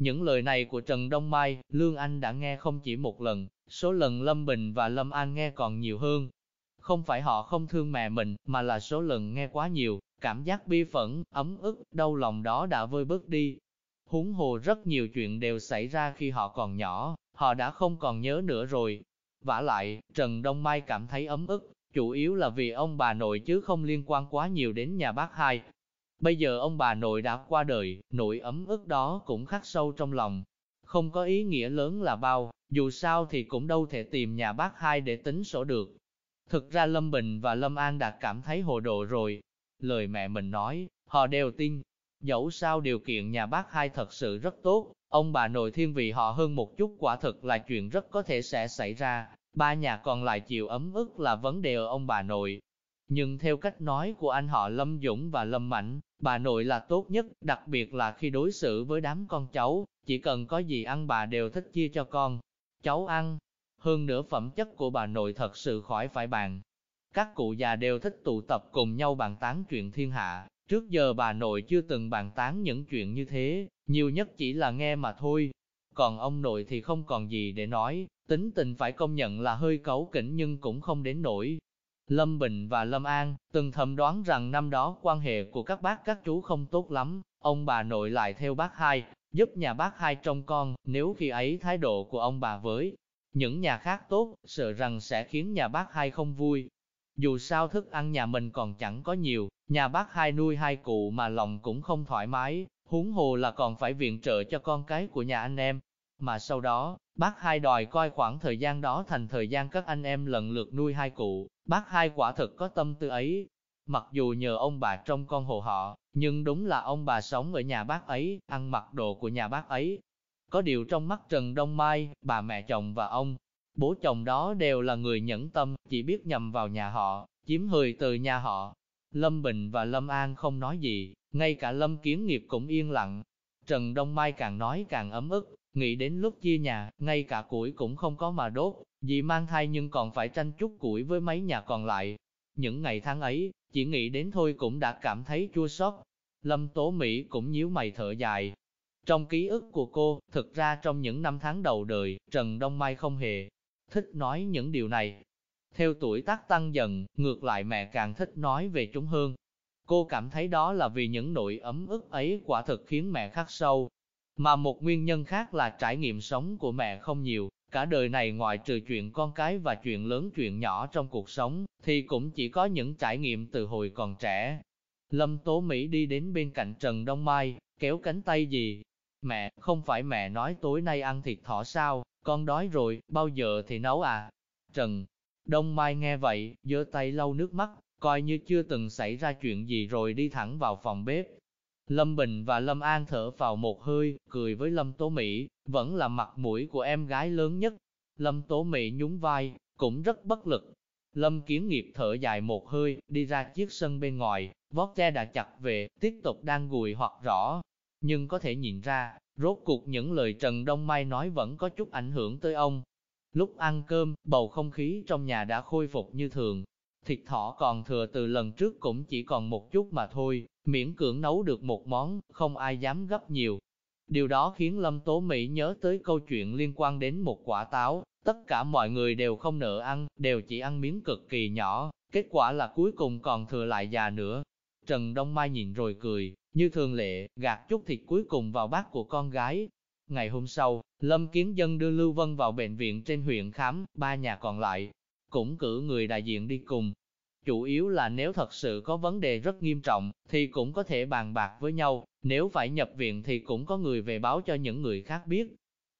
Những lời này của Trần Đông Mai, Lương Anh đã nghe không chỉ một lần, số lần Lâm Bình và Lâm An nghe còn nhiều hơn. Không phải họ không thương mẹ mình, mà là số lần nghe quá nhiều, cảm giác bi phẫn, ấm ức, đau lòng đó đã vơi bớt đi. Huống hồ rất nhiều chuyện đều xảy ra khi họ còn nhỏ, họ đã không còn nhớ nữa rồi. vả lại, Trần Đông Mai cảm thấy ấm ức, chủ yếu là vì ông bà nội chứ không liên quan quá nhiều đến nhà bác hai. Bây giờ ông bà nội đã qua đời, nỗi ấm ức đó cũng khắc sâu trong lòng. Không có ý nghĩa lớn là bao, dù sao thì cũng đâu thể tìm nhà bác hai để tính sổ được. Thực ra Lâm Bình và Lâm An đã cảm thấy hồ đồ rồi. Lời mẹ mình nói, họ đều tin. Dẫu sao điều kiện nhà bác hai thật sự rất tốt, ông bà nội thiên vị họ hơn một chút quả thực là chuyện rất có thể sẽ xảy ra. Ba nhà còn lại chịu ấm ức là vấn đề ở ông bà nội. Nhưng theo cách nói của anh họ Lâm Dũng và Lâm Mạnh, bà nội là tốt nhất, đặc biệt là khi đối xử với đám con cháu, chỉ cần có gì ăn bà đều thích chia cho con. Cháu ăn, hơn nữa phẩm chất của bà nội thật sự khỏi phải bàn. Các cụ già đều thích tụ tập cùng nhau bàn tán chuyện thiên hạ, trước giờ bà nội chưa từng bàn tán những chuyện như thế, nhiều nhất chỉ là nghe mà thôi. Còn ông nội thì không còn gì để nói, tính tình phải công nhận là hơi cấu kỉnh nhưng cũng không đến nổi. Lâm Bình và Lâm An từng thầm đoán rằng năm đó quan hệ của các bác các chú không tốt lắm, ông bà nội lại theo bác hai, giúp nhà bác hai trông con, nếu khi ấy thái độ của ông bà với những nhà khác tốt, sợ rằng sẽ khiến nhà bác hai không vui. Dù sao thức ăn nhà mình còn chẳng có nhiều, nhà bác hai nuôi hai cụ mà lòng cũng không thoải mái, huống hồ là còn phải viện trợ cho con cái của nhà anh em. Mà sau đó, bác hai đòi coi khoảng thời gian đó thành thời gian các anh em lần lượt nuôi hai cụ, bác hai quả thực có tâm tư ấy. Mặc dù nhờ ông bà trong con hồ họ, nhưng đúng là ông bà sống ở nhà bác ấy, ăn mặc đồ của nhà bác ấy, có điều trong mắt Trần Đông Mai, bà mẹ chồng và ông, bố chồng đó đều là người nhẫn tâm, chỉ biết nhầm vào nhà họ, chiếm hời từ nhà họ. Lâm Bình và Lâm An không nói gì, ngay cả Lâm Kiến Nghiệp cũng yên lặng. Trần Đông Mai càng nói càng ấm ức, nghĩ đến lúc chia nhà, ngay cả củi cũng không có mà đốt, vì mang thai nhưng còn phải tranh chút củi với mấy nhà còn lại. Những ngày tháng ấy, chỉ nghĩ đến thôi cũng đã cảm thấy chua xót. Lâm Tố Mỹ cũng nhíu mày thở dài, trong ký ức của cô, thực ra trong những năm tháng đầu đời, Trần Đông Mai không hề thích nói những điều này. Theo tuổi tác tăng dần, ngược lại mẹ càng thích nói về chúng hơn. Cô cảm thấy đó là vì những nỗi ấm ức ấy quả thực khiến mẹ khắc sâu. Mà một nguyên nhân khác là trải nghiệm sống của mẹ không nhiều, cả đời này ngoài trừ chuyện con cái và chuyện lớn chuyện nhỏ trong cuộc sống, thì cũng chỉ có những trải nghiệm từ hồi còn trẻ. Lâm Tố Mỹ đi đến bên cạnh Trần Đông Mai, kéo cánh tay gì, Mẹ, không phải mẹ nói tối nay ăn thịt thỏ sao, con đói rồi, bao giờ thì nấu à? Trần Đông Mai nghe vậy, giơ tay lau nước mắt, coi như chưa từng xảy ra chuyện gì rồi đi thẳng vào phòng bếp. Lâm Bình và Lâm An thở vào một hơi, cười với Lâm Tố Mỹ, vẫn là mặt mũi của em gái lớn nhất. Lâm Tố Mỹ nhún vai, cũng rất bất lực. Lâm Kiến Nghiệp thở dài một hơi, đi ra chiếc sân bên ngoài, vót tre đã chặt về, tiếp tục đang gùi hoặc rõ, nhưng có thể nhìn ra, rốt cuộc những lời Trần Đông Mai nói vẫn có chút ảnh hưởng tới ông. Lúc ăn cơm, bầu không khí trong nhà đã khôi phục như thường. Thịt thỏ còn thừa từ lần trước cũng chỉ còn một chút mà thôi, miễn cưỡng nấu được một món, không ai dám gấp nhiều. Điều đó khiến Lâm Tố Mỹ nhớ tới câu chuyện liên quan đến một quả táo, tất cả mọi người đều không nỡ ăn, đều chỉ ăn miếng cực kỳ nhỏ, kết quả là cuối cùng còn thừa lại già nữa. Trần Đông Mai nhìn rồi cười, như thường lệ, gạt chút thịt cuối cùng vào bát của con gái. Ngày hôm sau, Lâm Kiến Dân đưa Lưu Vân vào bệnh viện trên huyện khám, ba nhà còn lại, cũng cử người đại diện đi cùng. Chủ yếu là nếu thật sự có vấn đề rất nghiêm trọng, thì cũng có thể bàn bạc với nhau, nếu phải nhập viện thì cũng có người về báo cho những người khác biết.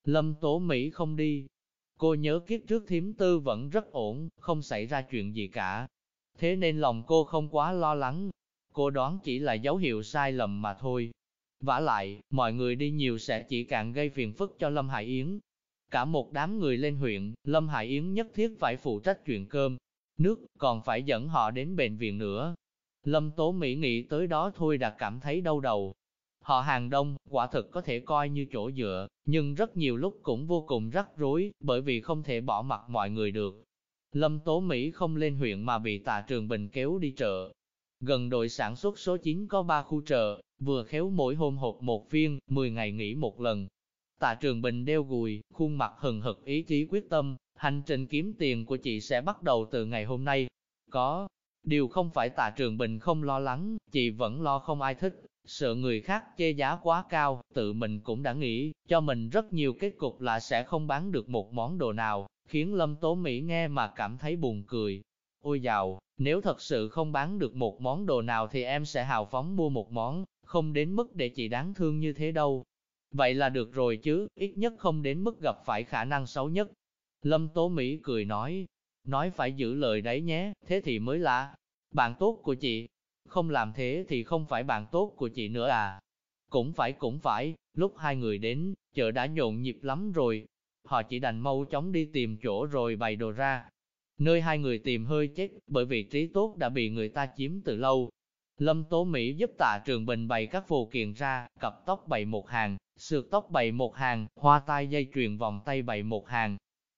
Lâm Tố Mỹ không đi. Cô nhớ kiếp trước thiếm tư vẫn rất ổn, không xảy ra chuyện gì cả. Thế nên lòng cô không quá lo lắng, Cô đoán chỉ là dấu hiệu sai lầm mà thôi. vả lại, mọi người đi nhiều sẽ chỉ càng gây phiền phức cho Lâm Hải Yến. Cả một đám người lên huyện, Lâm Hải Yến nhất thiết phải phụ trách chuyện cơm, nước, còn phải dẫn họ đến bệnh viện nữa. Lâm Tố Mỹ nghĩ tới đó thôi đã cảm thấy đau đầu. Họ hàng đông, quả thực có thể coi như chỗ dựa, nhưng rất nhiều lúc cũng vô cùng rắc rối, bởi vì không thể bỏ mặt mọi người được. Lâm Tố Mỹ không lên huyện mà bị tạ trường bình kéo đi chợ, Gần đội sản xuất số 9 có 3 khu chợ, vừa khéo mỗi hôm hộp một viên, 10 ngày nghỉ một lần. Tạ Trường Bình đeo gùi, khuôn mặt hừng hực ý chí quyết tâm, hành trình kiếm tiền của chị sẽ bắt đầu từ ngày hôm nay. Có, điều không phải Tạ Trường Bình không lo lắng, chị vẫn lo không ai thích, sợ người khác chê giá quá cao, tự mình cũng đã nghĩ, cho mình rất nhiều kết cục là sẽ không bán được một món đồ nào, khiến Lâm Tố Mỹ nghe mà cảm thấy buồn cười. Ôi dào, nếu thật sự không bán được một món đồ nào thì em sẽ hào phóng mua một món, không đến mức để chị đáng thương như thế đâu. Vậy là được rồi chứ, ít nhất không đến mức gặp phải khả năng xấu nhất. Lâm Tố Mỹ cười nói, nói phải giữ lời đấy nhé, thế thì mới là bạn tốt của chị. Không làm thế thì không phải bạn tốt của chị nữa à. Cũng phải cũng phải, lúc hai người đến, chợ đã nhộn nhịp lắm rồi. Họ chỉ đành mau chóng đi tìm chỗ rồi bày đồ ra. Nơi hai người tìm hơi chết, bởi vì trí tốt đã bị người ta chiếm từ lâu. Lâm Tố Mỹ giúp tạ trường bình bày các phù kiện ra, cặp tóc bày một hàng, sượt tóc bày một hàng, hoa tai dây chuyền vòng tay bày một hàng.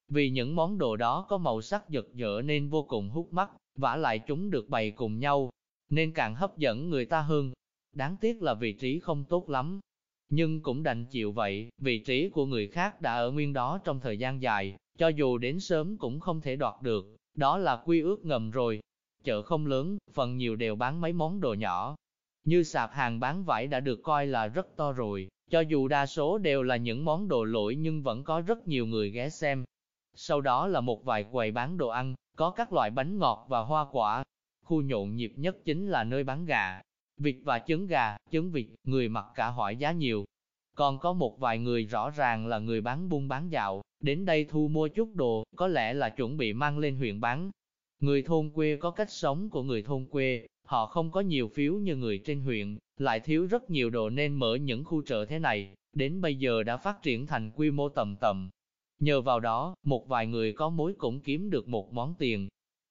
Vì những món đồ đó có màu sắc giật dở nên vô cùng hút mắt, vả lại chúng được bày cùng nhau, nên càng hấp dẫn người ta hơn. Đáng tiếc là vị trí không tốt lắm, nhưng cũng đành chịu vậy, vị trí của người khác đã ở nguyên đó trong thời gian dài, cho dù đến sớm cũng không thể đoạt được, đó là quy ước ngầm rồi. Chợ không lớn, phần nhiều đều bán mấy món đồ nhỏ. Như sạp hàng bán vải đã được coi là rất to rồi, cho dù đa số đều là những món đồ lỗi nhưng vẫn có rất nhiều người ghé xem. Sau đó là một vài quầy bán đồ ăn, có các loại bánh ngọt và hoa quả. Khu nhộn nhịp nhất chính là nơi bán gà, vịt và trứng gà, trứng vịt, người mặc cả hỏi giá nhiều. Còn có một vài người rõ ràng là người bán buôn bán dạo, đến đây thu mua chút đồ, có lẽ là chuẩn bị mang lên huyện bán. Người thôn quê có cách sống của người thôn quê, họ không có nhiều phiếu như người trên huyện, lại thiếu rất nhiều đồ nên mở những khu chợ thế này, đến bây giờ đã phát triển thành quy mô tầm tầm. Nhờ vào đó, một vài người có mối cũng kiếm được một món tiền.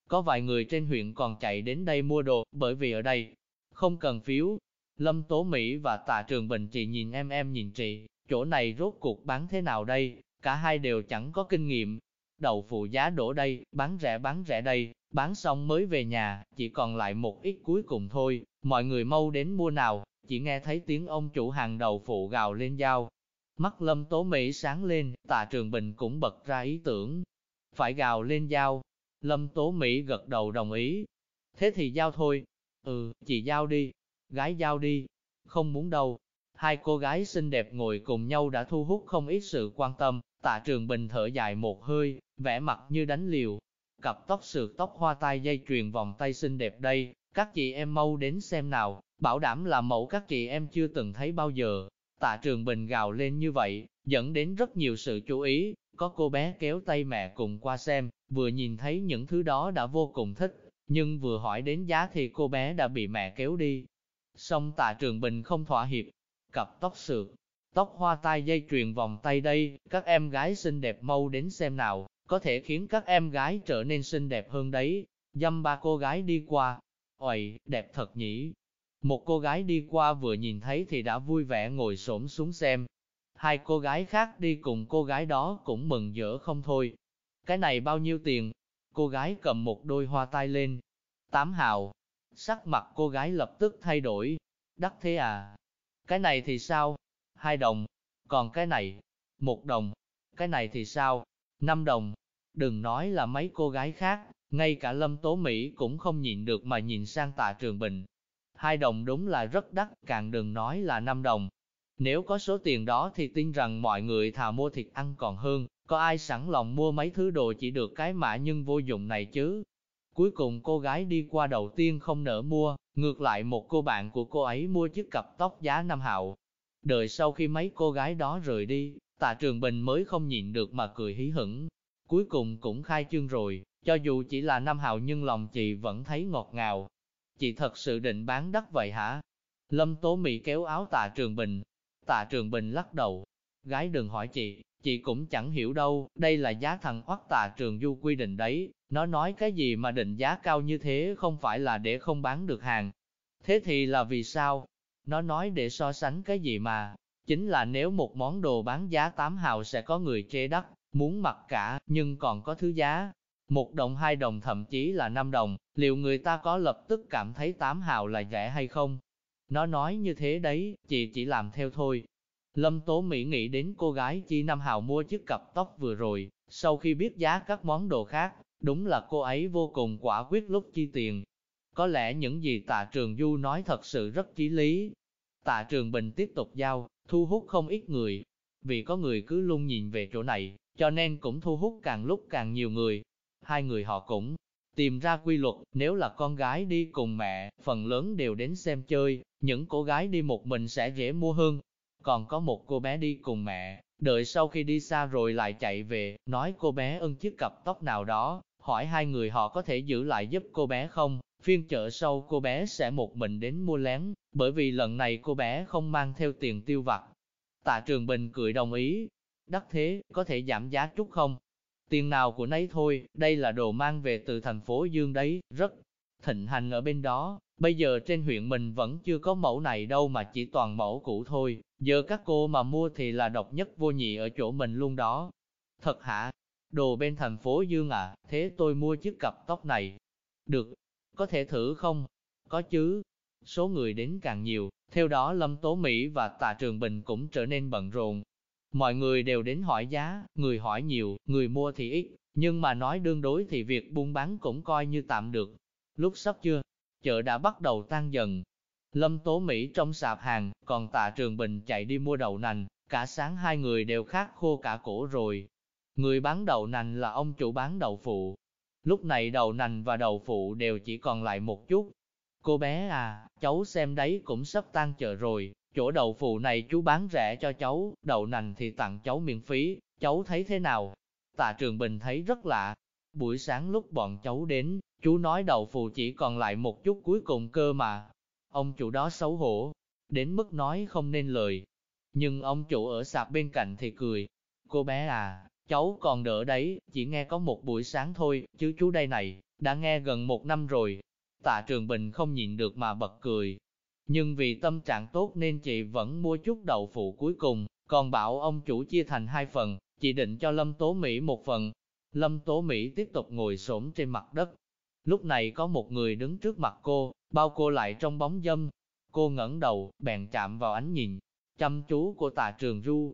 Có vài người trên huyện còn chạy đến đây mua đồ, bởi vì ở đây, không cần phiếu. Lâm Tố Mỹ và Tạ Trường Bình chị nhìn em em nhìn chị, chỗ này rốt cuộc bán thế nào đây, cả hai đều chẳng có kinh nghiệm đầu phụ giá đổ đây, bán rẻ bán rẻ đây, bán xong mới về nhà, chỉ còn lại một ít cuối cùng thôi, mọi người mau đến mua nào, chỉ nghe thấy tiếng ông chủ hàng đầu phụ gào lên dao. Mắt lâm tố Mỹ sáng lên, tạ trường bình cũng bật ra ý tưởng, phải gào lên dao. Lâm tố Mỹ gật đầu đồng ý. Thế thì giao thôi. Ừ, chị giao đi. Gái giao đi. Không muốn đâu. Hai cô gái xinh đẹp ngồi cùng nhau đã thu hút không ít sự quan tâm. Tạ trường bình thở dài một hơi, vẻ mặt như đánh liều. Cặp tóc sượt tóc hoa tai dây chuyền vòng tay xinh đẹp đây, các chị em mau đến xem nào, bảo đảm là mẫu các chị em chưa từng thấy bao giờ. Tạ Trường Bình gào lên như vậy, dẫn đến rất nhiều sự chú ý, có cô bé kéo tay mẹ cùng qua xem, vừa nhìn thấy những thứ đó đã vô cùng thích, nhưng vừa hỏi đến giá thì cô bé đã bị mẹ kéo đi. Xong Tạ Trường Bình không thỏa hiệp, cặp tóc sượt, tóc hoa tai dây chuyền vòng tay đây, các em gái xinh đẹp mau đến xem nào, có thể khiến các em gái trở nên xinh đẹp hơn đấy. Dăm ba cô gái đi qua, ôi, đẹp thật nhỉ, một cô gái đi qua vừa nhìn thấy thì đã vui vẻ ngồi xổm xuống xem. Hai cô gái khác đi cùng cô gái đó cũng mừng rỡ không thôi. Cái này bao nhiêu tiền? Cô gái cầm một đôi hoa tai lên. Tám hào. Sắc mặt cô gái lập tức thay đổi. Đắt thế à? Cái này thì sao? Hai đồng. Còn cái này? Một đồng. Cái này thì sao? Năm đồng. Đừng nói là mấy cô gái khác, ngay cả Lâm Tố Mỹ cũng không nhịn được mà nhìn sang tạ trường bình, hai đồng đúng là rất đắt, càng đừng nói là năm đồng. Nếu có số tiền đó thì tin rằng mọi người thà mua thịt ăn còn hơn, có ai sẵn lòng mua mấy thứ đồ chỉ được cái mã nhưng vô dụng này chứ. Cuối cùng cô gái đi qua đầu tiên không nỡ mua, ngược lại một cô bạn của cô ấy mua chiếc cặp tóc giá năm hạo. Đợi sau khi mấy cô gái đó rời đi, tạ trường bình mới không nhịn được mà cười hí hửng. Cuối cùng cũng khai trương rồi, cho dù chỉ là năm hào nhưng lòng chị vẫn thấy ngọt ngào, Chị thật sự định bán đất vậy hả? Lâm Tố Mỹ kéo áo tạ Trường Bình. Tạ Trường Bình lắc đầu. Gái đừng hỏi chị, chị cũng chẳng hiểu đâu, đây là giá thằng oắt tạ Trường Du quy định đấy. Nó nói cái gì mà định giá cao như thế không phải là để không bán được hàng. Thế thì là vì sao? Nó nói để so sánh cái gì mà? Chính là nếu một món đồ bán giá 8 hào sẽ có người chê đắt, muốn mặc cả, nhưng còn có thứ giá, một đồng hai đồng thậm chí là năm đồng, liệu người ta có lập tức cảm thấy tám hào là rẻ hay không? Nó nói như thế đấy, chị chỉ làm theo thôi. Lâm Tố Mỹ nghĩ đến cô gái Chi năm Hào mua chiếc cặp tóc vừa rồi, sau khi biết giá các món đồ khác, đúng là cô ấy vô cùng quả quyết lúc chi tiền. Có lẽ những gì tạ trường Du nói thật sự rất chí lý. Tạ trường Bình tiếp tục giao, thu hút không ít người. Vì có người cứ luôn nhìn về chỗ này, cho nên cũng thu hút càng lúc càng nhiều người. Hai người họ cũng tìm ra quy luật, nếu là con gái đi cùng mẹ, phần lớn đều đến xem chơi, những cô gái đi một mình sẽ dễ mua hơn. Còn có một cô bé đi cùng mẹ, đợi sau khi đi xa rồi lại chạy về, nói cô bé ưng chiếc cặp tóc nào đó, hỏi hai người họ có thể giữ lại giúp cô bé không, phiên chợ sau cô bé sẽ một mình đến mua lén, bởi vì lần này cô bé không mang theo tiền tiêu vặt. Tạ Trường Bình cười đồng ý, đắc thế, có thể giảm giá chút không? Tiền nào của nấy thôi, đây là đồ mang về từ thành phố Dương đấy, rất thịnh hành ở bên đó. Bây giờ trên huyện mình vẫn chưa có mẫu này đâu mà chỉ toàn mẫu cũ thôi, giờ các cô mà mua thì là độc nhất vô nhị ở chỗ mình luôn đó. Thật hả? Đồ bên thành phố Dương à, thế tôi mua chiếc cặp tóc này. Được, có thể thử không? Có chứ. Số người đến càng nhiều, theo đó Lâm Tố Mỹ và Tạ Trường Bình cũng trở nên bận rộn, Mọi người đều đến hỏi giá, người hỏi nhiều, người mua thì ít, nhưng mà nói đương đối thì việc buôn bán cũng coi như tạm được. Lúc sắp chưa, chợ đã bắt đầu tan dần. Lâm Tố Mỹ trong sạp hàng, còn tạ Trường Bình chạy đi mua đậu nành, cả sáng hai người đều khát khô cả cổ rồi. Người bán đậu nành là ông chủ bán đậu phụ. Lúc này đầu nành và đầu phụ đều chỉ còn lại một chút. Cô bé à, cháu xem đấy cũng sắp tan chợ rồi, Chỗ đậu phụ này chú bán rẻ cho cháu, đậu nành thì tặng cháu miễn phí, cháu thấy thế nào? Tạ Trường Bình thấy rất lạ. Buổi sáng lúc bọn cháu đến, chú nói đậu phụ chỉ còn lại một chút cuối cùng cơ mà. Ông chủ đó xấu hổ, đến mức nói không nên lời. Nhưng ông chủ ở sạp bên cạnh thì cười. Cô bé à, cháu còn đỡ đấy, chỉ nghe có một buổi sáng thôi, chứ chú đây này, đã nghe gần một năm rồi. Tạ Trường Bình không nhịn được mà bật cười, nhưng vì tâm trạng tốt nên chị vẫn mua chút đậu phụ cuối cùng, còn bảo ông chủ chia thành hai phần, chị định cho Lâm Tố Mỹ một phần. Lâm Tố Mỹ tiếp tục ngồi xổm trên mặt đất. Lúc này có một người đứng trước mặt cô, bao cô lại trong bóng dâm. Cô ngẩng đầu, bèn chạm vào ánh nhìn, chăm chú của tạ trường du.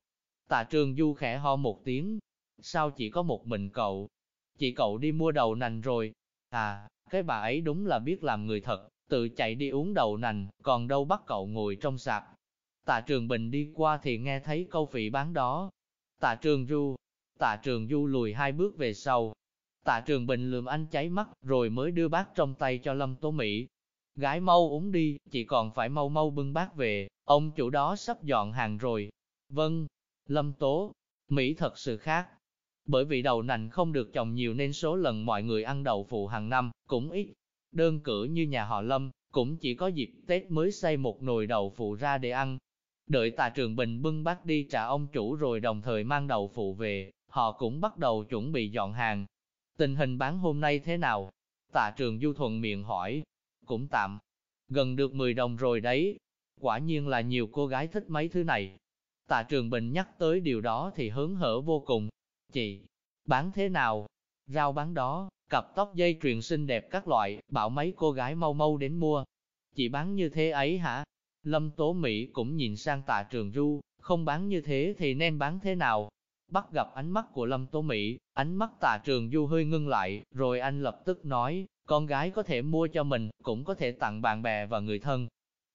Tạ trường du khẽ ho một tiếng. Sao chỉ có một mình cậu? Chị cậu đi mua đầu nành rồi. À, cái bà ấy đúng là biết làm người thật tự chạy đi uống đầu nành, còn đâu bắt cậu ngồi trong sạp. Tạ Trường Bình đi qua thì nghe thấy câu phỉ bán đó. Tạ Trường Du, Tạ Trường Du lùi hai bước về sau. Tạ Trường Bình lườm anh cháy mắt, rồi mới đưa bát trong tay cho Lâm Tố Mỹ. Gái mau uống đi, chị còn phải mau mau bưng bát về, ông chủ đó sắp dọn hàng rồi. Vâng, Lâm Tố, Mỹ thật sự khác. Bởi vì đầu nành không được trồng nhiều nên số lần mọi người ăn đậu phụ hàng năm cũng ít, Đơn cử như nhà họ Lâm, cũng chỉ có dịp Tết mới xây một nồi đậu phụ ra để ăn. Đợi tạ trường bình bưng bát đi trả ông chủ rồi đồng thời mang đậu phụ về, họ cũng bắt đầu chuẩn bị dọn hàng. Tình hình bán hôm nay thế nào? Tạ trường du thuận miệng hỏi. Cũng tạm. Gần được 10 đồng rồi đấy. Quả nhiên là nhiều cô gái thích mấy thứ này. Tạ trường bình nhắc tới điều đó thì hớn hở vô cùng. Chị, bán thế nào? Rau bán đó, Cặp tóc dây truyền xinh đẹp các loại, bảo mấy cô gái mau mau đến mua. Chị bán như thế ấy hả? Lâm Tố Mỹ cũng nhìn sang tạ trường du, không bán như thế thì nên bán thế nào? Bắt gặp ánh mắt của Lâm Tố Mỹ, ánh mắt tạ trường du hơi ngưng lại, rồi anh lập tức nói, con gái có thể mua cho mình, cũng có thể tặng bạn bè và người thân.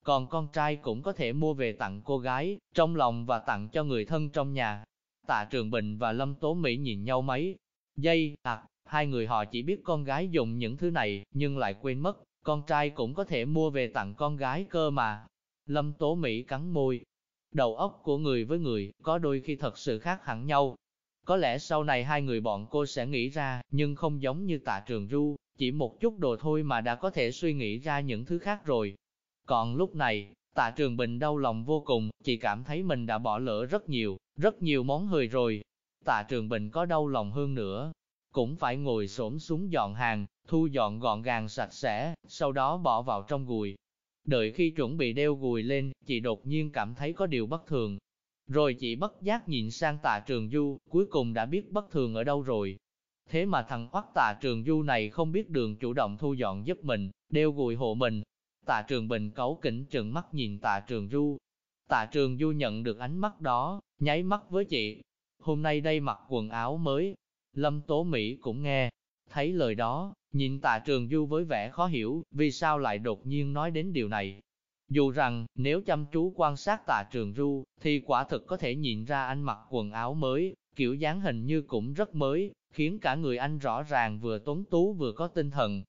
Còn con trai cũng có thể mua về tặng cô gái, trong lòng và tặng cho người thân trong nhà. Tạ Trường Bình và Lâm Tố Mỹ nhìn nhau mấy giây, à, Hai người họ chỉ biết con gái dùng những thứ này, nhưng lại quên mất, con trai cũng có thể mua về tặng con gái cơ mà. Lâm Tố Mỹ cắn môi. Đầu óc của người với người, có đôi khi thật sự khác hẳn nhau. Có lẽ sau này hai người bọn cô sẽ nghĩ ra, nhưng không giống như tạ trường ru, chỉ một chút đồ thôi mà đã có thể suy nghĩ ra những thứ khác rồi. Còn lúc này, tạ trường bình đau lòng vô cùng, chỉ cảm thấy mình đã bỏ lỡ rất nhiều, rất nhiều món hời rồi. Tạ trường bình có đau lòng hơn nữa, cũng phải ngồi xổm xuống dọn hàng, thu dọn gọn gàng sạch sẽ, sau đó bỏ vào trong gùi. Đợi khi chuẩn bị đeo gùi lên, chị đột nhiên cảm thấy có điều bất thường. Rồi chị bất giác nhìn sang tạ trường du, cuối cùng đã biết bất thường ở đâu rồi. Thế mà thằng oắt tạ trường du này không biết đường chủ động thu dọn giúp mình, đeo gùi hộ mình. Tạ trường bình cấu kỉnh trừng mắt nhìn tạ trường du. Tạ trường du nhận được ánh mắt đó, nháy mắt với chị. Hôm nay đây mặc quần áo mới. Lâm Tố Mỹ cũng nghe, thấy lời đó, nhìn tạ trường du với vẻ khó hiểu, vì sao lại đột nhiên nói đến điều này. Dù rằng, nếu chăm chú quan sát tạ trường du, thì quả thực có thể nhìn ra anh mặc quần áo mới, kiểu dáng hình như cũng rất mới, khiến cả người anh rõ ràng vừa tuấn tú vừa có tinh thần.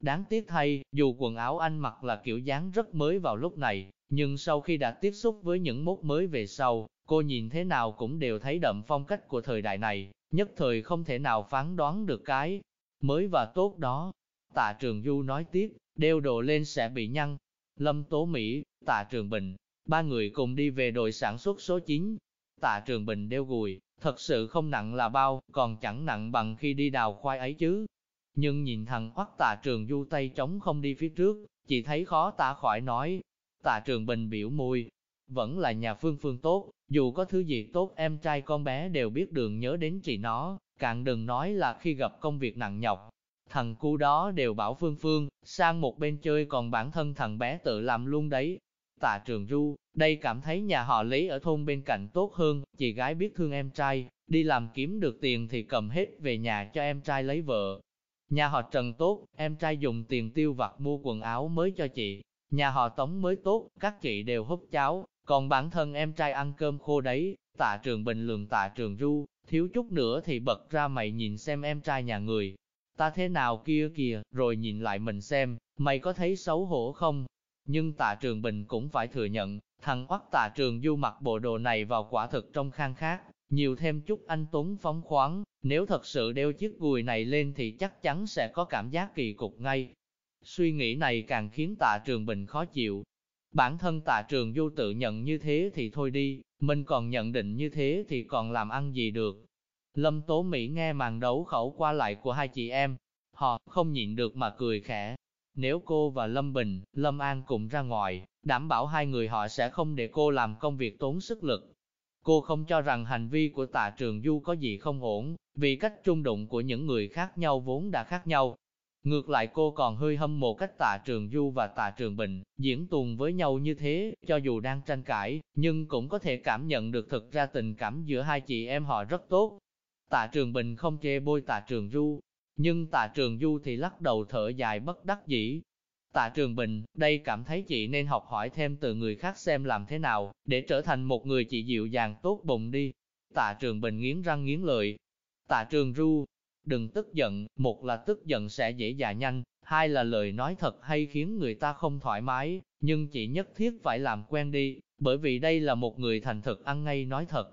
Đáng tiếc thay, dù quần áo anh mặc là kiểu dáng rất mới vào lúc này, nhưng sau khi đã tiếp xúc với những mốt mới về sau, cô nhìn thế nào cũng đều thấy đậm phong cách của thời đại này, nhất thời không thể nào phán đoán được cái mới và tốt đó. Tạ Trường Du nói tiếp, đeo đồ lên sẽ bị nhăn. Lâm Tố Mỹ, Tạ Trường Bình, ba người cùng đi về đội sản xuất số 9. Tạ Trường Bình đeo gùi, thật sự không nặng là bao, còn chẳng nặng bằng khi đi đào khoai ấy chứ. Nhưng nhìn thằng Hoắc Tạ Trường Du tay trống không đi phía trước, chỉ thấy khó tả khỏi nói. Tạ Trường Bình biểu môi, vẫn là nhà phương phương tốt, dù có thứ gì tốt em trai con bé đều biết đường nhớ đến chị nó, càng đừng nói là khi gặp công việc nặng nhọc. Thằng cu đó đều bảo Phương Phương, sang một bên chơi còn bản thân thằng bé tự làm luôn đấy. Tạ Trường Du, đây cảm thấy nhà họ Lý ở thôn bên cạnh tốt hơn, chị gái biết thương em trai, đi làm kiếm được tiền thì cầm hết về nhà cho em trai lấy vợ. Nhà họ Trần tốt, em trai dùng tiền tiêu vặt mua quần áo mới cho chị. Nhà họ Tống mới tốt, các chị đều húp cháo, còn bản thân em trai ăn cơm khô đấy. Tạ Trường Bình lường Tạ Trường Du, thiếu chút nữa thì bật ra mày nhìn xem em trai nhà người. Ta thế nào kia kìa, rồi nhìn lại mình xem, mày có thấy xấu hổ không? Nhưng tạ trường bình cũng phải thừa nhận, thằng oắt tạ trường du mặc bộ đồ này vào quả thực trong khang khác, nhiều thêm chút anh Tuấn phóng khoáng, nếu thật sự đeo chiếc gùi này lên thì chắc chắn sẽ có cảm giác kỳ cục ngay. Suy nghĩ này càng khiến tạ trường bình khó chịu. Bản thân tạ trường du tự nhận như thế thì thôi đi, mình còn nhận định như thế thì còn làm ăn gì được. Lâm Tố Mỹ nghe màn đấu khẩu qua lại của hai chị em, họ không nhịn được mà cười khẽ. Nếu cô và Lâm Bình, Lâm An cùng ra ngoài, đảm bảo hai người họ sẽ không để cô làm công việc tốn sức lực. Cô không cho rằng hành vi của tạ trường Du có gì không ổn, vì cách trung đụng của những người khác nhau vốn đã khác nhau. Ngược lại cô còn hơi hâm mộ cách tạ trường Du và tạ trường Bình diễn tuồng với nhau như thế, cho dù đang tranh cãi, nhưng cũng có thể cảm nhận được thực ra tình cảm giữa hai chị em họ rất tốt. Tạ trường Bình không chê bôi tạ trường Du, nhưng tạ trường Du thì lắc đầu thở dài bất đắc dĩ. Tạ trường Bình, đây cảm thấy chị nên học hỏi thêm từ người khác xem làm thế nào, để trở thành một người chị dịu dàng tốt bụng đi. Tạ trường Bình nghiến răng nghiến lợi. Tạ trường Du, đừng tức giận, một là tức giận sẽ dễ già nhanh, hai là lời nói thật hay khiến người ta không thoải mái, nhưng chị nhất thiết phải làm quen đi, bởi vì đây là một người thành thực ăn ngay nói thật.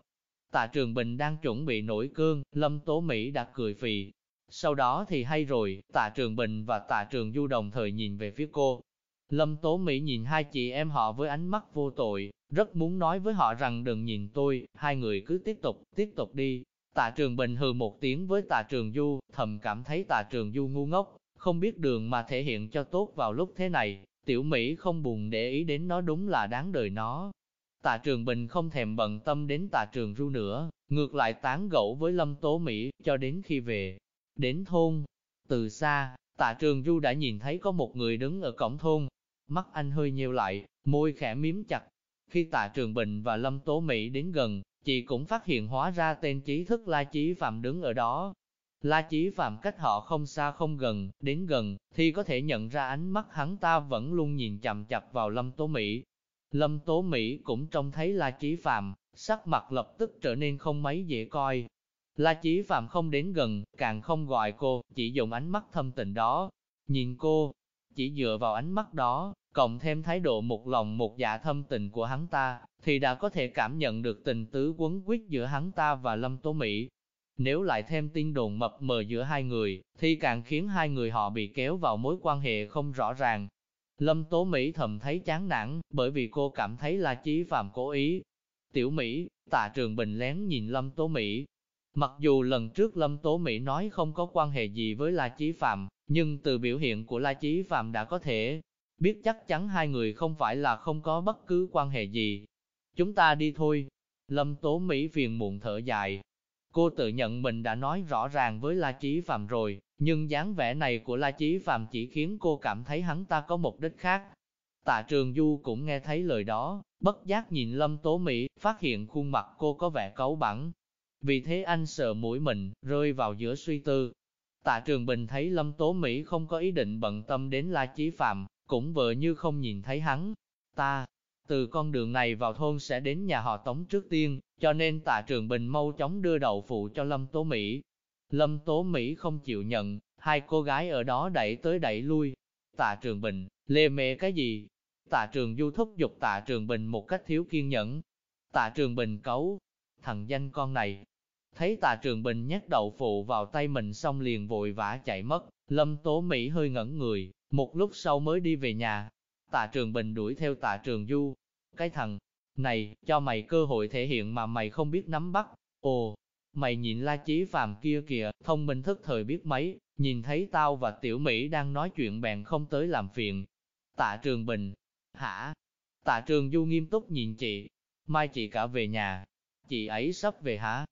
Tạ Trường Bình đang chuẩn bị nổi cơn, Lâm Tố Mỹ đã cười phì. Sau đó thì hay rồi, Tạ Trường Bình và Tạ Trường Du đồng thời nhìn về phía cô. Lâm Tố Mỹ nhìn hai chị em họ với ánh mắt vô tội, rất muốn nói với họ rằng đừng nhìn tôi, hai người cứ tiếp tục, tiếp tục đi. Tạ Trường Bình hừ một tiếng với Tạ Trường Du, thầm cảm thấy Tạ Trường Du ngu ngốc, không biết đường mà thể hiện cho tốt vào lúc thế này. Tiểu Mỹ không buồn để ý đến nó đúng là đáng đời nó, Tạ Trường Bình không thèm bận tâm đến Tạ Trường Du nữa, ngược lại tán gẫu với Lâm Tố Mỹ, cho đến khi về. Đến thôn, từ xa, Tạ Trường Du đã nhìn thấy có một người đứng ở cổng thôn. Mắt anh hơi nheo lại, môi khẽ miếm chặt. Khi Tạ Trường Bình và Lâm Tố Mỹ đến gần, chị cũng phát hiện hóa ra tên trí thức La Chí Phạm đứng ở đó. La Chí Phạm cách họ không xa không gần, đến gần, thì có thể nhận ra ánh mắt hắn ta vẫn luôn nhìn chằm chặp vào Lâm Tố Mỹ, Lâm Tố Mỹ cũng trông thấy La Chí Phạm, sắc mặt lập tức trở nên không mấy dễ coi. La Chí Phạm không đến gần, càng không gọi cô, chỉ dùng ánh mắt thâm tình đó. Nhìn cô, chỉ dựa vào ánh mắt đó, cộng thêm thái độ một lòng một dạ thâm tình của hắn ta, thì đã có thể cảm nhận được tình tứ quấn quyết giữa hắn ta và Lâm Tố Mỹ. Nếu lại thêm tin đồn mập mờ giữa hai người, thì càng khiến hai người họ bị kéo vào mối quan hệ không rõ ràng. Lâm Tố Mỹ thầm thấy chán nản, bởi vì cô cảm thấy là Chí Phạm cố ý. Tiểu Mỹ, tạ trường bình lén nhìn Lâm Tố Mỹ. Mặc dù lần trước Lâm Tố Mỹ nói không có quan hệ gì với La Chí Phạm, nhưng từ biểu hiện của La Chí Phạm đã có thể biết chắc chắn hai người không phải là không có bất cứ quan hệ gì. Chúng ta đi thôi. Lâm Tố Mỹ phiền muộn thở dài. Cô tự nhận mình đã nói rõ ràng với La Chí Phạm rồi, nhưng dáng vẻ này của La Chí Phạm chỉ khiến cô cảm thấy hắn ta có mục đích khác. Tạ Trường Du cũng nghe thấy lời đó, bất giác nhìn Lâm Tố Mỹ, phát hiện khuôn mặt cô có vẻ cấu bẳn. Vì thế anh sợ mũi mình, rơi vào giữa suy tư. Tạ Trường Bình thấy Lâm Tố Mỹ không có ý định bận tâm đến La Chí Phạm, cũng vợ như không nhìn thấy hắn. Ta, từ con đường này vào thôn sẽ đến nhà họ Tống trước tiên, cho nên Tạ Trường Bình mau chóng đưa đậu phụ cho Lâm Tố Mỹ. Lâm Tố Mỹ không chịu nhận, hai cô gái ở đó đẩy tới đẩy lui. Tạ Trường Bình, lê mê cái gì? Tạ Trường Du thúc giục Tạ Trường Bình một cách thiếu kiên nhẫn. Tạ Trường Bình cấu, thằng danh con này. Thấy Tạ Trường Bình nhét đậu phụ vào tay mình xong liền vội vã chạy mất, Lâm Tố Mỹ hơi ngẩn người, một lúc sau mới đi về nhà. Tạ Trường Bình đuổi theo Tạ Trường Du. Cái thằng này, cho mày cơ hội thể hiện mà mày không biết nắm bắt. Ồ, mày nhìn La Chí Phàm kia kìa, thông minh thức thời biết mấy, nhìn thấy tao và Tiểu Mỹ đang nói chuyện bèn không tới làm phiền. Tạ Trường Bình, hả? Tạ Trường Du nghiêm túc nhìn chị, mai chị cả về nhà, chị ấy sắp về hả?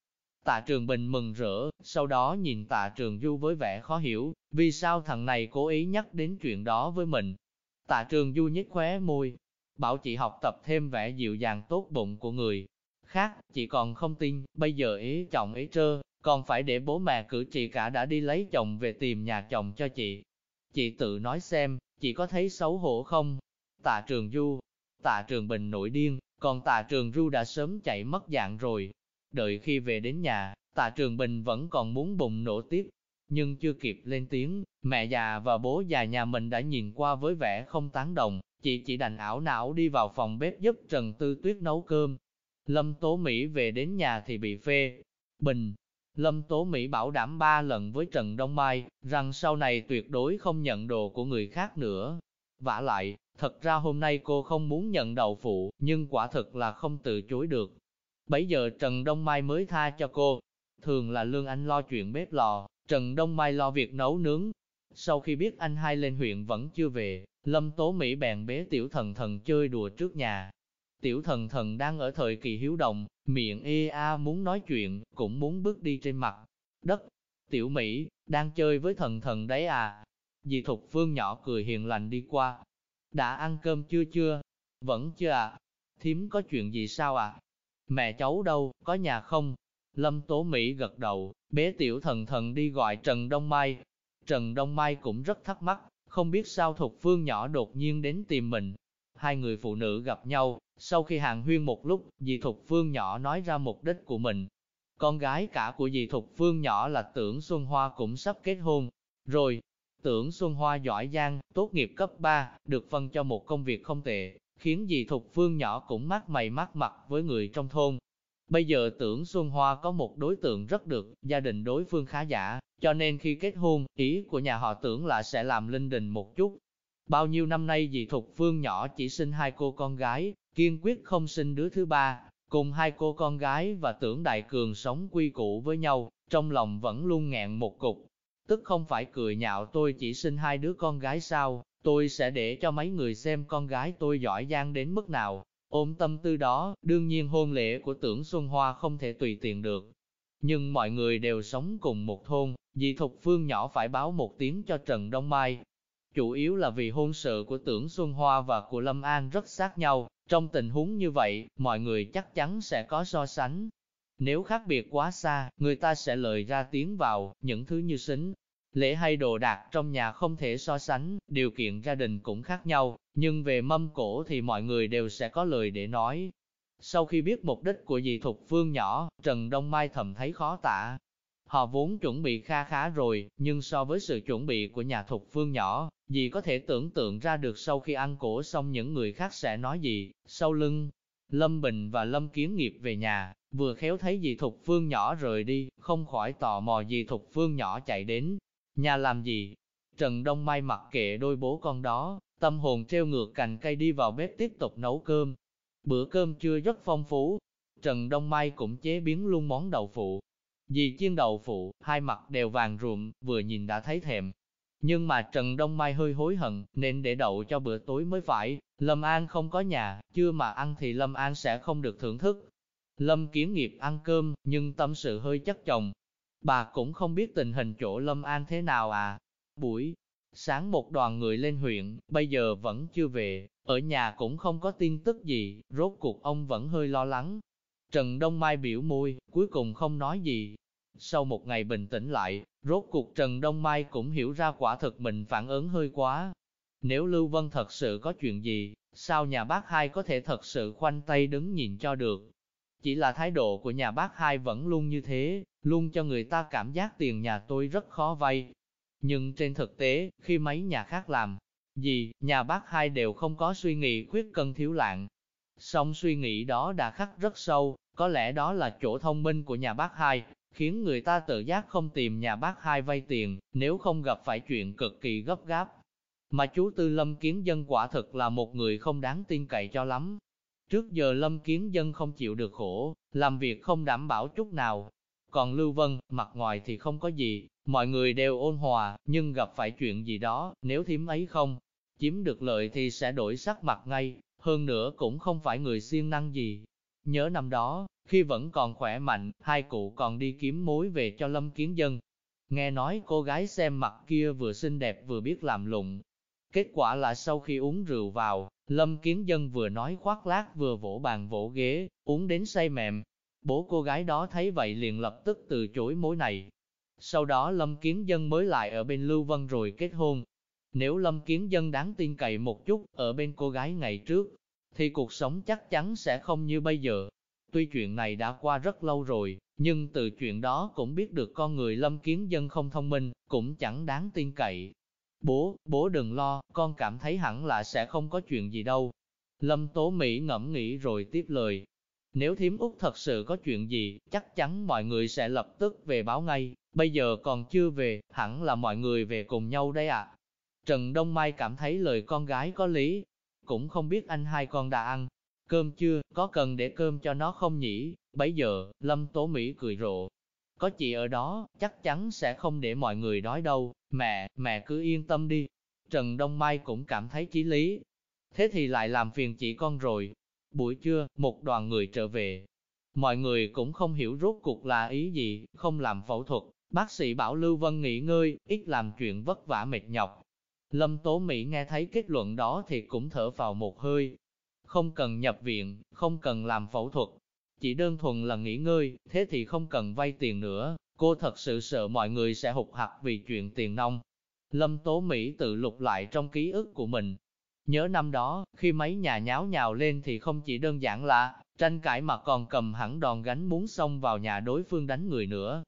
Tạ Trường Bình mừng rỡ, sau đó nhìn Tạ Trường Du với vẻ khó hiểu, vì sao thằng này cố ý nhắc đến chuyện đó với mình. Tạ Trường Du nhếch khóe môi, bảo chị học tập thêm vẻ dịu dàng tốt bụng của người khác, chị còn không tin, bây giờ ý chồng ý trơ, còn phải để bố mẹ cử chị cả đã đi lấy chồng về tìm nhà chồng cho chị. Chị tự nói xem, chị có thấy xấu hổ không? Tạ Trường Du, Tạ Trường Bình nổi điên, còn Tạ Trường Du đã sớm chạy mất dạng rồi. Đợi khi về đến nhà, Tạ Trường Bình vẫn còn muốn bùng nổ tiếp, nhưng chưa kịp lên tiếng, mẹ già và bố già nhà mình đã nhìn qua với vẻ không tán đồng, chị chỉ đành ảo não đi vào phòng bếp giúp Trần Tư Tuyết nấu cơm. Lâm Tố Mỹ về đến nhà thì bị phê, bình. Lâm Tố Mỹ bảo đảm ba lần với Trần Đông Mai, rằng sau này tuyệt đối không nhận đồ của người khác nữa. vả lại, thật ra hôm nay cô không muốn nhận đầu phụ, nhưng quả thực là không từ chối được. Bấy giờ Trần Đông Mai mới tha cho cô. Thường là Lương Anh lo chuyện bếp lò, Trần Đông Mai lo việc nấu nướng. Sau khi biết anh hai lên huyện vẫn chưa về, Lâm Tố Mỹ bèn bế tiểu thần thần chơi đùa trước nhà. Tiểu thần thần đang ở thời kỳ hiếu động, miệng ê a muốn nói chuyện, cũng muốn bước đi trên mặt đất. Tiểu Mỹ, đang chơi với thần thần đấy à? Dì Thục Phương nhỏ cười hiền lành đi qua. Đã ăn cơm chưa chưa? Vẫn chưa à? Thím có chuyện gì sao à? Mẹ cháu đâu, có nhà không? Lâm Tố Mỹ gật đầu, bế tiểu thần thần đi gọi Trần Đông Mai. Trần Đông Mai cũng rất thắc mắc, không biết sao Thục Phương nhỏ đột nhiên đến tìm mình. Hai người phụ nữ gặp nhau, sau khi hàng huyên một lúc, dì Thục Phương nhỏ nói ra mục đích của mình. Con gái cả của dì Thục Phương nhỏ là Tưởng Xuân Hoa cũng sắp kết hôn. Rồi, Tưởng Xuân Hoa giỏi giang, tốt nghiệp cấp 3, được phân cho một công việc không tệ, khiến dì Thục Phương nhỏ cũng mắt mày mắt mặt với người trong thôn. Bây giờ tưởng Xuân Hoa có một đối tượng rất được, gia đình đối phương khá giả, cho nên khi kết hôn, ý của nhà họ tưởng là sẽ làm linh đình một chút. Bao nhiêu năm nay dì Thục Phương nhỏ chỉ sinh hai cô con gái, kiên quyết không sinh đứa thứ ba, cùng hai cô con gái và tưởng Đại Cường sống quy củ với nhau, trong lòng vẫn luôn nghẹn một cục. Tức không phải cười nhạo tôi chỉ sinh hai đứa con gái sao, tôi sẽ để cho mấy người xem con gái tôi giỏi giang đến mức nào, Ôm tâm tư đó, đương nhiên hôn lễ của tưởng Xuân Hoa không thể tùy tiện được. Nhưng mọi người đều sống cùng một thôn, dị Thục Phương nhỏ phải báo một tiếng cho Trần Đông Mai. Chủ yếu là vì hôn sự của tưởng Xuân Hoa và của Lâm An rất sát nhau, trong tình huống như vậy, mọi người chắc chắn sẽ có so sánh. Nếu khác biệt quá xa, người ta sẽ lời ra tiếng vào, những thứ như xính, Lễ hay đồ đạc trong nhà không thể so sánh, điều kiện gia đình cũng khác nhau, nhưng về mâm cổ thì mọi người đều sẽ có lời để nói. Sau khi biết mục đích của dì Thục Phương nhỏ, Trần Đông Mai thầm thấy khó tả. Họ vốn chuẩn bị kha khá rồi, nhưng so với sự chuẩn bị của nhà Thục Phương nhỏ, dì có thể tưởng tượng ra được sau khi ăn cổ xong những người khác sẽ nói gì, sau lưng. Lâm Bình và Lâm Kiến Nghiệp về nhà, vừa khéo thấy dì Thục Phương nhỏ rời đi, không khỏi tò mò dì Thục Phương nhỏ chạy đến, Nhà làm gì? Trần Đông Mai mặc kệ đôi bố con đó, tâm hồn treo ngược cành cây đi vào bếp tiếp tục nấu cơm. Bữa cơm chưa rất phong phú, Trần Đông Mai cũng chế biến luôn món đậu phụ. Dì chiên đậu phụ, hai mặt đều vàng ruộm, vừa nhìn đã thấy thèm. Nhưng mà Trần Đông Mai hơi hối hận, nên để đậu cho bữa tối mới phải. Lâm An không có nhà, chưa mà ăn thì Lâm An sẽ không được thưởng thức. Lâm kiến nghiệp ăn cơm, nhưng tâm sự hơi chất chồng, Bà cũng không biết tình hình chỗ Lâm An thế nào à. Buổi Sáng một đoàn người lên huyện, bây giờ vẫn chưa về, ở nhà cũng không có tin tức gì, rốt cuộc ông vẫn hơi lo lắng. Trần Đông Mai biểu môi, cuối cùng không nói gì. Sau một ngày bình tĩnh lại, rốt cuộc Trần Đông Mai cũng hiểu ra quả thực mình phản ứng hơi quá. Nếu Lưu Vân thật sự có chuyện gì, sao nhà bác hai có thể thật sự khoanh tay đứng nhìn cho được? Chỉ là thái độ của nhà bác hai vẫn luôn như thế, luôn cho người ta cảm giác tiền nhà tôi rất khó vay. Nhưng trên thực tế, khi mấy nhà khác làm gì, nhà bác hai đều không có suy nghĩ khuyết cân thiếu lạng. Song suy nghĩ đó đã khắc rất sâu, có lẽ đó là chỗ thông minh của nhà bác hai, khiến người ta tự giác không tìm nhà bác hai vay tiền, nếu không gặp phải chuyện cực kỳ gấp gáp. Mà chú Tư Lâm Kiến Dân quả thực là một người không đáng tin cậy cho lắm. Trước giờ Lâm Kiến Dân không chịu được khổ, làm việc không đảm bảo chút nào. Còn Lưu Vân, mặt ngoài thì không có gì, mọi người đều ôn hòa, nhưng gặp phải chuyện gì đó, nếu thím ấy không chiếm được lợi thì sẽ đổi sắc mặt ngay, hơn nữa cũng không phải người siêng năng gì. Nhớ năm đó, khi vẫn còn khỏe mạnh, hai cụ còn đi kiếm mối về cho Lâm Kiến Dân. Nghe nói cô gái xem mặt kia vừa xinh đẹp vừa biết làm lụng. Kết quả là sau khi uống rượu vào, Lâm Kiến Dân vừa nói khoác lác vừa vỗ bàn vỗ ghế, uống đến say mềm. Bố cô gái đó thấy vậy liền lập tức từ chối mối này. Sau đó Lâm Kiến Dân mới lại ở bên Lưu Vân rồi kết hôn. Nếu Lâm Kiến Dân đáng tin cậy một chút ở bên cô gái ngày trước, thì cuộc sống chắc chắn sẽ không như bây giờ. Tuy chuyện này đã qua rất lâu rồi, nhưng từ chuyện đó cũng biết được con người Lâm Kiến Dân không thông minh, cũng chẳng đáng tin cậy. Bố, bố đừng lo, con cảm thấy hẳn là sẽ không có chuyện gì đâu. Lâm Tố Mỹ ngẫm nghĩ rồi tiếp lời. Nếu thiếm út thật sự có chuyện gì, chắc chắn mọi người sẽ lập tức về báo ngay, bây giờ còn chưa về, hẳn là mọi người về cùng nhau đây ạ. Trần Đông Mai cảm thấy lời con gái có lý, cũng không biết anh hai con đã ăn cơm chưa, có cần để cơm cho nó không nhỉ? Bấy giờ, Lâm Tố Mỹ cười rộ. Có chị ở đó, chắc chắn sẽ không để mọi người đói đâu, mẹ, mẹ cứ yên tâm đi. Trần Đông Mai cũng cảm thấy chí lý. Thế thì lại làm phiền chị con rồi. Buổi trưa, một đoàn người trở về. Mọi người cũng không hiểu rốt cuộc là ý gì, không làm phẫu thuật. Bác sĩ bảo Lưu Vân nghỉ ngơi, ít làm chuyện vất vả mệt nhọc. Lâm Tố Mỹ nghe thấy kết luận đó thì cũng thở vào một hơi, không cần nhập viện, không cần làm phẫu thuật, chỉ đơn thuần là nghỉ ngơi, thế thì không cần vay tiền nữa, cô thật sự sợ mọi người sẽ hụt hặc vì chuyện tiền nông. Lâm Tố Mỹ tự lục lại trong ký ức của mình. Nhớ năm đó, khi mấy nhà nháo nhào lên thì không chỉ đơn giản là tranh cãi mà còn cầm hẳn đòn gánh muốn xông vào nhà đối phương đánh người nữa.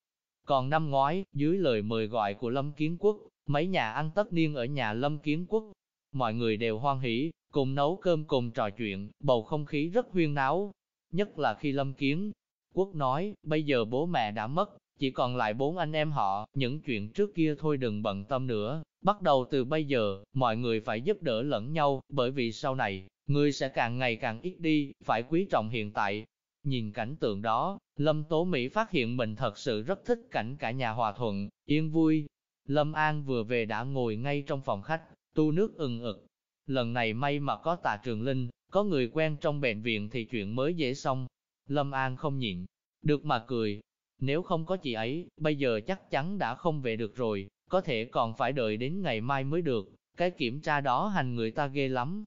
Còn năm ngoái, dưới lời mời gọi của Lâm Kiến Quốc, mấy nhà ăn tất niên ở nhà Lâm Kiến Quốc, mọi người đều hoan hỉ, cùng nấu cơm cùng trò chuyện, bầu không khí rất huyên náo. Nhất là khi Lâm Kiến Quốc nói, bây giờ bố mẹ đã mất, chỉ còn lại bốn anh em họ, những chuyện trước kia thôi đừng bận tâm nữa. Bắt đầu từ bây giờ, mọi người phải giúp đỡ lẫn nhau, bởi vì sau này, người sẽ càng ngày càng ít đi, phải quý trọng hiện tại. Nhìn cảnh tượng đó, Lâm Tố Mỹ phát hiện mình thật sự rất thích cảnh cả nhà hòa thuận, yên vui. Lâm An vừa về đã ngồi ngay trong phòng khách, tu nước ừng ực, Lần này may mà có tà trường linh, có người quen trong bệnh viện thì chuyện mới dễ xong. Lâm An không nhịn, được mà cười. Nếu không có chị ấy, bây giờ chắc chắn đã không về được rồi, có thể còn phải đợi đến ngày mai mới được. Cái kiểm tra đó hành người ta ghê lắm.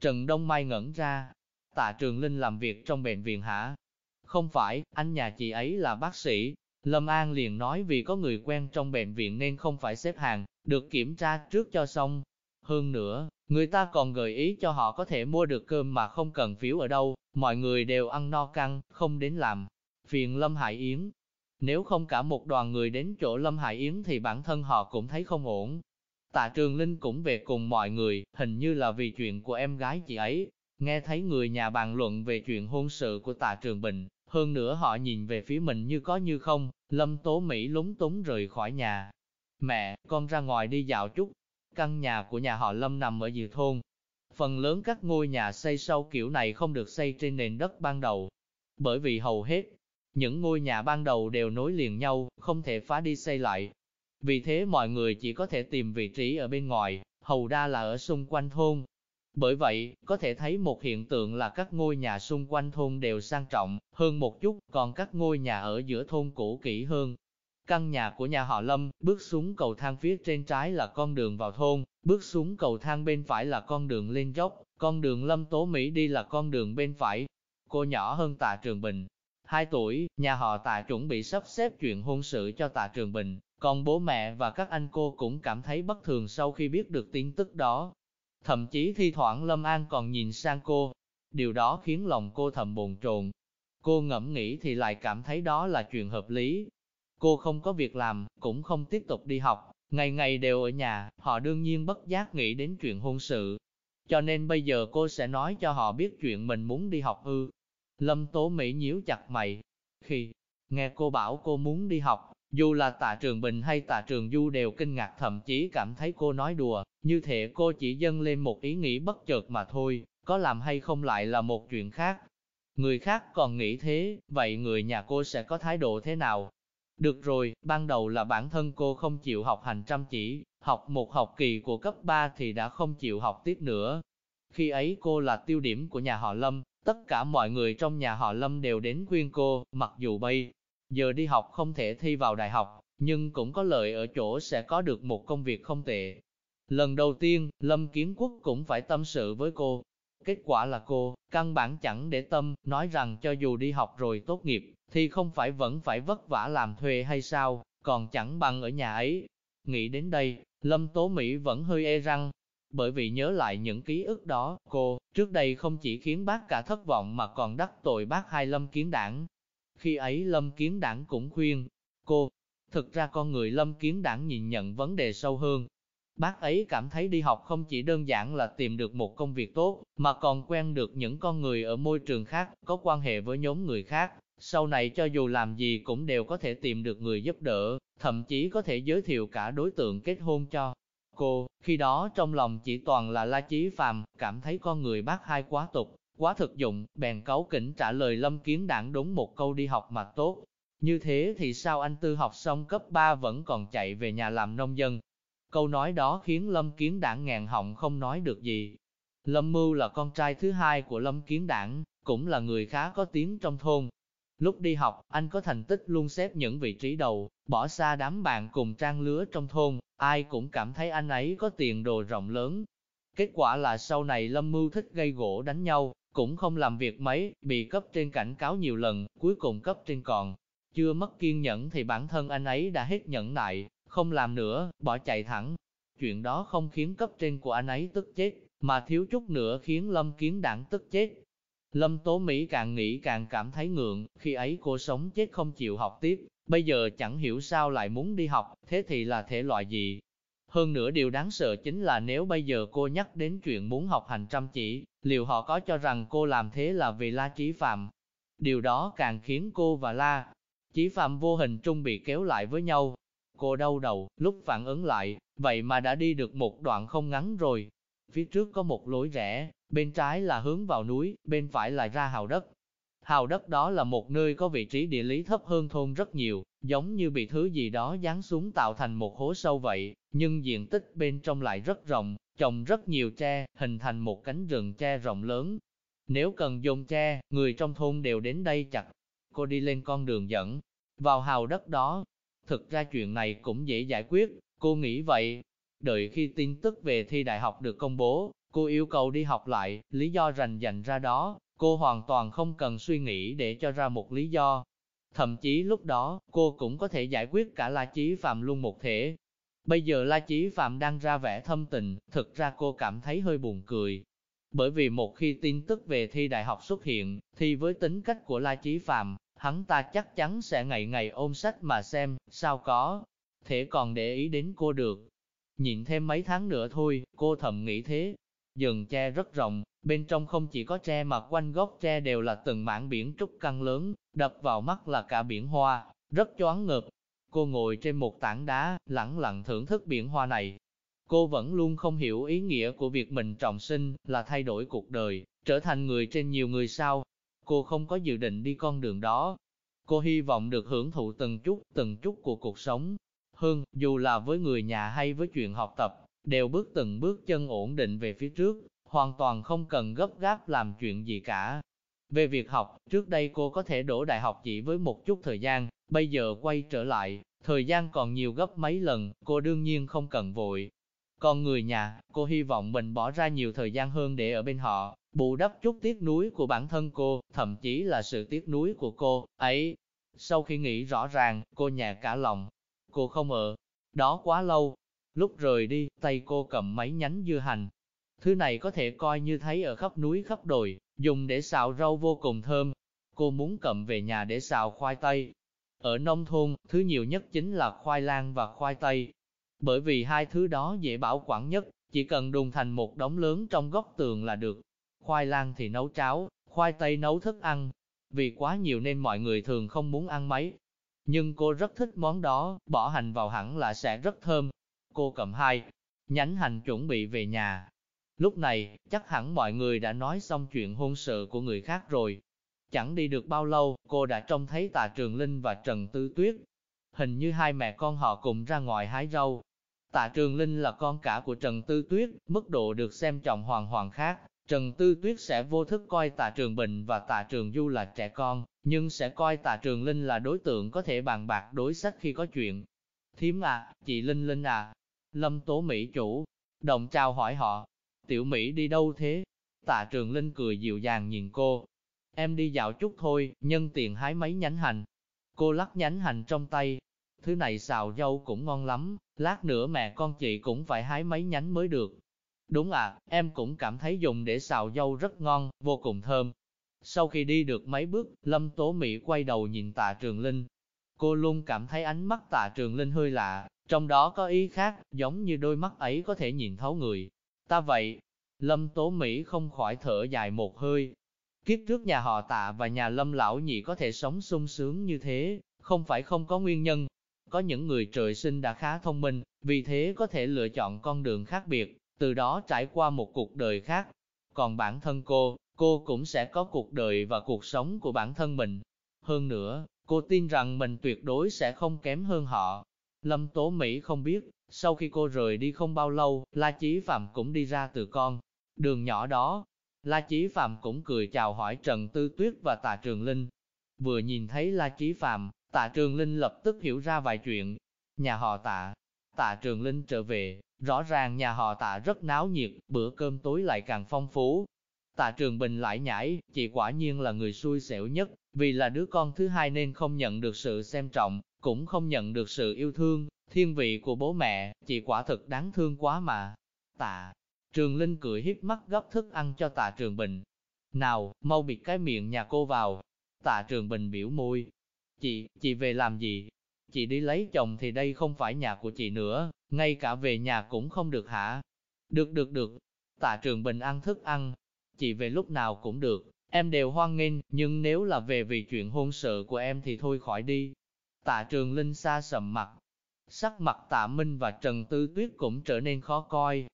Trần Đông Mai ngẩn ra. Tạ Trường Linh làm việc trong bệnh viện hả? Không phải, anh nhà chị ấy là bác sĩ. Lâm An liền nói vì có người quen trong bệnh viện nên không phải xếp hàng, được kiểm tra trước cho xong. Hơn nữa, Người ta còn gợi ý cho họ có thể mua được cơm mà không cần phiếu ở đâu, mọi người đều ăn no căng, không đến làm. Phiền Lâm Hải Yến. Nếu không cả một đoàn người đến chỗ Lâm Hải Yến thì bản thân họ cũng thấy không ổn. Tạ Trường Linh cũng về cùng mọi người, hình như là vì chuyện của em gái chị ấy. Nghe thấy người nhà bàn luận về chuyện hôn sự của Tạ Trường Bình, hơn nữa họ nhìn về phía mình như có như không, Lâm Tố Mỹ lúng túng rời khỏi nhà. Mẹ, con ra ngoài đi dạo chút, Căn nhà của nhà họ Lâm nằm ở giữa thôn. Phần lớn các ngôi nhà xây sau kiểu này không được xây trên nền đất ban đầu. Bởi vì hầu hết, những ngôi nhà ban đầu đều nối liền nhau, không thể phá đi xây lại. Vì thế mọi người chỉ có thể tìm vị trí ở bên ngoài, hầu đa là ở xung quanh thôn. Bởi vậy, có thể thấy một hiện tượng là các ngôi nhà xung quanh thôn đều sang trọng hơn một chút, còn các ngôi nhà ở giữa thôn cũ kỹ hơn. Căn nhà của nhà họ Lâm, bước xuống cầu thang phía trên trái là con đường vào thôn, bước xuống cầu thang bên phải là con đường lên dốc, con đường Lâm Tố Mỹ đi là con đường bên phải. Cô nhỏ hơn Tạ Trường Bình, 2 tuổi, nhà họ Tạ chuẩn bị sắp xếp chuyện hôn sự cho Tạ Trường Bình, còn bố mẹ và các anh cô cũng cảm thấy bất thường sau khi biết được tin tức đó. Thậm chí thi thoảng Lâm An còn nhìn sang cô, điều đó khiến lòng cô thầm bồn chồn. Cô ngẫm nghĩ thì lại cảm thấy đó là chuyện hợp lý. Cô không có việc làm, cũng không tiếp tục đi học, ngày ngày đều ở nhà, họ đương nhiên bất giác nghĩ đến chuyện hôn sự. Cho nên bây giờ cô sẽ nói cho họ biết chuyện mình muốn đi học ư. Lâm Tố Mỹ nhíu chặt mày. Khi nghe cô bảo cô muốn đi học, dù là tạ trường Bình hay tạ trường Du đều kinh ngạc thậm chí cảm thấy cô nói đùa, như thể cô chỉ dâng lên một ý nghĩ bất chợt mà thôi, có làm hay không lại là một chuyện khác. Người khác còn nghĩ thế, vậy người nhà cô sẽ có thái độ thế nào? Được rồi, ban đầu là bản thân cô không chịu học hành chăm chỉ, học một học kỳ của cấp 3 thì đã không chịu học tiếp nữa. Khi ấy cô là tiêu điểm của nhà họ Lâm, tất cả mọi người trong nhà họ Lâm đều đến khuyên cô, mặc dù bây giờ đi học không thể thi vào đại học, nhưng cũng có lợi ở chỗ sẽ có được một công việc không tệ. Lần đầu tiên, Lâm Kiến Quốc cũng phải tâm sự với cô. Kết quả là cô, căn bản chẳng để tâm, nói rằng cho dù đi học rồi tốt nghiệp, thì không phải vẫn phải vất vả làm thuê hay sao, còn chẳng bằng ở nhà ấy. Nghĩ đến đây, Lâm Tố Mỹ vẫn hơi e răng, bởi vì nhớ lại những ký ức đó, cô, trước đây không chỉ khiến bác cả thất vọng mà còn đắc tội bác hai Lâm Kiến Đảng. Khi ấy Lâm Kiến Đảng cũng khuyên, cô, thực ra con người Lâm Kiến Đảng nhìn nhận vấn đề sâu hơn. Bác ấy cảm thấy đi học không chỉ đơn giản là tìm được một công việc tốt, mà còn quen được những con người ở môi trường khác, có quan hệ với nhóm người khác. Sau này cho dù làm gì cũng đều có thể tìm được người giúp đỡ, thậm chí có thể giới thiệu cả đối tượng kết hôn cho. Cô, khi đó trong lòng chỉ toàn là La Chí Phàm, cảm thấy con người bác hai quá tục, quá thực dụng, bèn cấu kỉnh trả lời Lâm Kiến Đảng đúng một câu đi học mà tốt. Như thế thì sao anh Tư học xong cấp 3 vẫn còn chạy về nhà làm nông dân? Câu nói đó khiến Lâm Kiến Đảng ngàn họng không nói được gì. Lâm Mưu là con trai thứ hai của Lâm Kiến Đảng, cũng là người khá có tiếng trong thôn, Lúc đi học, anh có thành tích luôn xếp những vị trí đầu, bỏ xa đám bạn cùng trang lứa trong thôn, ai cũng cảm thấy anh ấy có tiền đồ rộng lớn. Kết quả là sau này Lâm Mưu thích gây gỗ đánh nhau, cũng không làm việc mấy, bị cấp trên cảnh cáo nhiều lần, cuối cùng cấp trên còn. Chưa mất kiên nhẫn thì bản thân anh ấy đã hết nhẫn nại, không làm nữa, bỏ chạy thẳng. Chuyện đó không khiến cấp trên của anh ấy tức chết, mà thiếu chút nữa khiến Lâm Kiến Đảng tức chết. Lâm Tố Mỹ càng nghĩ càng cảm thấy ngượng, khi ấy cô sống chết không chịu học tiếp, bây giờ chẳng hiểu sao lại muốn đi học, thế thì là thể loại gì. Hơn nữa điều đáng sợ chính là nếu bây giờ cô nhắc đến chuyện muốn học hành chăm chỉ, liệu họ có cho rằng cô làm thế là vì La Chí Phạm? Điều đó càng khiến cô và La Chí Phạm vô hình trung bị kéo lại với nhau. Cô đau đầu, lúc phản ứng lại, vậy mà đã đi được một đoạn không ngắn rồi. Phía trước có một lối rẽ, bên trái là hướng vào núi, bên phải là ra hào đất. Hào đất đó là một nơi có vị trí địa lý thấp hơn thôn rất nhiều, giống như bị thứ gì đó giáng xuống tạo thành một hố sâu vậy, nhưng diện tích bên trong lại rất rộng, trồng rất nhiều tre, hình thành một cánh rừng tre rộng lớn. Nếu cần dùng tre, người trong thôn đều đến đây chặt. Cô đi lên con đường dẫn, vào hào đất đó. Thực ra chuyện này cũng dễ giải quyết, cô nghĩ vậy. Đợi khi tin tức về thi đại học được công bố, Cô yêu cầu đi học lại, lý do rành dành ra đó, cô hoàn toàn không cần suy nghĩ để cho ra một lý do. Thậm chí lúc đó, cô cũng có thể giải quyết cả La Chí Phạm luôn một thể. Bây giờ La Chí Phạm đang ra vẻ thâm tình, thực ra cô cảm thấy hơi buồn cười. Bởi vì một khi tin tức về thi đại học xuất hiện, thì với tính cách của La Chí Phạm, hắn ta chắc chắn sẽ ngày ngày ôm sách mà xem, sao có, thể còn để ý đến cô được. Nhìn thêm mấy tháng nữa thôi, cô thầm nghĩ thế, Rừng tre rất rộng, bên trong không chỉ có tre mà quanh gốc tre đều là từng mảng biển trúc căng lớn, đập vào mắt là cả biển hoa, rất choáng ngợp. Cô ngồi trên một tảng đá, lặng lặng thưởng thức biển hoa này. Cô vẫn luôn không hiểu ý nghĩa của việc mình trọng sinh là thay đổi cuộc đời, trở thành người trên nhiều người sao. Cô không có dự định đi con đường đó. Cô hy vọng được hưởng thụ từng chút, từng chút của cuộc sống. Hơn, dù là với người nhà hay với chuyện học tập, đều bước từng bước chân ổn định về phía trước, hoàn toàn không cần gấp gáp làm chuyện gì cả. Về việc học, trước đây cô có thể đổ đại học chỉ với một chút thời gian, bây giờ quay trở lại, Thời gian còn nhiều gấp mấy lần, cô đương nhiên không cần vội. Còn người nhà, cô hy vọng mình bỏ ra nhiều thời gian hơn để ở bên họ, bù đắp chút tiếc nuối của bản thân cô, thậm chí là sự tiếc nuối của cô, ấy. Sau khi nghĩ rõ ràng, cô nhẹ cả lòng. Cô không ở đó quá lâu. Lúc rời đi, tay cô cầm mấy nhánh dưa hành. Thứ này có thể coi như thấy ở khắp núi khắp đồi, dùng để xào rau vô cùng thơm. Cô muốn cầm về nhà để xào khoai tây. Ở nông thôn, thứ nhiều nhất chính là khoai lang và khoai tây. Bởi vì hai thứ đó dễ bảo quản nhất, chỉ cần đùng thành một đống lớn trong góc tường là được. Khoai lang thì nấu cháo, khoai tây nấu thức ăn. Vì quá nhiều nên mọi người thường không muốn ăn mấy. Nhưng cô rất thích món đó, bỏ hành vào hẳn là sẽ rất thơm. Cô cầm hai nhánh hành chuẩn bị về nhà. Lúc này, chắc hẳn mọi người đã nói xong chuyện hôn sự của người khác rồi. Chẳng đi được bao lâu, cô đã trông thấy Tạ Trường Linh và Trần Tư Tuyết. Hình như hai mẹ con họ cùng ra ngoài hái rau. Tạ Trường Linh là con cả của Trần Tư Tuyết, mức độ được xem trọng hoàn hoàn khác. Trần Tư Tuyết sẽ vô thức coi Tạ Trường Bình và Tạ Trường Du là trẻ con, nhưng sẽ coi Tạ Trường Linh là đối tượng có thể bàn bạc đối sách khi có chuyện. Thiếm à, chị Linh Linh à, Lâm Tố Mỹ chủ, đồng chào hỏi họ, tiểu Mỹ đi đâu thế? Tạ Trường Linh cười dịu dàng nhìn cô, em đi dạo chút thôi, nhân tiện hái mấy nhánh hành. Cô lắc nhánh hành trong tay, thứ này xào dâu cũng ngon lắm, lát nữa mẹ con chị cũng phải hái mấy nhánh mới được. Đúng à, em cũng cảm thấy dùng để xào dâu rất ngon, vô cùng thơm. Sau khi đi được mấy bước, Lâm Tố Mỹ quay đầu nhìn tạ Trường Linh. Cô luôn cảm thấy ánh mắt tạ Trường Linh hơi lạ, trong đó có ý khác, giống như đôi mắt ấy có thể nhìn thấu người. Ta vậy, Lâm Tố Mỹ không khỏi thở dài một hơi. Kiếp trước nhà họ tạ và nhà Lâm Lão Nhị có thể sống sung sướng như thế, không phải không có nguyên nhân. Có những người trời sinh đã khá thông minh, vì thế có thể lựa chọn con đường khác biệt, từ đó trải qua một cuộc đời khác. Còn bản thân cô, cô cũng sẽ có cuộc đời và cuộc sống của bản thân mình. Hơn nữa, cô tin rằng mình tuyệt đối sẽ không kém hơn họ. Lâm Tố Mỹ không biết, sau khi cô rời đi không bao lâu, La Chí Phạm cũng đi ra từ con. Đường nhỏ đó, La Chí Phạm cũng cười chào hỏi Trần Tư Tuyết và Tạ Trường Linh. Vừa nhìn thấy La Chí Phạm, Tạ Trường Linh lập tức hiểu ra vài chuyện. Nhà họ Tạ, Tạ Trường Linh trở về, rõ ràng nhà họ Tạ rất náo nhiệt, bữa cơm tối lại càng phong phú. Tạ Trường Bình lại nhảy, chị quả nhiên là người xui xẻo nhất, vì là đứa con thứ hai nên không nhận được sự xem trọng, cũng không nhận được sự yêu thương, thiên vị của bố mẹ, chị quả thực đáng thương quá mà. Tạ, Trường Linh cười hiếp mắt gấp thức ăn cho tạ Trường Bình. Nào, mau bịt cái miệng nhà cô vào. Tạ Trường Bình biểu môi. Chị, chị về làm gì? Chị đi lấy chồng thì đây không phải nhà của chị nữa, ngay cả về nhà cũng không được hả? Được được được. Tạ Trường Bình ăn thức ăn. Chị về lúc nào cũng được, em đều hoan nghênh, nhưng nếu là về vì chuyện hôn sự của em thì thôi khỏi đi. Tạ Trường Linh xa sầm mặt. Sắc mặt Tạ Minh và Trần Tư Tuyết cũng trở nên khó coi,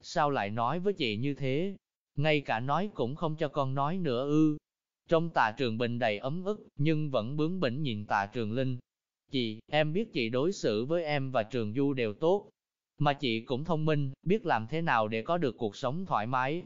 sao lại nói với chị như thế? Ngay cả nói cũng không cho con nói nữa ư. Trong tạ trường bình đầy ấm ức, nhưng vẫn bướng bỉnh nhìn tạ trường linh. Chị, em biết chị đối xử với em và trường du đều tốt. Mà chị cũng thông minh, biết làm thế nào để có được cuộc sống thoải mái.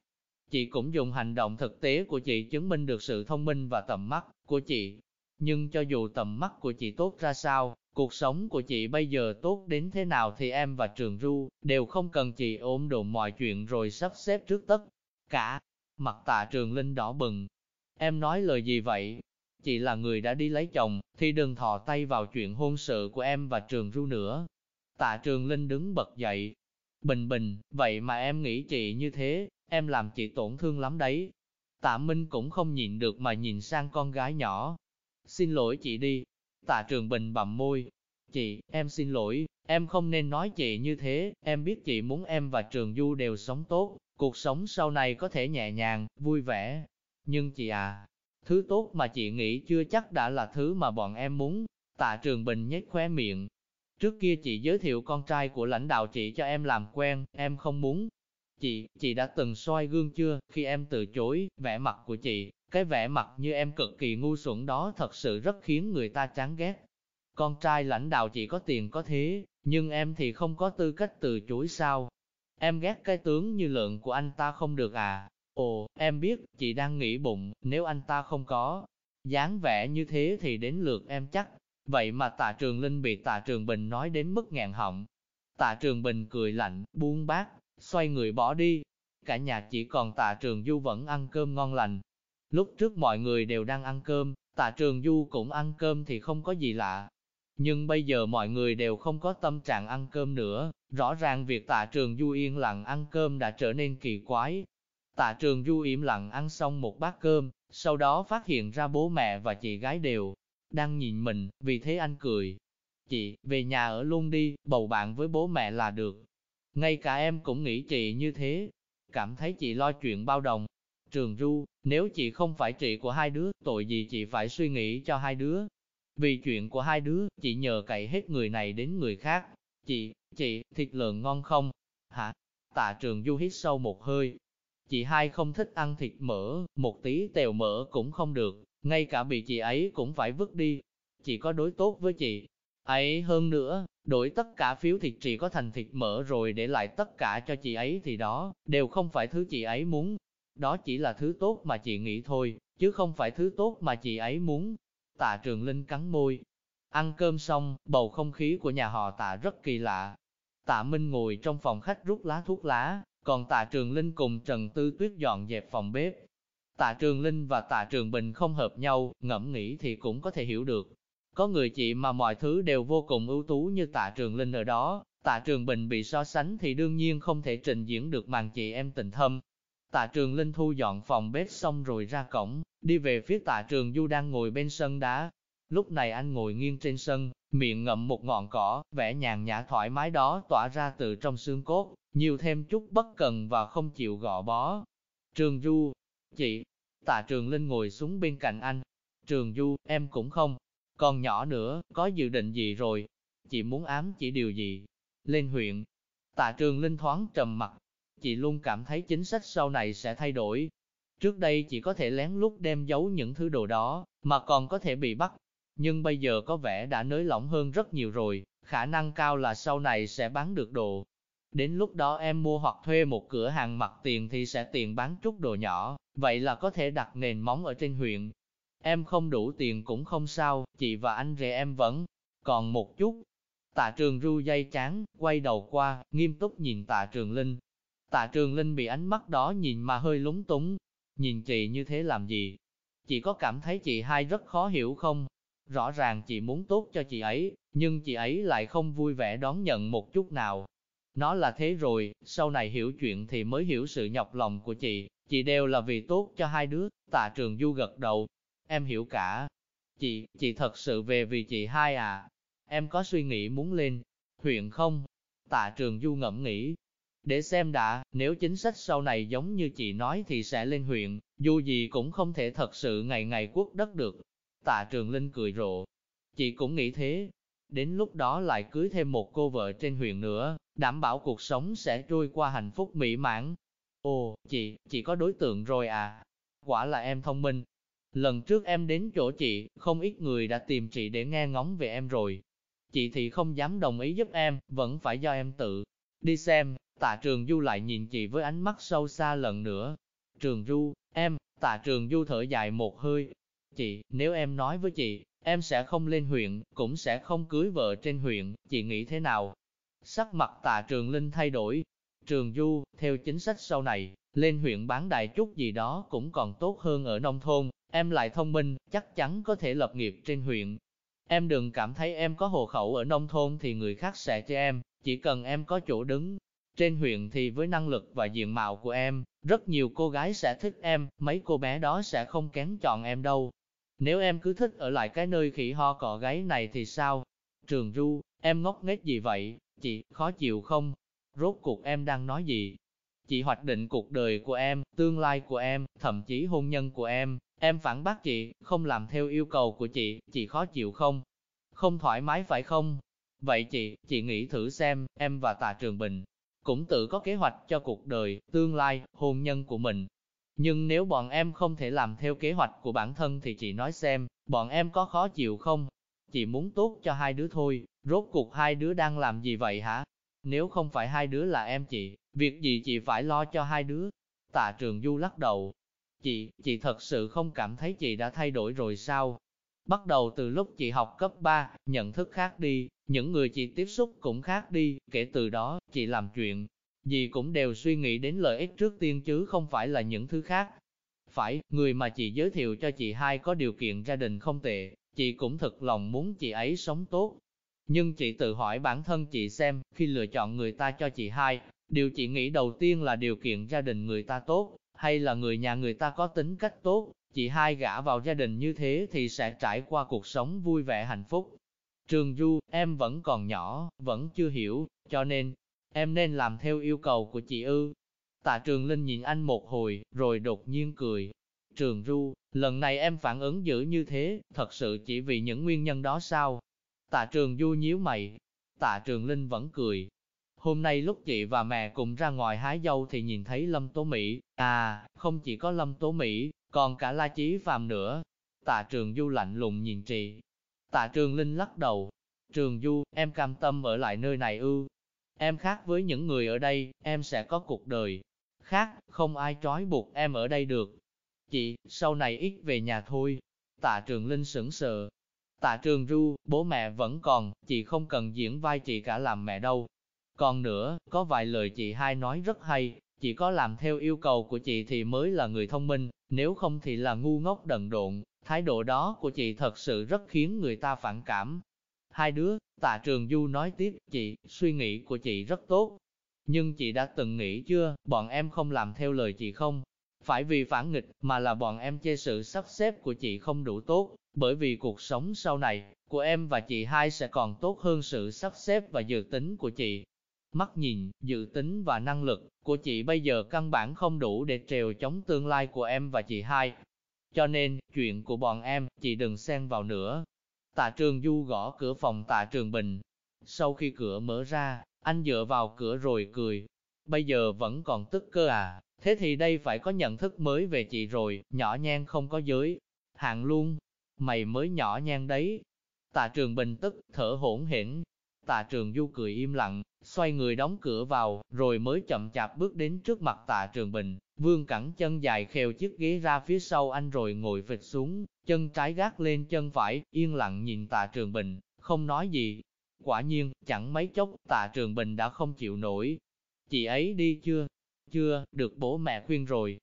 Chị cũng dùng hành động thực tế của chị chứng minh được sự thông minh và tầm mắt của chị. Nhưng cho dù tầm mắt của chị tốt ra sao, Cuộc sống của chị bây giờ tốt đến thế nào thì em và Trường Du đều không cần chị ôm đồn mọi chuyện rồi sắp xếp trước tất. Cả, mặt tạ Trường Linh đỏ bừng. Em nói lời gì vậy? Chị là người đã đi lấy chồng, thì đừng thò tay vào chuyện hôn sự của em và Trường Du nữa. Tạ Trường Linh đứng bật dậy. Bình bình, vậy mà em nghĩ chị như thế, em làm chị tổn thương lắm đấy. Tạ Minh cũng không nhịn được mà nhìn sang con gái nhỏ. Xin lỗi chị đi, Tạ Trường Bình bậm môi. Chị, em xin lỗi, em không nên nói chị như thế, em biết chị muốn em và Trường Du đều sống tốt, cuộc sống sau này có thể nhẹ nhàng, vui vẻ. Nhưng chị à, thứ tốt mà chị nghĩ chưa chắc đã là thứ mà bọn em muốn. Tạ Trường Bình nhếch khóe miệng. Trước kia chị giới thiệu con trai của lãnh đạo chị cho em làm quen, em không muốn. Chị, chị đã từng soi gương chưa, khi em từ chối, vẻ mặt của chị, cái vẻ mặt như em cực kỳ ngu xuẩn đó thật sự rất khiến người ta chán ghét. Con trai lãnh đạo chỉ có tiền có thế, nhưng em thì không có tư cách từ chối sao. Em ghét cái tướng như lượng của anh ta không được à. Ồ, em biết, chị đang nghĩ bụng, nếu anh ta không có dáng vẻ như thế thì đến lượt em chắc. vậy mà tạ trường Linh bị tạ trường Bình nói đến mức ngàn họng. Tạ trường Bình cười lạnh, buông bát, xoay người bỏ đi. Cả nhà chỉ còn tạ trường Du vẫn ăn cơm ngon lành. Lúc trước mọi người đều đang ăn cơm, tạ trường Du cũng ăn cơm thì không có gì lạ. Nhưng bây giờ mọi người đều không có tâm trạng ăn cơm nữa, rõ ràng việc tạ trường Du yên lặng ăn cơm đã trở nên kỳ quái. Tạ trường Du im lặng ăn xong một bát cơm, sau đó phát hiện ra bố mẹ và chị gái đều đang nhìn mình, vì thế anh cười. Chị, về nhà ở luôn đi, bầu bạn với bố mẹ là được. Ngay cả em cũng nghĩ chị như thế. Cảm thấy chị lo chuyện bao đồng. Trường Du, nếu chị không phải chị của hai đứa, tội gì chị phải suy nghĩ cho hai đứa. Vì chuyện của hai đứa, chị nhờ cậy hết người này đến người khác. Chị, chị, thịt lợn ngon không? Hả? Tạ trường Du hít sâu một hơi. Chị hai không thích ăn thịt mỡ, một tí tèo mỡ cũng không được, ngay cả bị chị ấy cũng phải vứt đi. Chị có đối tốt với chị ấy hơn nữa, đổi tất cả phiếu thịt chị có thành thịt mỡ rồi để lại tất cả cho chị ấy thì đó, đều không phải thứ chị ấy muốn. Đó chỉ là thứ tốt mà chị nghĩ thôi, chứ không phải thứ tốt mà chị ấy muốn. Tạ Trường Linh cắn môi. Ăn cơm xong, bầu không khí của nhà họ tạ rất kỳ lạ. Tạ Minh ngồi trong phòng khách rút lá thuốc lá, còn Tạ Trường Linh cùng Trần Tư Tuyết dọn dẹp phòng bếp. Tạ Trường Linh và Tạ Trường Bình không hợp nhau, ngẫm nghĩ thì cũng có thể hiểu được. Có người chị mà mọi thứ đều vô cùng ưu tú như Tạ Trường Linh ở đó, Tạ Trường Bình bị so sánh thì đương nhiên không thể trình diễn được màn chị em tình thâm. Tạ Trường Linh thu dọn phòng bếp xong rồi ra cổng, đi về phía Tạ Trường Du đang ngồi bên sân đá. Lúc này anh ngồi nghiêng trên sân, miệng ngậm một ngọn cỏ, vẻ nhàn nhã thoải mái đó tỏa ra từ trong xương cốt, nhiều thêm chút bất cần và không chịu gò bó. Trường Du, chị, tạ Trường Linh ngồi xuống bên cạnh anh. Trường Du, em cũng không, còn nhỏ nữa, có dự định gì rồi? Chị muốn ám chỉ điều gì? Lên huyện. Tạ Trường Linh thoáng trầm mặt. Chị luôn cảm thấy chính sách sau này sẽ thay đổi. Trước đây chị có thể lén lút đem giấu những thứ đồ đó, mà còn có thể bị bắt. Nhưng bây giờ có vẻ đã nới lỏng hơn rất nhiều rồi, khả năng cao là sau này sẽ bán được đồ, Đến lúc đó em mua hoặc thuê một cửa hàng mặt tiền thì sẽ tiền bán chút đồ nhỏ, vậy là có thể đặt nền móng ở trên huyện. Em không đủ tiền cũng không sao, chị và anh rể em vẫn còn một chút. Tạ trường ru dây chán, quay đầu qua, nghiêm túc nhìn tạ trường linh. Tạ trường linh bị ánh mắt đó nhìn mà hơi lúng túng. Nhìn chị như thế làm gì? Chị có cảm thấy chị hai rất khó hiểu không? Rõ ràng chị muốn tốt cho chị ấy, nhưng chị ấy lại không vui vẻ đón nhận một chút nào. Nó là thế rồi, sau này hiểu chuyện thì mới hiểu sự nhọc lòng của chị, chị đều là vì tốt cho hai đứa, tạ trường du gật đầu, em hiểu cả. Chị, chị thật sự về vì chị hai à, em có suy nghĩ muốn lên huyện không? Tạ trường du ngẫm nghĩ, để xem đã, nếu chính sách sau này giống như chị nói thì sẽ lên huyện, dù gì cũng không thể thật sự ngày ngày quốc đất được. Tạ trường linh cười rộ, chị cũng nghĩ thế, đến lúc đó lại cưới thêm một cô vợ trên huyện nữa, đảm bảo cuộc sống sẽ trôi qua hạnh phúc mỹ mãn. Ồ, chị, chị có đối tượng rồi à? Quả là em thông minh. Lần trước em đến chỗ chị, không ít người đã tìm chị để nghe ngóng về em rồi. Chị thì không dám đồng ý giúp em, vẫn phải do em tự đi xem. Tạ Trường Du lại nhìn chị với ánh mắt sâu xa lần nữa. Trường Du, em, Tạ Trường Du thở dài một hơi. Chị, nếu em nói với chị, em sẽ không lên huyện, cũng sẽ không cưới vợ trên huyện, chị nghĩ thế nào? Sắc mặt tạ trường linh thay đổi. Trường Du, theo chính sách sau này, lên huyện bán đại chút gì đó cũng còn tốt hơn ở nông thôn, em lại thông minh, chắc chắn có thể lập nghiệp trên huyện. Em đừng cảm thấy em có hộ khẩu ở nông thôn thì người khác sẽ cho em, chỉ cần em có chỗ đứng. Trên huyện thì với năng lực và diện mạo của em, rất nhiều cô gái sẽ thích em, mấy cô bé đó sẽ không kén chọn em đâu. Nếu em cứ thích ở lại cái nơi khỉ ho cỏ gáy này thì sao? Trường Du, em ngốc nghếch gì vậy? Chị, khó chịu không? Rốt cuộc em đang nói gì? Chị hoạch định cuộc đời của em, tương lai của em, thậm chí hôn nhân của em. Em phản bác chị, không làm theo yêu cầu của chị, chị khó chịu không? Không thoải mái phải không? Vậy chị, chị nghĩ thử xem, em và Tạ Trường Bình cũng tự có kế hoạch cho cuộc đời, tương lai, hôn nhân của mình. Nhưng nếu bọn em không thể làm theo kế hoạch của bản thân thì chị nói xem, bọn em có khó chịu không? Chị muốn tốt cho hai đứa thôi, rốt cuộc hai đứa đang làm gì vậy hả? Nếu không phải hai đứa là em chị, việc gì chị phải lo cho hai đứa? Tạ trường du lắc đầu. Chị, chị thật sự không cảm thấy chị đã thay đổi rồi sao? Bắt đầu từ lúc chị học cấp 3, nhận thức khác đi, những người chị tiếp xúc cũng khác đi, kể từ đó, chị làm chuyện, gì cũng đều suy nghĩ đến lợi ích trước tiên chứ không phải là những thứ khác. Phải, người mà chị giới thiệu cho chị hai có điều kiện gia đình không tệ, chị cũng thật lòng muốn chị ấy sống tốt. Nhưng chị tự hỏi bản thân chị xem, khi lựa chọn người ta cho chị hai, điều chị nghĩ đầu tiên là điều kiện gia đình người ta tốt, hay là người nhà người ta có tính cách tốt, chị hai gả vào gia đình như thế thì sẽ trải qua cuộc sống vui vẻ hạnh phúc. Trường Du, em vẫn còn nhỏ, vẫn chưa hiểu, cho nên, em nên làm theo yêu cầu của chị ư. Tạ Trường Linh nhìn anh một hồi, rồi đột nhiên cười. Trường Du, lần này em phản ứng dữ như thế, thật sự chỉ vì những nguyên nhân đó sao? Tạ Trường Du nhíu mày. Tạ Trường Linh vẫn cười. Hôm nay lúc chị và mẹ cùng ra ngoài hái dâu thì nhìn thấy Lâm Tố Mỹ. À, không chỉ có Lâm Tố Mỹ, còn cả La Chí Phạm nữa. Tạ Trường Du lạnh lùng nhìn chị. Tạ Trường Linh lắc đầu. Trường Du, em cam tâm ở lại nơi này ư. Em khác với những người ở đây, em sẽ có cuộc đời. Khác, không ai trói buộc em ở đây được. Chị, sau này ít về nhà thôi. Tạ Trường Linh sững sờ. Tạ Trường Du, bố mẹ vẫn còn, chị không cần diễn vai chị cả làm mẹ đâu. Còn nữa, có vài lời chị hai nói rất hay, chỉ có làm theo yêu cầu của chị thì mới là người thông minh, nếu không thì là ngu ngốc đần độn, thái độ đó của chị thật sự rất khiến người ta phản cảm. Hai đứa, tạ trường du nói tiếp, chị, suy nghĩ của chị rất tốt. Nhưng chị đã từng nghĩ chưa, bọn em không làm theo lời chị không? Phải vì phản nghịch, mà là bọn em chê sự sắp xếp của chị không đủ tốt, bởi vì cuộc sống sau này, của em và chị hai sẽ còn tốt hơn sự sắp xếp và dự tính của chị. Mắt nhìn, dự tính và năng lực của chị bây giờ căn bản không đủ để trèo chống tương lai của em và chị hai. Cho nên, chuyện của bọn em, chị đừng xen vào nữa. Tạ Trường Du gõ cửa phòng Tạ Trường Bình. Sau khi cửa mở ra, anh dựa vào cửa rồi cười. Bây giờ vẫn còn tức cơ à, thế thì đây phải có nhận thức mới về chị rồi, nhỏ nhen không có giới. Hạng luôn, mày mới nhỏ nhan đấy. Tạ Trường Bình tức, thở hỗn hển, Tạ Trường Du cười im lặng, xoay người đóng cửa vào, rồi mới chậm chạp bước đến trước mặt Tạ Trường Bình, vương cẳng chân dài khều chiếc ghế ra phía sau anh rồi ngồi phịch xuống, chân trái gác lên chân phải, yên lặng nhìn Tạ Trường Bình, không nói gì. Quả nhiên, chẳng mấy chốc, Tạ Trường Bình đã không chịu nổi. Chị ấy đi chưa? Chưa, được bố mẹ khuyên rồi.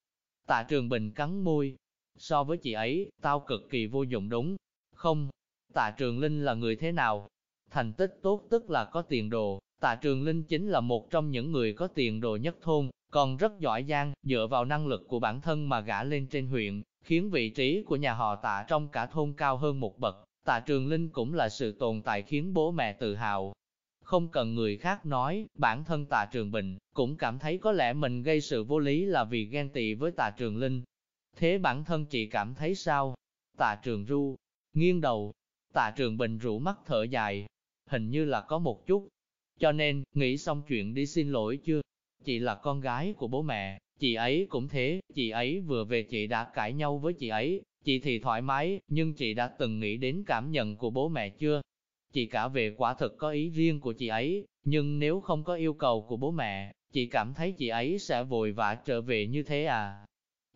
Tạ Trường Bình cắn môi. So với chị ấy, tao cực kỳ vô dụng đúng. Không, Tạ Trường Linh là người thế nào? Thành tích tốt tức là có tiền đồ, tạ trường linh chính là một trong những người có tiền đồ nhất thôn, còn rất giỏi giang, dựa vào năng lực của bản thân mà gã lên trên huyện, khiến vị trí của nhà họ tạ trong cả thôn cao hơn một bậc. Tạ Trường Linh cũng là sự tồn tại khiến bố mẹ tự hào. Không cần người khác nói, bản thân Tạ Trường Bình cũng cảm thấy có lẽ mình gây sự vô lý là vì ghen tị với Tạ Trường Linh. Thế bản thân chị cảm thấy sao? Tạ Trường Ru, nghiêng đầu. Tạ Trường Bình rủ mắt thở dài, hình như là có một chút. Cho nên, nghĩ xong chuyện đi xin lỗi chưa? Chị là con gái của bố mẹ, chị ấy cũng thế, chị ấy vừa về chị đã cãi nhau với chị ấy, chị thì thoải mái, nhưng chị đã từng nghĩ đến cảm nhận của bố mẹ chưa? Chị cả về quả thực có ý riêng của chị ấy, nhưng nếu không có yêu cầu của bố mẹ, chị cảm thấy chị ấy sẽ vội vã trở về như thế à?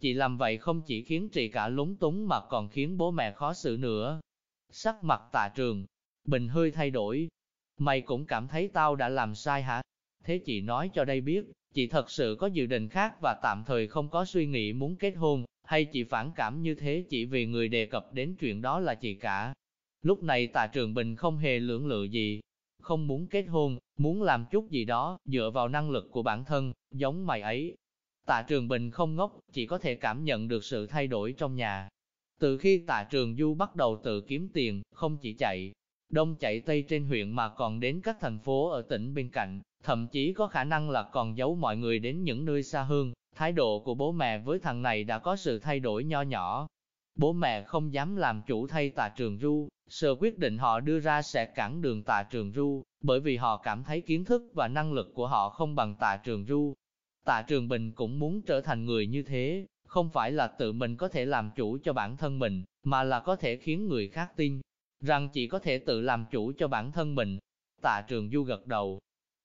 Chị làm vậy không chỉ khiến chị cả lúng túng mà còn khiến bố mẹ khó xử nữa. Sắc mặt tạ trường, Bình hơi thay đổi. Mày cũng cảm thấy tao đã làm sai hả? Thế chị nói cho đây biết, chị thật sự có dự định khác và tạm thời không có suy nghĩ muốn kết hôn, hay chị phản cảm như thế chỉ vì người đề cập đến chuyện đó là chị cả. Lúc này tạ trường Bình không hề lưỡng lự gì, không muốn kết hôn, muốn làm chút gì đó, dựa vào năng lực của bản thân, giống mày ấy. Tạ Trường Bình không ngốc, chỉ có thể cảm nhận được sự thay đổi trong nhà. Từ khi Tạ Trường Du bắt đầu tự kiếm tiền, không chỉ chạy, đông chạy tây trên huyện mà còn đến các thành phố ở tỉnh bên cạnh, thậm chí có khả năng là còn giấu mọi người đến những nơi xa hơn. Thái độ của bố mẹ với thằng này đã có sự thay đổi nho nhỏ. Bố mẹ không dám làm chủ thay Tạ trường Du, sợ quyết định họ đưa ra sẽ cản đường Tạ trường Du, bởi vì họ cảm thấy kiến thức và năng lực của họ không bằng Tạ trường Du. Tạ Trường Bình cũng muốn trở thành người như thế, không phải là tự mình có thể làm chủ cho bản thân mình, mà là có thể khiến người khác tin, rằng chỉ có thể tự làm chủ cho bản thân mình. Tạ Trường Du gật đầu.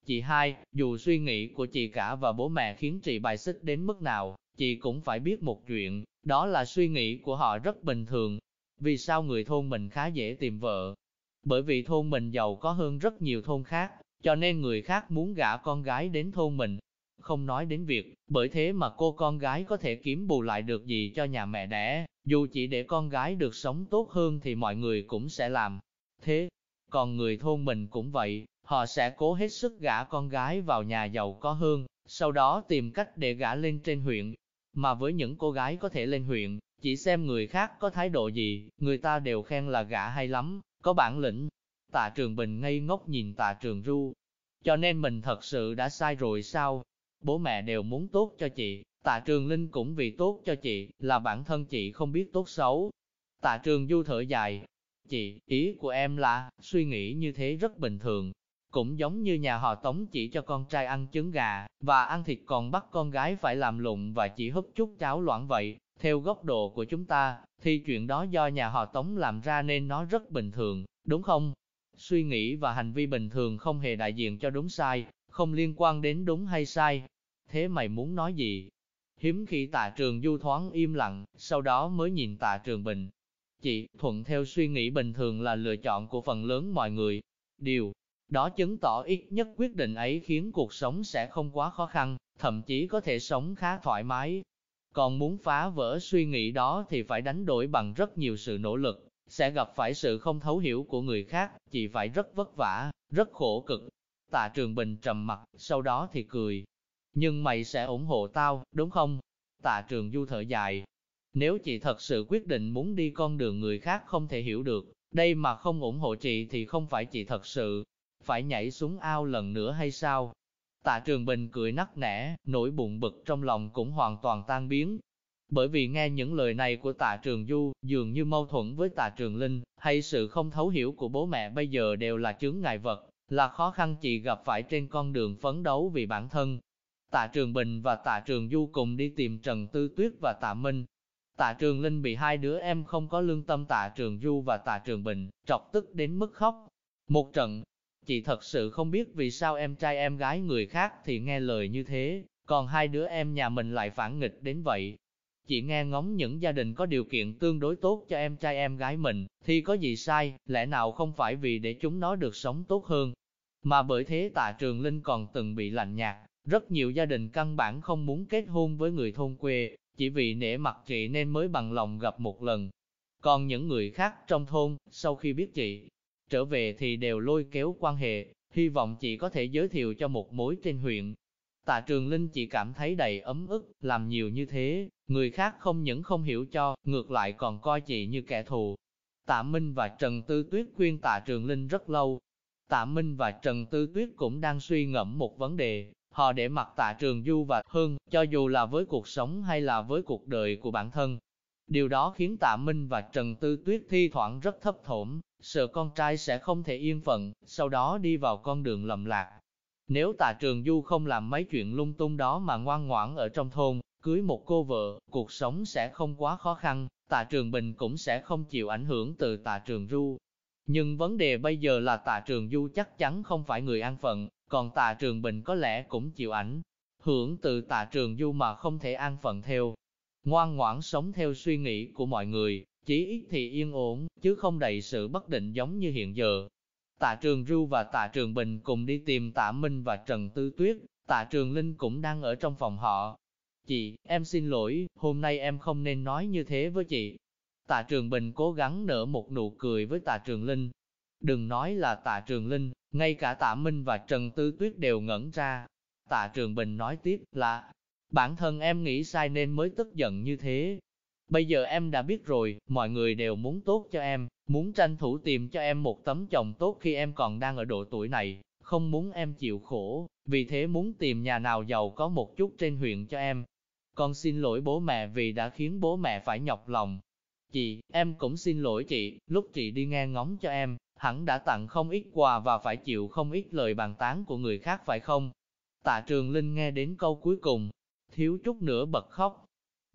Chị hai, dù suy nghĩ của chị cả và bố mẹ khiến chị bài xích đến mức nào, chị cũng phải biết một chuyện, đó là suy nghĩ của họ rất bình thường. Vì sao người thôn mình khá dễ tìm vợ? Bởi vì thôn mình giàu có hơn rất nhiều thôn khác, cho nên người khác muốn gả con gái đến thôn mình. Không nói đến việc, bởi thế mà cô con gái có thể kiếm bù lại được gì cho nhà mẹ đẻ, dù chỉ để con gái được sống tốt hơn thì mọi người cũng sẽ làm. Thế, còn người thôn mình cũng vậy, họ sẽ cố hết sức gả con gái vào nhà giàu có hơn, sau đó tìm cách để gả lên trên huyện. Mà với những cô gái có thể lên huyện, chỉ xem người khác có thái độ gì, người ta đều khen là gả hay lắm, có bản lĩnh. Tạ Trường Bình ngây ngốc nhìn Tạ Trường Ru. Cho nên mình thật sự đã sai rồi sao? Bố mẹ đều muốn tốt cho chị, Tạ Trường Linh cũng vì tốt cho chị, là bản thân chị không biết tốt xấu. Tạ Trường Du thở dài. Chị, ý của em là, suy nghĩ như thế rất bình thường, cũng giống như nhà họ Tống chỉ cho con trai ăn trứng gà, và ăn thịt còn bắt con gái phải làm lụng và chỉ húp chút cháo loãng vậy. Theo góc độ của chúng ta, thì chuyện đó do nhà họ Tống làm ra nên nó rất bình thường, đúng không? Suy nghĩ và hành vi bình thường không hề đại diện cho đúng sai, không liên quan đến đúng hay sai. Thế mày muốn nói gì? Hiếm khi tạ trường du thoáng im lặng, sau đó mới nhìn tạ trường bình. Chị, thuận theo suy nghĩ bình thường là lựa chọn của phần lớn mọi người. Điều đó chứng tỏ ít nhất quyết định ấy khiến cuộc sống sẽ không quá khó khăn, thậm chí có thể sống khá thoải mái. Còn muốn phá vỡ suy nghĩ đó thì phải đánh đổi bằng rất nhiều sự nỗ lực, sẽ gặp phải sự không thấu hiểu của người khác, chỉ phải rất vất vả, rất khổ cực. Tạ Trường Bình trầm mặt, sau đó thì cười. Nhưng mày sẽ ủng hộ tao, đúng không? Tạ Trường Du thở dài. Nếu chị thật sự quyết định muốn đi con đường người khác không thể hiểu được, đây mà không ủng hộ chị thì không phải chị thật sự phải nhảy xuống ao lần nữa hay sao? Tạ Trường Bình cười nắc nẻ, nỗi buồn bực trong lòng cũng hoàn toàn tan biến. Bởi vì nghe những lời này của Tạ Trường Du, dường như mâu thuẫn với Tạ Trường Linh, hay sự không thấu hiểu của bố mẹ bây giờ đều là chướng ngại vật, là khó khăn chị gặp phải trên con đường phấn đấu vì bản thân. Tạ Trường Bình và Tạ Trường Du cùng đi tìm Trần Tư Tuyết và Tạ Minh. Tạ Trường Linh bị hai đứa em không có lương tâm Tạ Trường Du và Tạ Trường Bình, trọc tức đến mức khóc. Một trận, Chị thật sự không biết vì sao em trai em gái người khác thì nghe lời như thế, còn hai đứa em nhà mình lại phản nghịch đến vậy. Chị nghe ngóng những gia đình có điều kiện tương đối tốt cho em trai em gái mình, thì có gì sai, lẽ nào không phải vì để chúng nó được sống tốt hơn. Mà bởi thế tạ trường Linh còn từng bị lạnh nhạt, rất nhiều gia đình căn bản không muốn kết hôn với người thôn quê, chỉ vì nể mặt chị nên mới bằng lòng gặp một lần. Còn những người khác trong thôn, sau khi biết chị, Trở về thì đều lôi kéo quan hệ, hy vọng chị có thể giới thiệu cho một mối trên huyện. Tạ Trường Linh chỉ cảm thấy đầy ấm ức, làm nhiều như thế, người khác không những không hiểu cho, ngược lại còn coi chị như kẻ thù. Tạ Minh và Trần Tư Tuyết khuyên Tạ Trường Linh rất lâu. Tạ Minh và Trần Tư Tuyết cũng đang suy ngẫm một vấn đề, họ để mặc Tạ Trường Du và Hương, cho dù là với cuộc sống hay là với cuộc đời của bản thân. Điều đó khiến Tạ Minh và Trần Tư Tuyết thi thoảng rất thấp thỏm, sợ con trai sẽ không thể yên phận, sau đó đi vào con đường lầm lạc. Nếu tạ trường du không làm mấy chuyện lung tung đó mà ngoan ngoãn ở trong thôn, cưới một cô vợ, cuộc sống sẽ không quá khó khăn, tạ trường bình cũng sẽ không chịu ảnh hưởng từ tạ trường du. Nhưng vấn đề bây giờ là tạ trường du chắc chắn không phải người an phận, còn tạ trường bình có lẽ cũng chịu ảnh hưởng từ tạ trường du mà không thể an phận theo. Ngoan ngoãn sống theo suy nghĩ của mọi người, chỉ ít thì yên ổn, chứ không đầy sự bất định giống như hiện giờ. Tạ Trường Du và Tạ Trường Bình cùng đi tìm Tạ Minh và Trần Tư Tuyết, Tạ Trường Linh cũng đang ở trong phòng họ. Chị, em xin lỗi, hôm nay em không nên nói như thế với chị. Tạ Trường Bình cố gắng nở một nụ cười với Tạ Trường Linh. Đừng nói là Tạ Trường Linh, ngay cả Tạ Minh và Trần Tư Tuyết đều ngẩn ra. Tạ Trường Bình nói tiếp là, bản thân em nghĩ sai nên mới tức giận như thế, Bây giờ em đã biết rồi, mọi người đều muốn tốt cho em, muốn tranh thủ tìm cho em một tấm chồng tốt khi em còn đang ở độ tuổi này, không muốn em chịu khổ, vì thế muốn tìm nhà nào giàu có một chút trên huyện cho em. Con xin lỗi bố mẹ vì đã khiến bố mẹ phải nhọc lòng. Chị, em cũng xin lỗi chị, lúc chị đi nghe ngóng cho em, hẳn đã tặng không ít quà và phải chịu không ít lời bàn tán của người khác phải không? Tạ Trường Linh nghe đến câu cuối cùng, thiếu chút nữa bật khóc,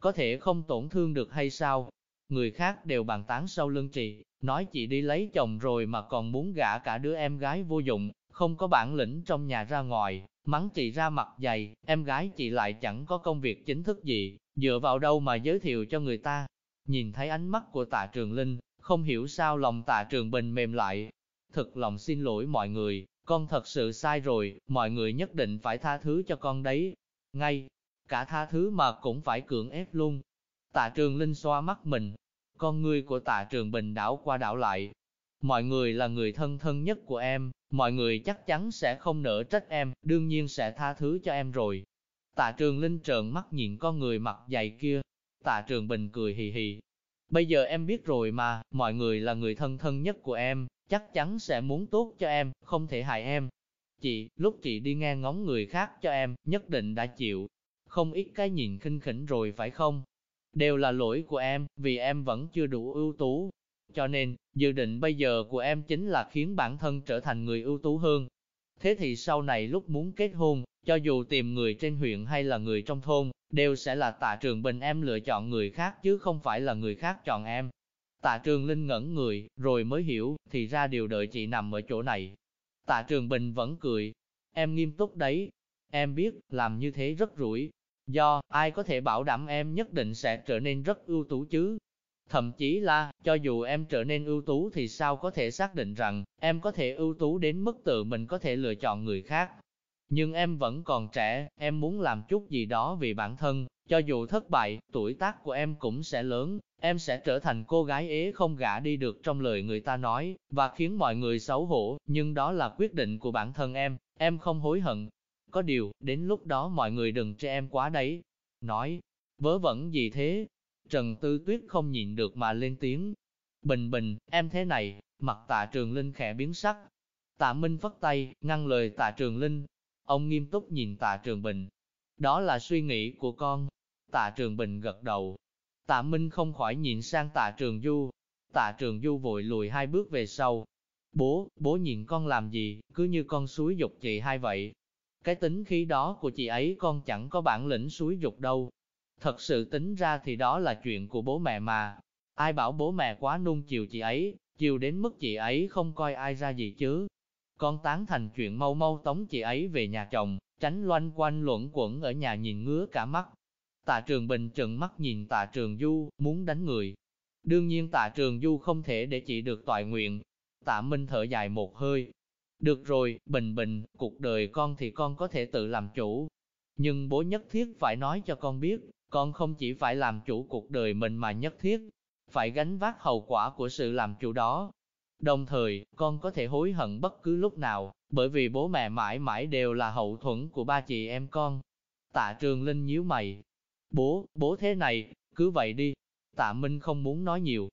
có thể không tổn thương được hay sao? Người khác đều bàn tán sau lưng chị, nói chị đi lấy chồng rồi mà còn muốn gả cả đứa em gái vô dụng, không có bản lĩnh trong nhà ra ngoài, mắng chị ra mặt dày, em gái chị lại chẳng có công việc chính thức gì, dựa vào đâu mà giới thiệu cho người ta. Nhìn thấy ánh mắt của tạ trường linh, không hiểu sao lòng tạ trường bình mềm lại. Thực lòng xin lỗi mọi người, con thật sự sai rồi, mọi người nhất định phải tha thứ cho con đấy. Ngay, cả tha thứ mà cũng phải cưỡng ép luôn. Tạ trường Linh xoa mắt mình, con người của tạ trường bình đảo qua đảo lại. Mọi người là người thân thân nhất của em, mọi người chắc chắn sẽ không nỡ trách em, đương nhiên sẽ tha thứ cho em rồi. Tạ trường Linh trợn mắt nhìn con người mặt dày kia. Tạ trường bình cười hì hì. Bây giờ em biết rồi mà, mọi người là người thân thân nhất của em, chắc chắn sẽ muốn tốt cho em, không thể hại em. Chị, lúc chị đi nghe ngóng người khác cho em, nhất định đã chịu. Không ít cái nhìn khinh khỉnh rồi phải không? Đều là lỗi của em, vì em vẫn chưa đủ ưu tú. Cho nên, dự định bây giờ của em chính là khiến bản thân trở thành người ưu tú hơn. Thế thì sau này lúc muốn kết hôn, cho dù tìm người trên huyện hay là người trong thôn, đều sẽ là tạ trường bình em lựa chọn người khác chứ không phải là người khác chọn em. Tạ trường Linh ngẩn người, rồi mới hiểu, thì ra điều đợi chị nằm ở chỗ này. Tạ trường Bình vẫn cười, em nghiêm túc đấy, em biết, làm như thế rất rủi, do, ai có thể bảo đảm em nhất định sẽ trở nên rất ưu tú chứ. Thậm chí là, cho dù em trở nên ưu tú thì sao có thể xác định rằng, em có thể ưu tú đến mức tự mình có thể lựa chọn người khác. Nhưng em vẫn còn trẻ, em muốn làm chút gì đó vì bản thân, cho dù thất bại, tuổi tác của em cũng sẽ lớn, em sẽ trở thành cô gái ế không gả đi được trong lời người ta nói, và khiến mọi người xấu hổ, nhưng đó là quyết định của bản thân em, em không hối hận. Có điều, đến lúc đó mọi người đừng cho em quá đấy. Nói, vớ vẩn gì thế? Trần Tư Tuyết không nhịn được mà lên tiếng. Bình bình, em thế này, mặt tạ trường linh khẽ biến sắc. Tạ Minh phất tay, ngăn lời tạ trường linh. Ông nghiêm túc nhìn tạ trường bình. Đó là suy nghĩ của con, Tạ Trường Bình gật đầu. Tạ Minh không khỏi nhìn sang Tạ Trường Du. Tạ Trường Du vội lùi hai bước về sau. Bố, bố nhìn con làm gì, cứ như con suối dục chị hai vậy. Cái tính khí đó của chị ấy con chẳng có bản lĩnh suối dục đâu. Thật sự tính ra thì đó là chuyện của bố mẹ mà. Ai bảo bố mẹ quá nung chiều chị ấy, chiều đến mức chị ấy không coi ai ra gì chứ. Con tán thành chuyện mau mau tống chị ấy về nhà chồng, tránh loanh quanh luẩn quẩn ở nhà nhìn ngứa cả mắt. Tạ Trường Bình trừng mắt nhìn Tạ Trường Du, muốn đánh người. Đương nhiên Tạ Trường Du không thể để chị được toại nguyện. Tạ Minh thở dài một hơi. Được rồi, Bình Bình, cuộc đời con thì con có thể tự làm chủ. Nhưng bố nhất thiết phải nói cho con biết, con không chỉ phải làm chủ cuộc đời mình mà nhất thiết, phải gánh vác hậu quả của sự làm chủ đó. Đồng thời, con có thể hối hận bất cứ lúc nào, bởi vì bố mẹ mãi mãi đều là hậu thuẫn của ba chị em con. Tạ Trường Linh nhíu mày, Bố, bố thế này, cứ vậy đi. Tạ Minh không muốn nói nhiều.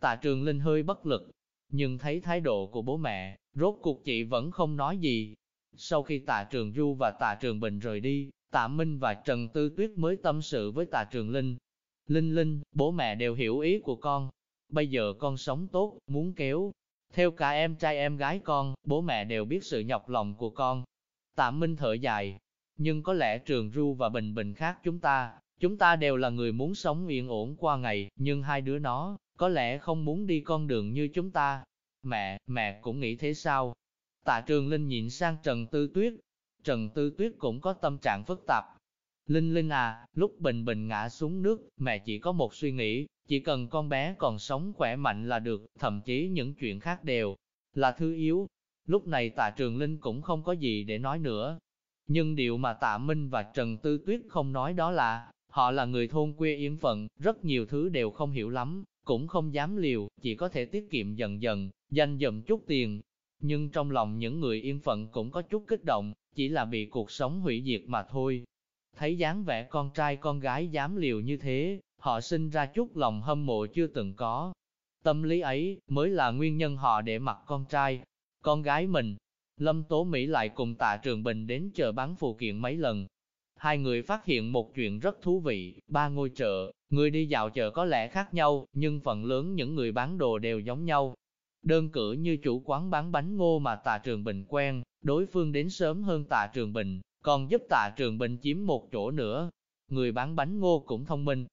Tạ Trường Linh hơi bất lực, nhưng thấy thái độ của bố mẹ, rốt cuộc chị vẫn không nói gì. Sau khi Tạ Trường Du và Tạ Trường Bình rời đi, Tạ Minh và Trần Tư Tuyết mới tâm sự với Tạ Trường Linh. Linh Linh, bố mẹ đều hiểu ý của con. Bây giờ con sống tốt, muốn kéo. Theo cả em trai em gái con, bố mẹ đều biết sự nhọc lòng của con. Tạ Minh thở dài. Nhưng có lẽ Trường Du và Bình Bình khác chúng ta, Chúng ta đều là người muốn sống yên ổn qua ngày, nhưng hai đứa nó, có lẽ không muốn đi con đường như chúng ta. Mẹ, mẹ cũng nghĩ thế sao? Tạ Trường Linh nhìn sang Trần Tư Tuyết. Trần Tư Tuyết cũng có tâm trạng phức tạp. Linh Linh à, lúc Bình Bình ngã xuống nước, mẹ chỉ có một suy nghĩ, chỉ cần con bé còn sống khỏe mạnh là được, thậm chí những chuyện khác đều là thứ yếu. Lúc này Tạ Trường Linh cũng không có gì để nói nữa. Nhưng điều mà Tạ Minh và Trần Tư Tuyết không nói đó là, Họ là người thôn quê yên phận, rất nhiều thứ đều không hiểu lắm, cũng không dám liều, chỉ có thể tiết kiệm dần dần, dành dụm chút tiền. Nhưng trong lòng những người yên phận cũng có chút kích động, chỉ là bị cuộc sống hủy diệt mà thôi. Thấy dáng vẻ con trai con gái dám liều như thế, họ sinh ra chút lòng hâm mộ chưa từng có. Tâm lý ấy mới là nguyên nhân họ để mặc con trai, con gái mình. Lâm Tố Mỹ lại cùng tạ Trường Bình đến chờ bán phụ kiện mấy lần, hai người phát hiện một chuyện rất thú vị, ba ngôi chợ, người đi dạo chợ có lẽ khác nhau, nhưng phần lớn những người bán đồ đều giống nhau. Đơn cử như chủ quán bán bánh ngô mà Tạ Trường Bình quen, đối phương đến sớm hơn Tạ Trường Bình, còn giúp Tạ Trường Bình chiếm một chỗ nữa. Người bán bánh ngô cũng thông minh.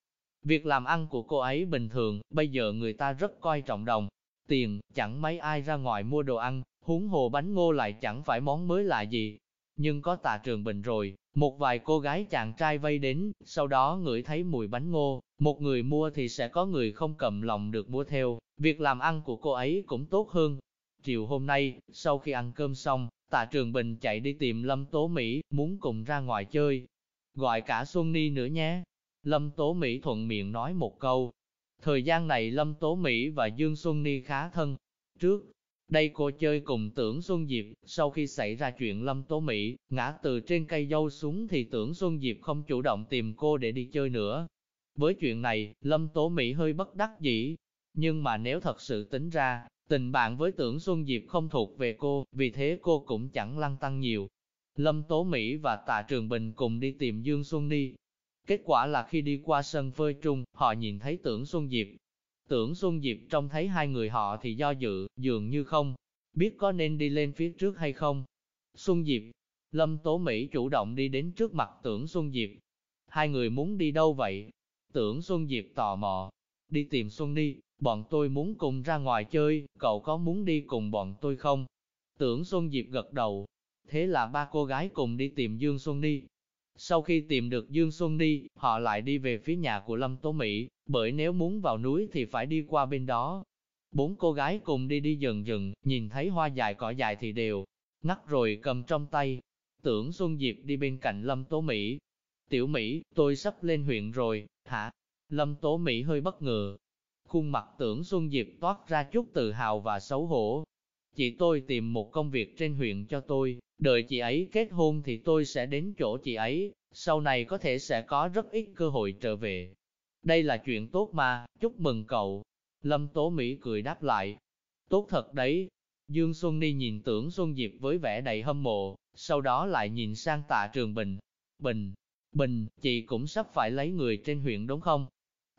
Việc làm ăn của cô ấy bình thường, bây giờ người ta rất coi trọng đồng. Tiền, chẳng mấy ai ra ngoài mua đồ ăn, huống hồ bánh ngô lại chẳng phải món mới lạ gì, nhưng có tạ trường bình rồi, một vài cô gái chàng trai vây đến, sau đó ngửi thấy mùi bánh ngô, một người mua thì sẽ có người không cầm lòng được mua theo, việc làm ăn của cô ấy cũng tốt hơn. Chiều hôm nay, sau khi ăn cơm xong, tạ trường bình chạy đi tìm Lâm Tố Mỹ, muốn cùng ra ngoài chơi. Gọi cả Xuân Ni nữa nhé. Lâm Tố Mỹ thuận miệng nói một câu. Thời gian này Lâm Tố Mỹ và Dương Xuân Ni khá thân. Trước, đây cô chơi cùng tưởng Xuân Diệp, sau khi xảy ra chuyện Lâm Tố Mỹ, ngã từ trên cây dâu xuống thì tưởng Xuân Diệp không chủ động tìm cô để đi chơi nữa. Với chuyện này, Lâm Tố Mỹ hơi bất đắc dĩ, nhưng mà nếu thật sự tính ra, tình bạn với tưởng Xuân Diệp không thuộc về cô, vì thế cô cũng chẳng lăng tăng nhiều. Lâm Tố Mỹ và Tạ Trường Bình cùng đi tìm Dương Xuân Ni. Kết quả là khi đi qua sân phơi trung, họ nhìn thấy tưởng Xuân Diệp, Tưởng Xuân Diệp trông thấy hai người họ thì do dự, dường như không, biết có nên đi lên phía trước hay không. Xuân Diệp, Lâm Tố Mỹ chủ động đi đến trước mặt tưởng Xuân Diệp. Hai người muốn đi đâu vậy? Tưởng Xuân Diệp tò mò. Đi tìm Xuân đi, bọn tôi muốn cùng ra ngoài chơi, cậu có muốn đi cùng bọn tôi không? Tưởng Xuân Diệp gật đầu. Thế là ba cô gái cùng đi tìm Dương Xuân đi. Sau khi tìm được Dương Xuân đi, họ lại đi về phía nhà của Lâm Tố Mỹ, bởi nếu muốn vào núi thì phải đi qua bên đó. Bốn cô gái cùng đi đi dần dần, nhìn thấy hoa dài cỏ dài thì đều, ngắt rồi cầm trong tay. Tưởng Xuân Diệp đi bên cạnh Lâm Tố Mỹ. Tiểu Mỹ, tôi sắp lên huyện rồi, hả? Lâm Tố Mỹ hơi bất ngờ. Khuôn mặt tưởng Xuân Diệp toát ra chút tự hào và xấu hổ. Chị tôi tìm một công việc trên huyện cho tôi, đợi chị ấy kết hôn thì tôi sẽ đến chỗ chị ấy, sau này có thể sẽ có rất ít cơ hội trở về. Đây là chuyện tốt mà, chúc mừng cậu. Lâm Tố Mỹ cười đáp lại. Tốt thật đấy. Dương Xuân Ni nhìn tưởng Xuân Diệp với vẻ đầy hâm mộ, sau đó lại nhìn sang tạ Trường Bình. Bình, Bình, chị cũng sắp phải lấy người trên huyện đúng không?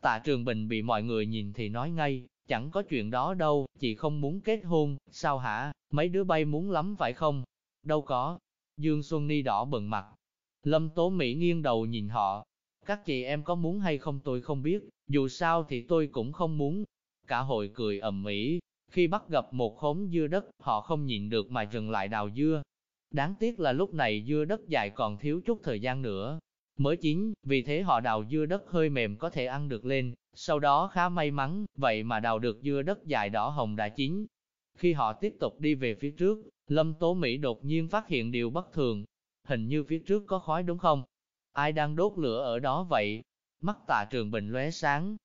Tạ Trường Bình bị mọi người nhìn thì nói ngay, chẳng có chuyện đó đâu, chị không muốn kết hôn, sao hả, mấy đứa bay muốn lắm phải không? Đâu có. Dương Xuân Ni đỏ bừng mặt. Lâm Tố Mỹ nghiêng đầu nhìn họ, các chị em có muốn hay không tôi không biết, dù sao thì tôi cũng không muốn. Cả hội cười ầm ĩ, khi bắt gặp một khóm dưa đất, họ không nhịn được mà dừng lại đào dưa. Đáng tiếc là lúc này dưa đất dài còn thiếu chút thời gian nữa, mới chín, vì thế họ đào dưa đất hơi mềm có thể ăn được lên, sau đó khá may mắn, vậy mà đào được dưa đất dài đỏ hồng đã chín. Khi họ tiếp tục đi về phía trước, Lâm Tố Mỹ đột nhiên phát hiện điều bất thường. Hình như phía trước có khói đúng không? Ai đang đốt lửa ở đó vậy? Mắt tà trường bình lóe sáng.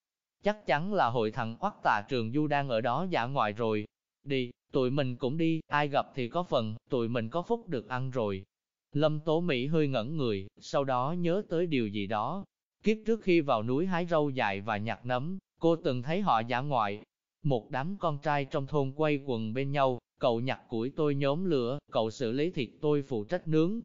Chắc chắn là hội thằng oắt tà trường du đang ở đó giả ngoại rồi. Đi, tụi mình cũng đi, ai gặp thì có phần, tụi mình có phúc được ăn rồi. Lâm Tố Mỹ hơi ngẩn người, sau đó nhớ tới điều gì đó. Kiếp trước khi vào núi hái râu dài và nhặt nấm, cô từng thấy họ giả ngoại. Một đám con trai trong thôn quay quần bên nhau, cậu nhặt củi tôi nhóm lửa, cậu xử lý thịt tôi phụ trách nướng,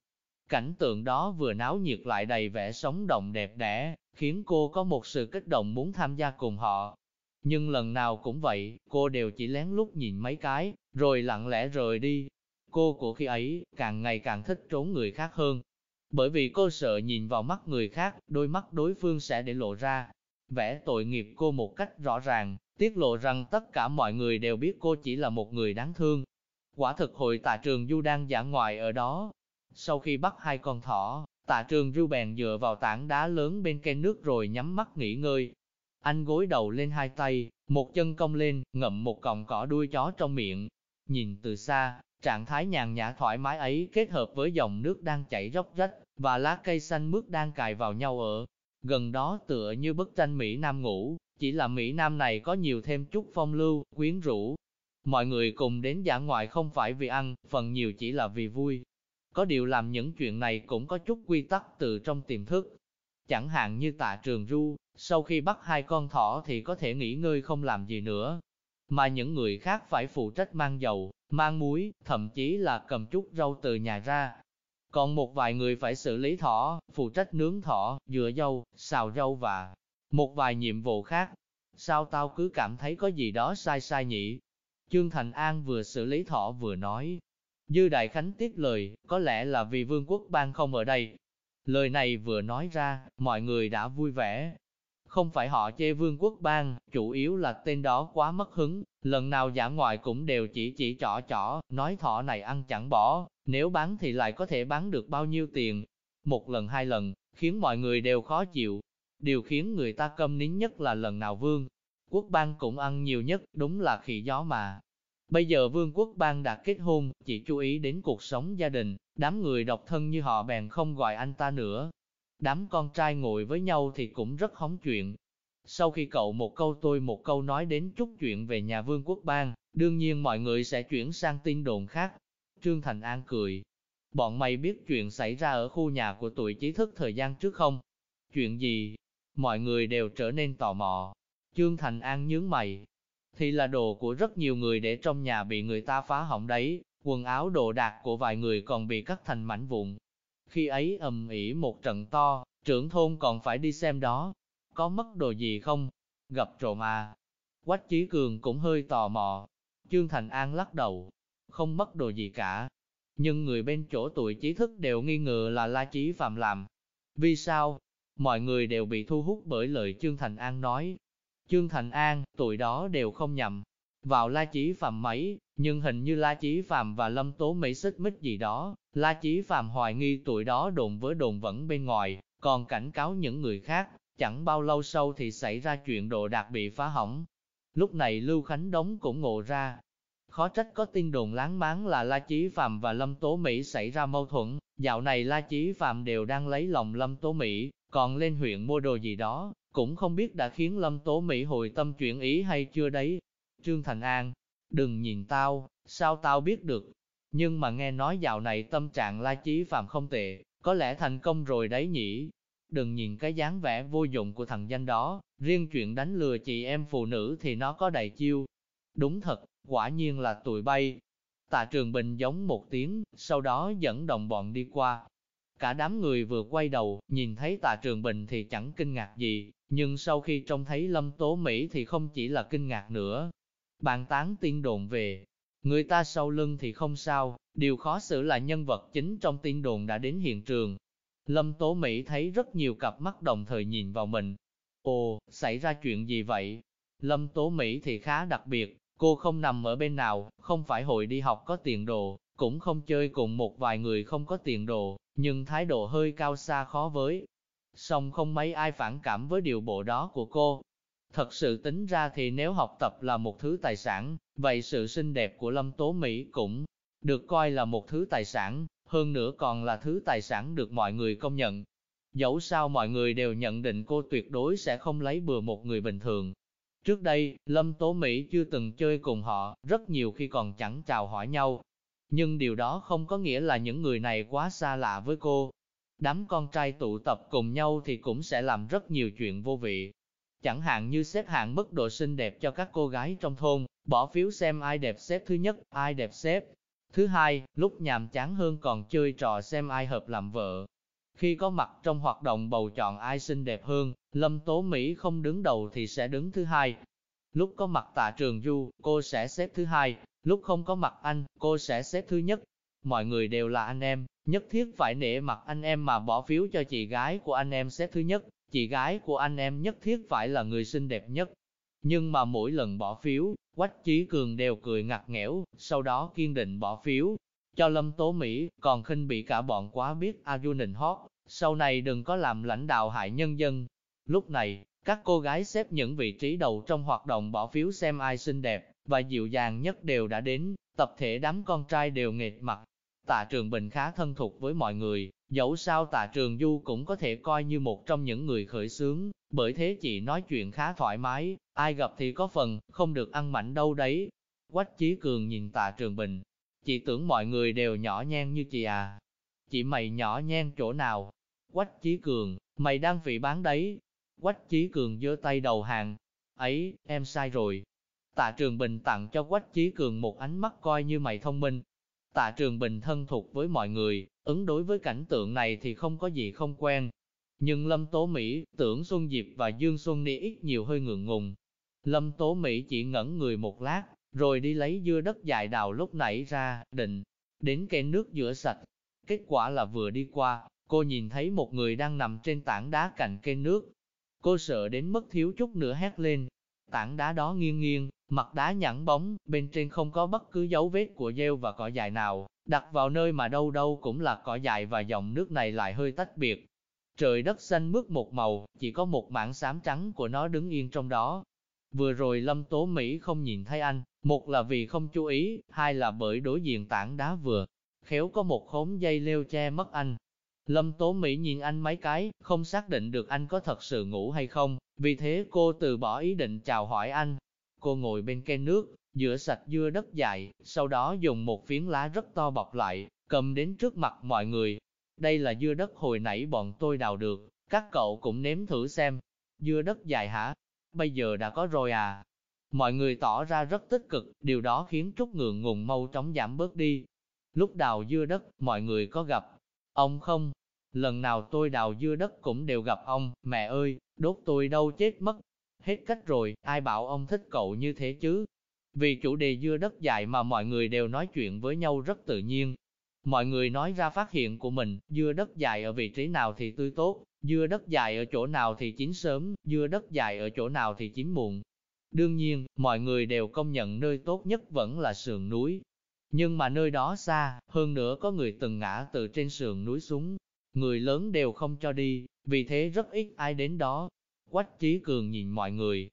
Cảnh tượng đó vừa náo nhiệt lại đầy vẻ sống động đẹp đẽ, khiến cô có một sự kích động muốn tham gia cùng họ. Nhưng lần nào cũng vậy, cô đều chỉ lén lút nhìn mấy cái, rồi lặng lẽ rời đi. Cô của khi ấy, càng ngày càng thích trốn người khác hơn. Bởi vì cô sợ nhìn vào mắt người khác, đôi mắt đối phương sẽ để lộ ra. Vẽ tội nghiệp cô một cách rõ ràng, tiết lộ rằng tất cả mọi người đều biết cô chỉ là một người đáng thương. Quả thực hội tạ trường Du đang giả ngoài ở đó, sau khi bắt hai con thỏ, tạ trường Du bèn dựa vào tảng đá lớn bên cây nước rồi nhắm mắt nghỉ ngơi. Anh gối đầu lên hai tay, một chân cong lên, ngậm một cọng cỏ đuôi chó trong miệng. Nhìn từ xa, trạng thái nhàn nhã thoải mái ấy kết hợp với dòng nước đang chảy róc rách, và lá cây xanh mướt đang cài vào nhau ở. Gần đó tựa như bức tranh Mỹ Nam ngủ, chỉ là Mỹ Nam này có nhiều thêm chút phong lưu, quyến rũ. Mọi người cùng đến giả ngoại không phải vì ăn, phần nhiều chỉ là vì vui. Có điều làm những chuyện này cũng có chút quy tắc từ trong tiềm thức. Chẳng hạn như tạ trường ru, sau khi bắt hai con thỏ thì có thể nghỉ ngơi không làm gì nữa. Mà những người khác phải phụ trách mang dầu, mang muối, thậm chí là cầm chút rau từ nhà ra. Còn một vài người phải xử lý thỏ, phụ trách nướng thỏ, dừa dâu, xào rau và một vài nhiệm vụ khác. Sao tao cứ cảm thấy có gì đó sai sai nhỉ? Trương Thành An vừa xử lý thỏ vừa nói, Dư Đại Khánh tiếp lời, có lẽ là vì vương quốc ban không ở đây. Lời này vừa nói ra, mọi người đã vui vẻ. Không phải họ chê vương quốc ban, chủ yếu là tên đó quá mất hứng, lần nào giả ngoại cũng đều chỉ chỉ trỏ trỏ, nói thọ này ăn chẳng bỏ, nếu bán thì lại có thể bán được bao nhiêu tiền? Một lần hai lần, khiến mọi người đều khó chịu. Điều khiến người ta câm nín nhất là lần nào vương. Quốc bang cũng ăn nhiều nhất, đúng là khỉ gió mà. Bây giờ vương quốc bang đã kết hôn, chỉ chú ý đến cuộc sống gia đình, đám người độc thân như họ bèn không gọi anh ta nữa. Đám con trai ngồi với nhau thì cũng rất hóng chuyện. Sau khi cậu một câu tôi một câu nói đến chút chuyện về nhà vương quốc bang, đương nhiên mọi người sẽ chuyển sang tin đồn khác. Trương Thành An cười. Bọn mày biết chuyện xảy ra ở khu nhà của tuổi trí thức thời gian trước không? Chuyện gì? Mọi người đều trở nên tò mò. Trương Thành An nhướng mày, thì là đồ của rất nhiều người để trong nhà bị người ta phá hỏng đấy, quần áo đồ đạc của vài người còn bị cắt thành mảnh vụn. Khi ấy ầm ĩ một trận to, trưởng thôn còn phải đi xem đó, có mất đồ gì không? Gặp trộm à? Quách Chí Cường cũng hơi tò mò. Trương Thành An lắc đầu, không mất đồ gì cả. Nhưng người bên chỗ tuổi trí thức đều nghi ngờ là La Chí Phạm làm. Vì sao? Mọi người đều bị thu hút bởi lời Trương Thành An nói, Trương Thành An, tuổi đó đều không nhầm vào La Chí Phạm mấy, nhưng hình như La Chí Phạm và Lâm Tố Mỹ xích mích gì đó, La Chí Phạm hoài nghi tuổi đó đồn với đồn vẫn bên ngoài, còn cảnh cáo những người khác, chẳng bao lâu sau thì xảy ra chuyện đồ đạc bị phá hỏng. Lúc này Lưu Khánh Đống cũng ngộ ra, khó trách có tin đồn láng máng là La Chí Phạm và Lâm Tố Mỹ xảy ra mâu thuẫn, dạo này La Chí Phạm đều đang lấy lòng Lâm Tố Mỹ, còn lên huyện mua đồ gì đó, cũng không biết đã khiến Lâm Tố Mỹ hồi tâm chuyển ý hay chưa đấy. Trương Thành An, đừng nhìn tao, sao tao biết được. Nhưng mà nghe nói dạo này tâm trạng La Chí Phạm không tệ, có lẽ thành công rồi đấy nhỉ. Đừng nhìn cái dáng vẻ vô dụng của thằng danh đó, riêng chuyện đánh lừa chị em phụ nữ thì nó có đầy chiêu. Đúng thật, quả nhiên là tụi bay. Tạ Trường Bình giống một tiếng, sau đó dẫn đồng bọn đi qua, Cả đám người vừa quay đầu, nhìn thấy tạ trường bình thì chẳng kinh ngạc gì, nhưng sau khi trông thấy lâm tố Mỹ thì không chỉ là kinh ngạc nữa. Bàn tán tiên đồn về, người ta sau lưng thì không sao, điều khó xử là nhân vật chính trong tiên đồn đã đến hiện trường. Lâm Tố Mỹ thấy rất nhiều cặp mắt đồng thời nhìn vào mình. Ồ, xảy ra chuyện gì vậy? Lâm Tố Mỹ thì khá đặc biệt, cô không nằm ở bên nào, không phải hội đi học có tiền đồ, cũng không chơi cùng một vài người không có tiền đồ, nhưng thái độ hơi cao xa khó với. Song không mấy ai phản cảm với điều bộ đó của cô. Thật sự tính ra thì nếu học tập là một thứ tài sản, vậy sự xinh đẹp của Lâm Tố Mỹ cũng được coi là một thứ tài sản, hơn nữa còn là thứ tài sản được mọi người công nhận. Dẫu sao mọi người đều nhận định cô tuyệt đối sẽ không lấy bừa một người bình thường. Trước đây, Lâm Tố Mỹ chưa từng chơi cùng họ, rất nhiều khi còn chẳng chào hỏi nhau, nhưng điều đó không có nghĩa là những người này quá xa lạ với cô. Đám con trai tụ tập cùng nhau thì cũng sẽ làm rất nhiều chuyện vô vị. Chẳng hạn như xếp hạng mức độ xinh đẹp cho các cô gái trong thôn, bỏ phiếu xem ai đẹp xếp thứ nhất, ai đẹp xếp. Thứ hai, lúc nhàm chán hơn còn chơi trò xem ai hợp làm vợ. Khi có mặt trong hoạt động bầu chọn ai xinh đẹp hơn, Lâm Tố Mỹ không đứng đầu thì sẽ đứng thứ hai. Lúc có mặt tạ trường du, cô sẽ xếp thứ hai, Lúc không có mặt anh, cô sẽ xếp thứ nhất. Mọi người đều là anh em, nhất thiết phải nể mặt anh em mà bỏ phiếu cho chị gái của anh em xếp thứ nhất. Chị gái của anh em nhất thiết phải là người xinh đẹp nhất. Nhưng mà mỗi lần bỏ phiếu, Quách Chí Cường đều cười ngặt nghẽo, sau đó kiên định bỏ phiếu. Cho Lâm Tố Mỹ, còn khinh bị cả bọn quá biết A Du Nịnh hót, sau này đừng có làm lãnh đạo hại nhân dân. Lúc này, các cô gái xếp những vị trí đầu trong hoạt động bỏ phiếu xem ai xinh đẹp, và dịu dàng nhất đều đã đến, tập thể đám con trai đều nghệt mặt. Tạ Trường Bình khá thân thuộc với mọi người, dẫu sao Tạ Trường Du cũng có thể coi như một trong những người khởi xướng, bởi thế chị nói chuyện khá thoải mái, ai gặp thì có phần, không được ăn mảnh đâu đấy. Quách Chí Cường nhìn Tạ Trường Bình, chị tưởng mọi người đều nhỏ nhen như chị à. Chị mày nhỏ nhen chỗ nào? Quách Chí Cường, mày đang vị bán đấy. Quách Chí Cường giơ tay đầu hàng. Ấy, em sai rồi, Tạ Trường Bình tặng cho Quách Chí Cường một ánh mắt coi như mày thông minh. Tạ Trường Bình thân thuộc với mọi người, ứng đối với cảnh tượng này thì không có gì không quen. Nhưng Lâm Tố Mỹ, tưởng Xuân Diệp và Dương Xuân Ni ít nhiều hơi ngượng ngùng. Lâm Tố Mỹ chỉ ngẩn người một lát, rồi đi lấy dưa đất dài đào lúc nãy ra, định, đến cây nước rửa sạch. Kết quả là vừa đi qua, cô nhìn thấy một người đang nằm trên tảng đá cạnh cây nước. Cô sợ đến mức thiếu chút nữa hét lên. Tảng đá đó nghiêng nghiêng, Mặt đá nhẵn bóng, bên trên không có bất cứ dấu vết của rêu và cỏ dài nào, đặt vào nơi mà đâu đâu cũng là cỏ dài và dòng nước này lại hơi tách biệt. Trời đất xanh mướt một màu, chỉ có một mảng xám trắng của nó đứng yên trong đó. Vừa rồi Lâm Tố Mỹ không nhìn thấy anh, một là vì không chú ý, hai là bởi đối diện tảng đá vừa. Khéo có một khóm dây leo che mất anh. Lâm Tố Mỹ nhìn anh mấy cái, không xác định được anh có thật sự ngủ hay không, vì thế cô từ bỏ ý định chào hỏi anh. Cô ngồi bên cây nước, rửa sạch dưa đất dài, sau đó dùng một phiến lá rất to bọc lại, cầm đến trước mặt mọi người. Đây là dưa đất hồi nãy bọn tôi đào được, các cậu cũng nếm thử xem. Dưa đất dài hả? Bây giờ đã có rồi à? Mọi người tỏ ra rất tích cực, điều đó khiến Trúc ngượng ngùng mau chóng giảm bớt đi. Lúc đào dưa đất, mọi người có gặp ông không? Lần nào tôi đào dưa đất cũng đều gặp ông, mẹ ơi, đốt tôi đâu chết mất. Hết cách rồi, ai bảo ông thích cậu như thế chứ? Vì chủ đề dưa đất dài mà mọi người đều nói chuyện với nhau rất tự nhiên. Mọi người nói ra phát hiện của mình, dưa đất dài ở vị trí nào thì tươi tốt, dưa đất dài ở chỗ nào thì chín sớm, dưa đất dài ở chỗ nào thì chín muộn. Đương nhiên, mọi người đều công nhận nơi tốt nhất vẫn là sườn núi. Nhưng mà nơi đó xa, hơn nữa có người từng ngã từ trên sườn núi xuống, người lớn đều không cho đi, vì thế rất ít ai đến đó. Quách Chí Cường nhìn mọi người,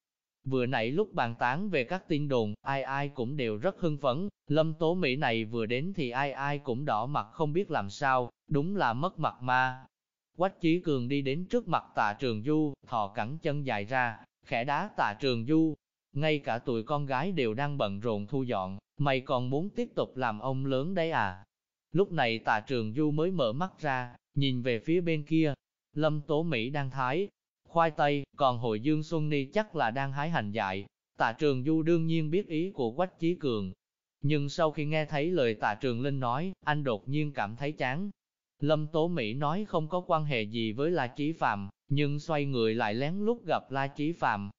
Vừa nãy lúc bàn tán về các tin đồn, ai ai cũng đều rất hưng phấn, lâm tố Mỹ này vừa đến thì ai ai cũng đỏ mặt không biết làm sao, đúng là mất mặt ma. Quách Chí Cường đi đến trước mặt tạ trường du, thò cẳng chân dài ra, khẽ đá tạ trường du. Ngay cả tụi con gái đều đang bận rộn thu dọn, mày còn muốn tiếp tục làm ông lớn đấy à? Lúc này tạ trường du mới mở mắt ra, nhìn về phía bên kia. Lâm Tố Mỹ đang thái, khoai tây, còn hội Dương Xuân Ni chắc là đang hái hành dại. Tạ Trường Du đương nhiên biết ý của Quách Chí Cường. Nhưng sau khi nghe thấy lời Tạ Trường Linh nói, anh đột nhiên cảm thấy chán. Lâm Tố Mỹ nói không có quan hệ gì với La Chí Phạm, nhưng xoay người lại lén lút gặp La Chí Phạm.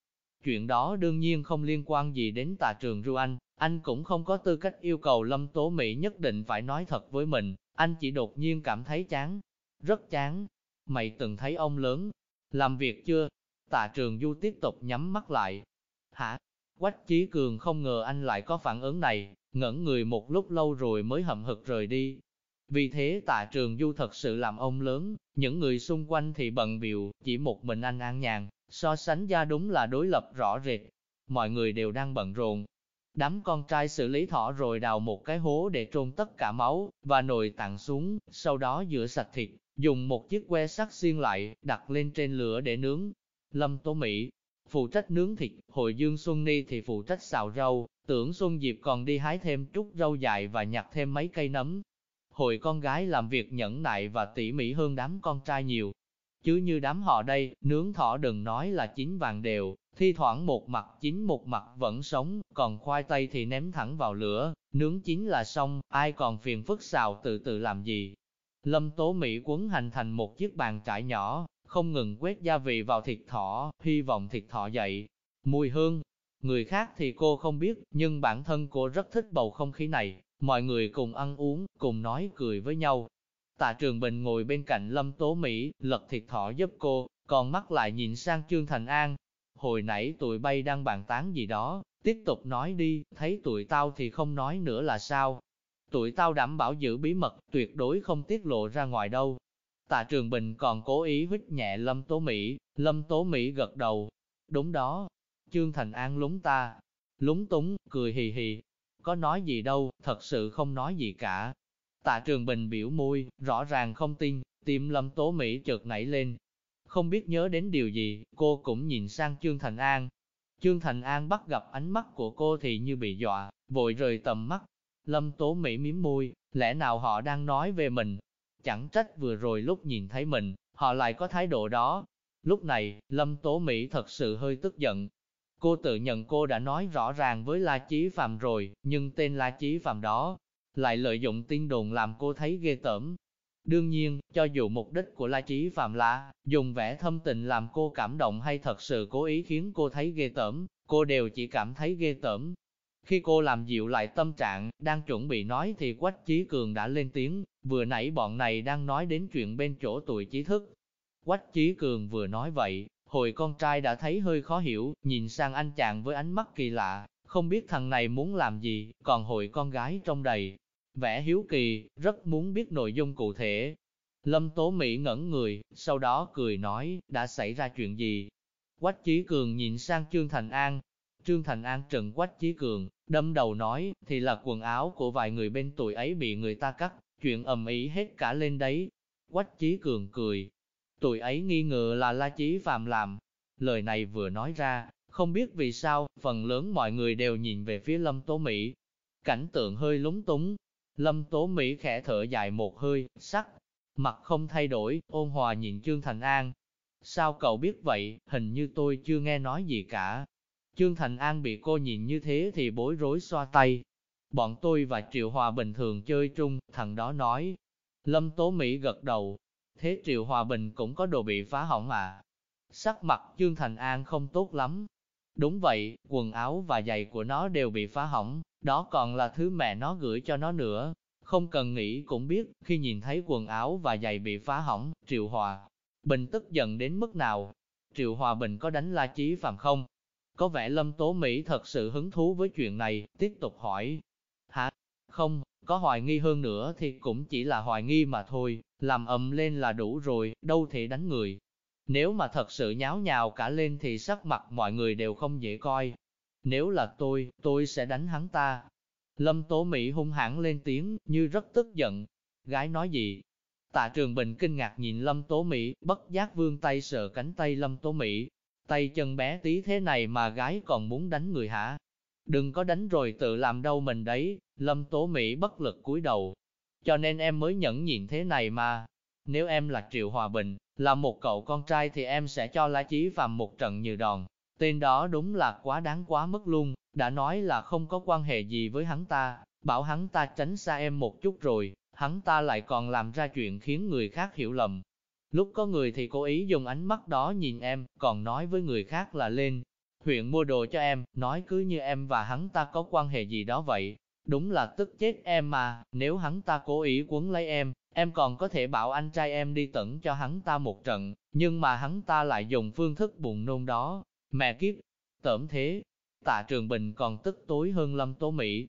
Chuyện đó đương nhiên không liên quan gì đến tà Trường Du anh, anh cũng không có tư cách yêu cầu Lâm Tố Mỹ nhất định phải nói thật với mình, anh chỉ đột nhiên cảm thấy chán, rất chán. Mày từng thấy ông lớn, làm việc chưa? tà trường du tiếp tục nhắm mắt lại. Hả? Quách Chí Cường không ngờ anh lại có phản ứng này, ngẩn người một lúc lâu rồi mới hậm hực rời đi. Vì thế tạ trường du thật sự làm ông lớn, những người xung quanh thì bận biệu, chỉ một mình anh an nhàn, so sánh ra đúng là đối lập rõ rệt. Mọi người đều đang bận rộn. Đám con trai xử lý thỏ rồi đào một cái hố để trôn tất cả máu, và nồi tặng xuống, sau đó rửa sạch thịt, dùng một chiếc que sắt xiên lại, đặt lên trên lửa để nướng. Lâm Tố Mỹ phụ trách nướng thịt, hội Dương Xuân Ni thì phụ trách xào rau, tưởng Xuân Diệp còn đi hái thêm chút rau dại và nhặt thêm mấy cây nấm. Hội con gái làm việc nhẫn nại và tỉ mỉ hơn đám con trai nhiều. Chứ như đám họ đây, nướng thỏ đừng nói là chín vàng đều, thi thoảng một mặt chín một mặt vẫn sống, còn khoai tây thì ném thẳng vào lửa, nướng chín là xong, ai còn phiền phức xào tự tự làm gì. Lâm Tố Mỹ quấn hành thành một chiếc bàn trải nhỏ, không ngừng quét gia vị vào thịt thỏ, hy vọng thịt thỏ dậy. Mùi hương, người khác thì cô không biết, nhưng bản thân cô rất thích bầu không khí này, mọi người cùng ăn uống, cùng nói cười với nhau. Tạ Trường Bình ngồi bên cạnh Lâm Tố Mỹ, lật thịt thỏ giúp cô, còn mắt lại nhìn sang Trương Thành An. Hồi nãy tụi bay đang bàn tán gì đó, tiếp tục nói đi, thấy tụi tao thì không nói nữa là sao, Tụi tao đảm bảo giữ bí mật, tuyệt đối không tiết lộ ra ngoài đâu. Tạ Trường Bình còn cố ý hít nhẹ Lâm Tố Mỹ, Lâm Tố Mỹ gật đầu. Đúng đó, Trương Thành An lúng ta, lúng túng, cười hì hì. Có nói gì đâu, thật sự không nói gì cả. Tạ Trường Bình biểu môi, rõ ràng không tin, tim Lâm Tố Mỹ chợt nảy lên. Không biết nhớ đến điều gì, cô cũng nhìn sang Trương Thành An. Trương Thành An bắt gặp ánh mắt của cô thì như bị dọa, vội rời tầm mắt, Lâm Tố Mỹ miếm môi, lẽ nào họ đang nói về mình? Chẳng trách vừa rồi lúc nhìn thấy mình, họ lại có thái độ đó. Lúc này, Lâm Tố Mỹ thật sự hơi tức giận. Cô tự nhận cô đã nói rõ ràng với La Chí Phạm rồi, nhưng tên La Chí Phạm đó lại lợi dụng tin đồn làm cô thấy ghê tởm. Đương nhiên, cho dù mục đích của La Chí Phạm là dùng vẻ thâm tình làm cô cảm động hay thật sự cố ý khiến cô thấy ghê tởm, cô đều chỉ cảm thấy ghê tởm, khi cô làm dịu lại tâm trạng, đang chuẩn bị nói thì Quách Chí Cường đã lên tiếng, vừa nãy bọn này đang nói đến chuyện bên chỗ tuổi trí thức. Quách Chí Cường vừa nói vậy, hồi con trai đã thấy hơi khó hiểu, nhìn sang anh chàng với ánh mắt kỳ lạ, không biết thằng này muốn làm gì, còn hồi con gái trong đầy vẻ hiếu kỳ, rất muốn biết nội dung cụ thể. Lâm Tố Mỹ ngẩn người, sau đó cười nói, đã xảy ra chuyện gì? Quách Chí Cường nhìn sang Trương Thành An. Trương Thành An trừng Quách Chí Cường, đâm đầu nói, thì là quần áo của vài người bên tuổi ấy bị người ta cắt, chuyện ầm ĩ hết cả lên đấy. Quách Chí Cường cười, tuổi ấy nghi ngờ là La Chí Phạm làm. Lời này vừa nói ra, không biết vì sao, phần lớn mọi người đều nhìn về phía Lâm Tố Mỹ. Cảnh tượng hơi lúng túng. Lâm Tố Mỹ khẽ thở dài một hơi, sắc, mặt không thay đổi, ôn hòa nhìn Trương Thành An. Sao cậu biết vậy, hình như tôi chưa nghe nói gì cả. Trương Thành An bị cô nhìn như thế thì bối rối xoa tay. Bọn tôi và Triệu Hòa bình thường chơi chung, thằng đó nói. Lâm Tố Mỹ gật đầu. Thế Triệu Hòa Bình cũng có đồ bị phá hỏng à? Sắc mặt Trương Thành An không tốt lắm, Đúng vậy, quần áo và giày của nó đều bị phá hỏng, đó còn là thứ mẹ nó gửi cho nó nữa. Không cần nghĩ cũng biết, khi nhìn thấy quần áo và giày bị phá hỏng, Triệu Hòa Bình tức giận đến mức nào. Triệu Hòa Bình có đánh La Chí Phạm không? Có vẻ Lâm Tố Mỹ thật sự hứng thú với chuyện này, tiếp tục hỏi. Hả? Không, có hoài nghi hơn nữa thì cũng chỉ là hoài nghi mà thôi, làm ầm lên là đủ rồi, đâu thể đánh người. Nếu mà thật sự nháo nhào cả lên thì sắc mặt mọi người đều không dễ coi. Nếu là tôi, tôi sẽ đánh hắn ta. Lâm Tố Mỹ hung hãn lên tiếng, như rất tức giận. Gái nói gì? Tạ Trường Bình kinh ngạc nhìn Lâm Tố Mỹ, bất giác vương tay sờ cánh tay Lâm Tố Mỹ. Tay chân bé tí thế này mà gái còn muốn đánh người hả? Đừng có đánh rồi tự làm đâu mình đấy, Lâm Tố Mỹ bất lực cúi đầu. Cho nên em mới nhẫn nhịn thế này mà. Nếu em là Triệu Hòa Bình, là một cậu con trai thì em sẽ cho La Chí Phạm một trận như đòn. Tên đó đúng là quá đáng quá mất luôn, đã nói là không có quan hệ gì với hắn ta, bảo hắn ta tránh xa em một chút rồi, hắn ta lại còn làm ra chuyện khiến người khác hiểu lầm. Lúc có người thì cố ý dùng ánh mắt đó nhìn em, còn nói với người khác là lên huyện mua đồ cho em, nói cứ như em và hắn ta có quan hệ gì đó vậy. Đúng là tức chết em mà, nếu hắn ta cố ý quấn lấy em, Em còn có thể bảo anh trai em đi tẩn cho hắn ta một trận, nhưng mà hắn ta lại dùng phương thức buồn nôn đó. Mẹ kiếp, tởm thế. Tạ Trường Bình còn tức tối hơn Lâm Tố Mỹ.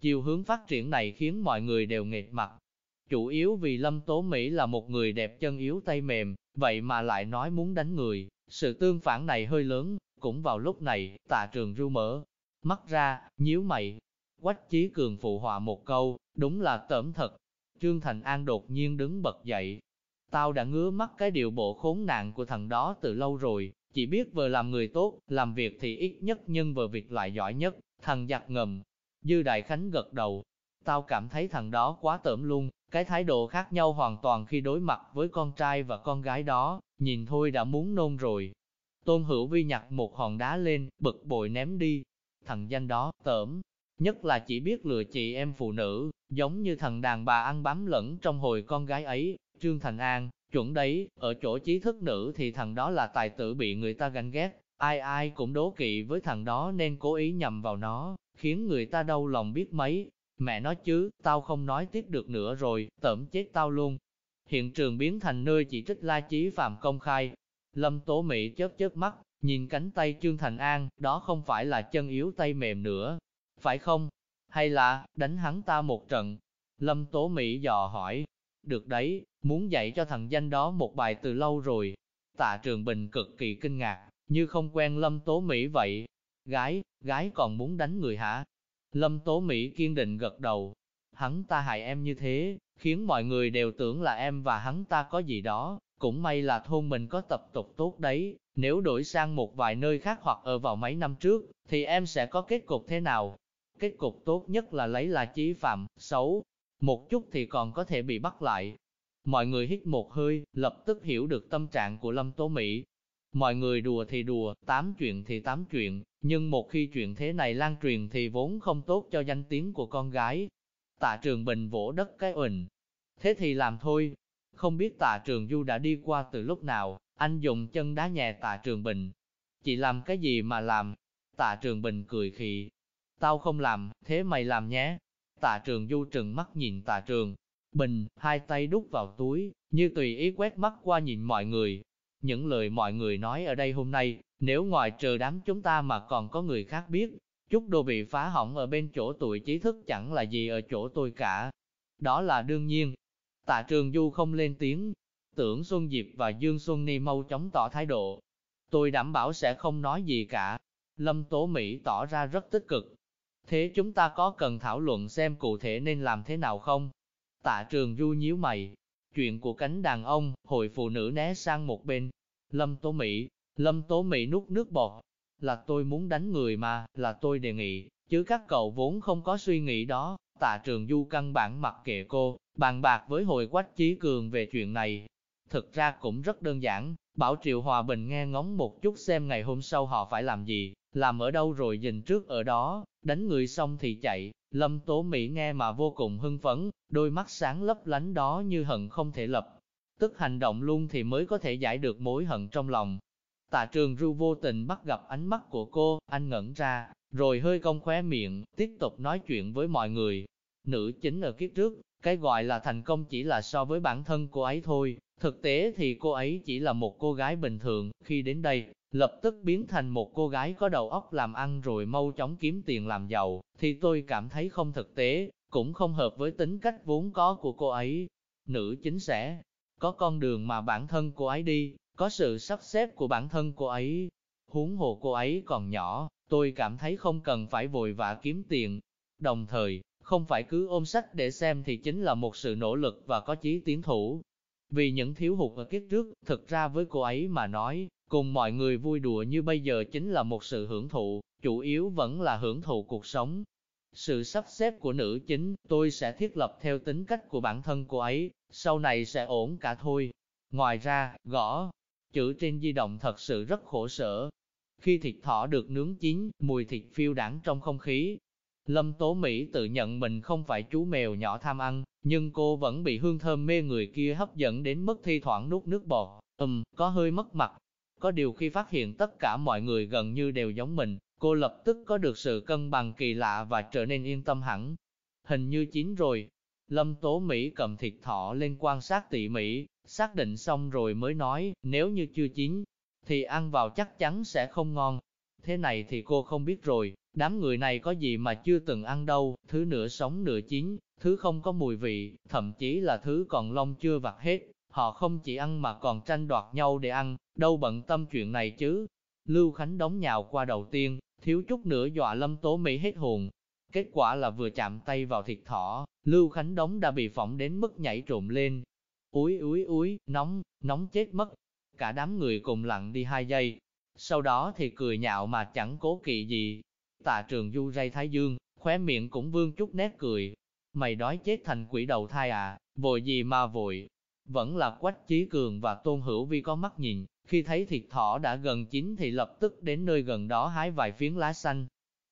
Chiều hướng phát triển này khiến mọi người đều nghệt mặt. Chủ yếu vì Lâm Tố Mỹ là một người đẹp chân yếu tay mềm, vậy mà lại nói muốn đánh người. Sự tương phản này hơi lớn, cũng vào lúc này, tạ trường ru mở. Mắt ra, nhíu mày. Quách Chí Cường phụ họa một câu, đúng là tởm thật, Trương Thành An đột nhiên đứng bật dậy. Tao đã ngứa mắt cái điều bộ khốn nạn của thằng đó từ lâu rồi, chỉ biết vừa làm người tốt, làm việc thì ít nhất nhưng vừa việc lại giỏi nhất, thằng giặc ngầm. Dư Đại Khánh gật đầu. Tao cảm thấy thằng đó quá tởm luôn, cái thái độ khác nhau hoàn toàn khi đối mặt với con trai và con gái đó, nhìn thôi đã muốn nôn rồi. Tôn Hữu Vi nhặt một hòn đá lên, bực bội ném đi. Thằng danh đó, tởm, nhất là chỉ biết lừa chị em phụ nữ, giống như thằng đàn bà ăn bám lẫn trong hồi con gái ấy, Trương Thành An, chuẩn đấy, ở chỗ trí thức nữ thì thằng đó là tài tử bị người ta ganh ghét, ai ai cũng đố kỵ với thằng đó nên cố ý nhầm vào nó, khiến người ta đau lòng biết mấy. Mẹ nói chứ, tao không nói tiếp được nữa rồi, tẩm chết tao luôn. Hiện trường biến thành nơi chỉ trích La Chí Phạm công khai. Lâm Tố Mỹ chớp chớp mắt, nhìn cánh tay Trương Thành An, đó không phải là chân yếu tay mềm nữa, phải không? Hay là, đánh hắn ta một trận? Lâm Tố Mỹ dò hỏi. Được đấy, muốn dạy cho thằng danh đó một bài từ lâu rồi. Tạ Trường Bình cực kỳ kinh ngạc, như không quen Lâm Tố Mỹ vậy. Gái, gái còn muốn đánh người hả? Lâm Tố Mỹ kiên định gật đầu. Hắn ta hại em như thế, khiến mọi người đều tưởng là em và hắn ta có gì đó. Cũng may là thôn mình có tập tục tốt đấy, nếu đổi sang một vài nơi khác hoặc ở vào mấy năm trước, thì em sẽ có kết cục thế nào? Kết cục tốt nhất là lấy là chí phạm, xấu, một chút thì còn có thể bị bắt lại. Mọi người hít một hơi, lập tức hiểu được tâm trạng của Lâm Tố Mỹ. Mọi người đùa thì đùa, tám chuyện thì tám chuyện, nhưng một khi chuyện thế này lan truyền thì vốn không tốt cho danh tiếng của con gái. Tạ Trường Bình vỗ đất cái ình. Thế thì làm thôi. Không biết Tạ Trường Du đã đi qua từ lúc nào, anh dùng chân đá nhẹ Tạ Trường Bình. Chị làm cái gì mà làm? Tạ Trường Bình cười khì, Tao không làm, thế mày làm nhé. Tạ trường du trừng mắt nhìn tạ trường. Bình, hai tay đút vào túi, như tùy ý quét mắt qua nhìn mọi người. Những lời mọi người nói ở đây hôm nay, nếu ngoài trừ đám chúng ta mà còn có người khác biết, chút đồ bị phá hỏng ở bên chỗ tuổi trí thức chẳng là gì ở chỗ tôi cả. đó là đương nhiên. Tạ Trường Du không lên tiếng, tưởng Xuân Diệp và Dương Xuân Ni mau chóng tỏ thái độ. Tôi đảm bảo sẽ không nói gì cả. Lâm Tố Mỹ tỏ ra rất tích cực. Thế chúng ta có cần thảo luận xem cụ thể nên làm thế nào không? Tạ Trường Du nhíu mày. Chuyện của cánh đàn ông, hội phụ nữ né sang một bên. Lâm Tố Mỹ, Lâm Tố Mỹ nút nước bọt. Là tôi muốn đánh người mà, là tôi đề nghị, chứ các cậu vốn không có suy nghĩ đó. Tạ Trường Du căn bản mặc kệ cô, bàn bạc với hội quách chí cường về chuyện này. Thực ra cũng rất đơn giản, Bảo Triệu Hòa Bình nghe ngóng một chút xem ngày hôm sau họ phải làm gì, làm ở đâu rồi nhìn trước ở đó, đánh người xong thì chạy. Lâm Tố Mỹ nghe mà vô cùng hưng phấn, đôi mắt sáng lấp lánh đó như hận không thể lập. Tức hành động luôn thì mới có thể giải được mối hận trong lòng. Tạ trường ru vô tình bắt gặp ánh mắt của cô, anh ngẩn ra, rồi hơi cong khóe miệng, tiếp tục nói chuyện với mọi người. Nữ chính ở kiếp trước, cái gọi là thành công chỉ là so với bản thân cô ấy thôi, thực tế thì cô ấy chỉ là một cô gái bình thường, khi đến đây, lập tức biến thành một cô gái có đầu óc làm ăn rồi mau chóng kiếm tiền làm giàu, thì tôi cảm thấy không thực tế, cũng không hợp với tính cách vốn có của cô ấy. Nữ chính sẽ có con đường mà bản thân cô ấy đi, có sự sắp xếp của bản thân cô ấy. Huống hồ cô ấy còn nhỏ, tôi cảm thấy không cần phải vội vã kiếm tiền. Đồng thời, không phải cứ ôm sách để xem thì chính là một sự nỗ lực và có chí tiến thủ. Vì những thiếu hụt ở kiếp trước, thực ra với cô ấy mà nói, cùng mọi người vui đùa như bây giờ chính là một sự hưởng thụ, chủ yếu vẫn là hưởng thụ cuộc sống. Sự sắp xếp của nữ chính, tôi sẽ thiết lập theo tính cách của bản thân cô ấy, sau này sẽ ổn cả thôi. Ngoài ra, gõ, chữ trên di động thật sự rất khổ sở. Khi thịt thỏ được nướng chín, mùi thịt phiêu đảng trong không khí. Lâm Tố Mỹ tự nhận mình không phải chú mèo nhỏ tham ăn, nhưng cô vẫn bị hương thơm mê người kia hấp dẫn đến mức thi thoảng nuốt nước bọt, ừm, có hơi mất mặt. Có điều khi phát hiện tất cả mọi người gần như đều giống mình, cô lập tức có được sự cân bằng kỳ lạ và trở nên yên tâm hẳn. Hình như chín rồi. Lâm Tố Mỹ cầm thịt thỏ lên quan sát tỉ mỉ, xác định xong rồi mới nói, nếu như chưa chín, thì ăn vào chắc chắn sẽ không ngon. Thế này thì cô không biết rồi, đám người này có gì mà chưa từng ăn đâu, thứ nửa sống nửa chín, thứ không có mùi vị, thậm chí là thứ còn lông chưa vặt hết. Họ không chỉ ăn mà còn tranh đoạt nhau để ăn, đâu bận tâm chuyện này chứ. Lưu Khánh đóng nhào qua đầu tiên, thiếu chút nữa dọa Lâm Tố Mỹ hết hồn. Kết quả là vừa chạm tay vào thịt thỏ, Lưu Khánh đóng đã bị phỏng đến mức nhảy trộm lên. Úi úi úi, nóng, nóng chết mất. Cả đám người cùng lặng đi hai giây. Sau đó thì cười nhạo mà chẳng cố kỵ gì. Tạ trường du ray thái dương, khóe miệng cũng vương chút nét cười. Mày đói chết thành quỷ đầu thai à, vội gì mà vội. Vẫn là quách chí cường và tôn hữu vi có mắt nhìn, khi thấy thịt thỏ đã gần chín thì lập tức đến nơi gần đó hái vài phiến lá xanh.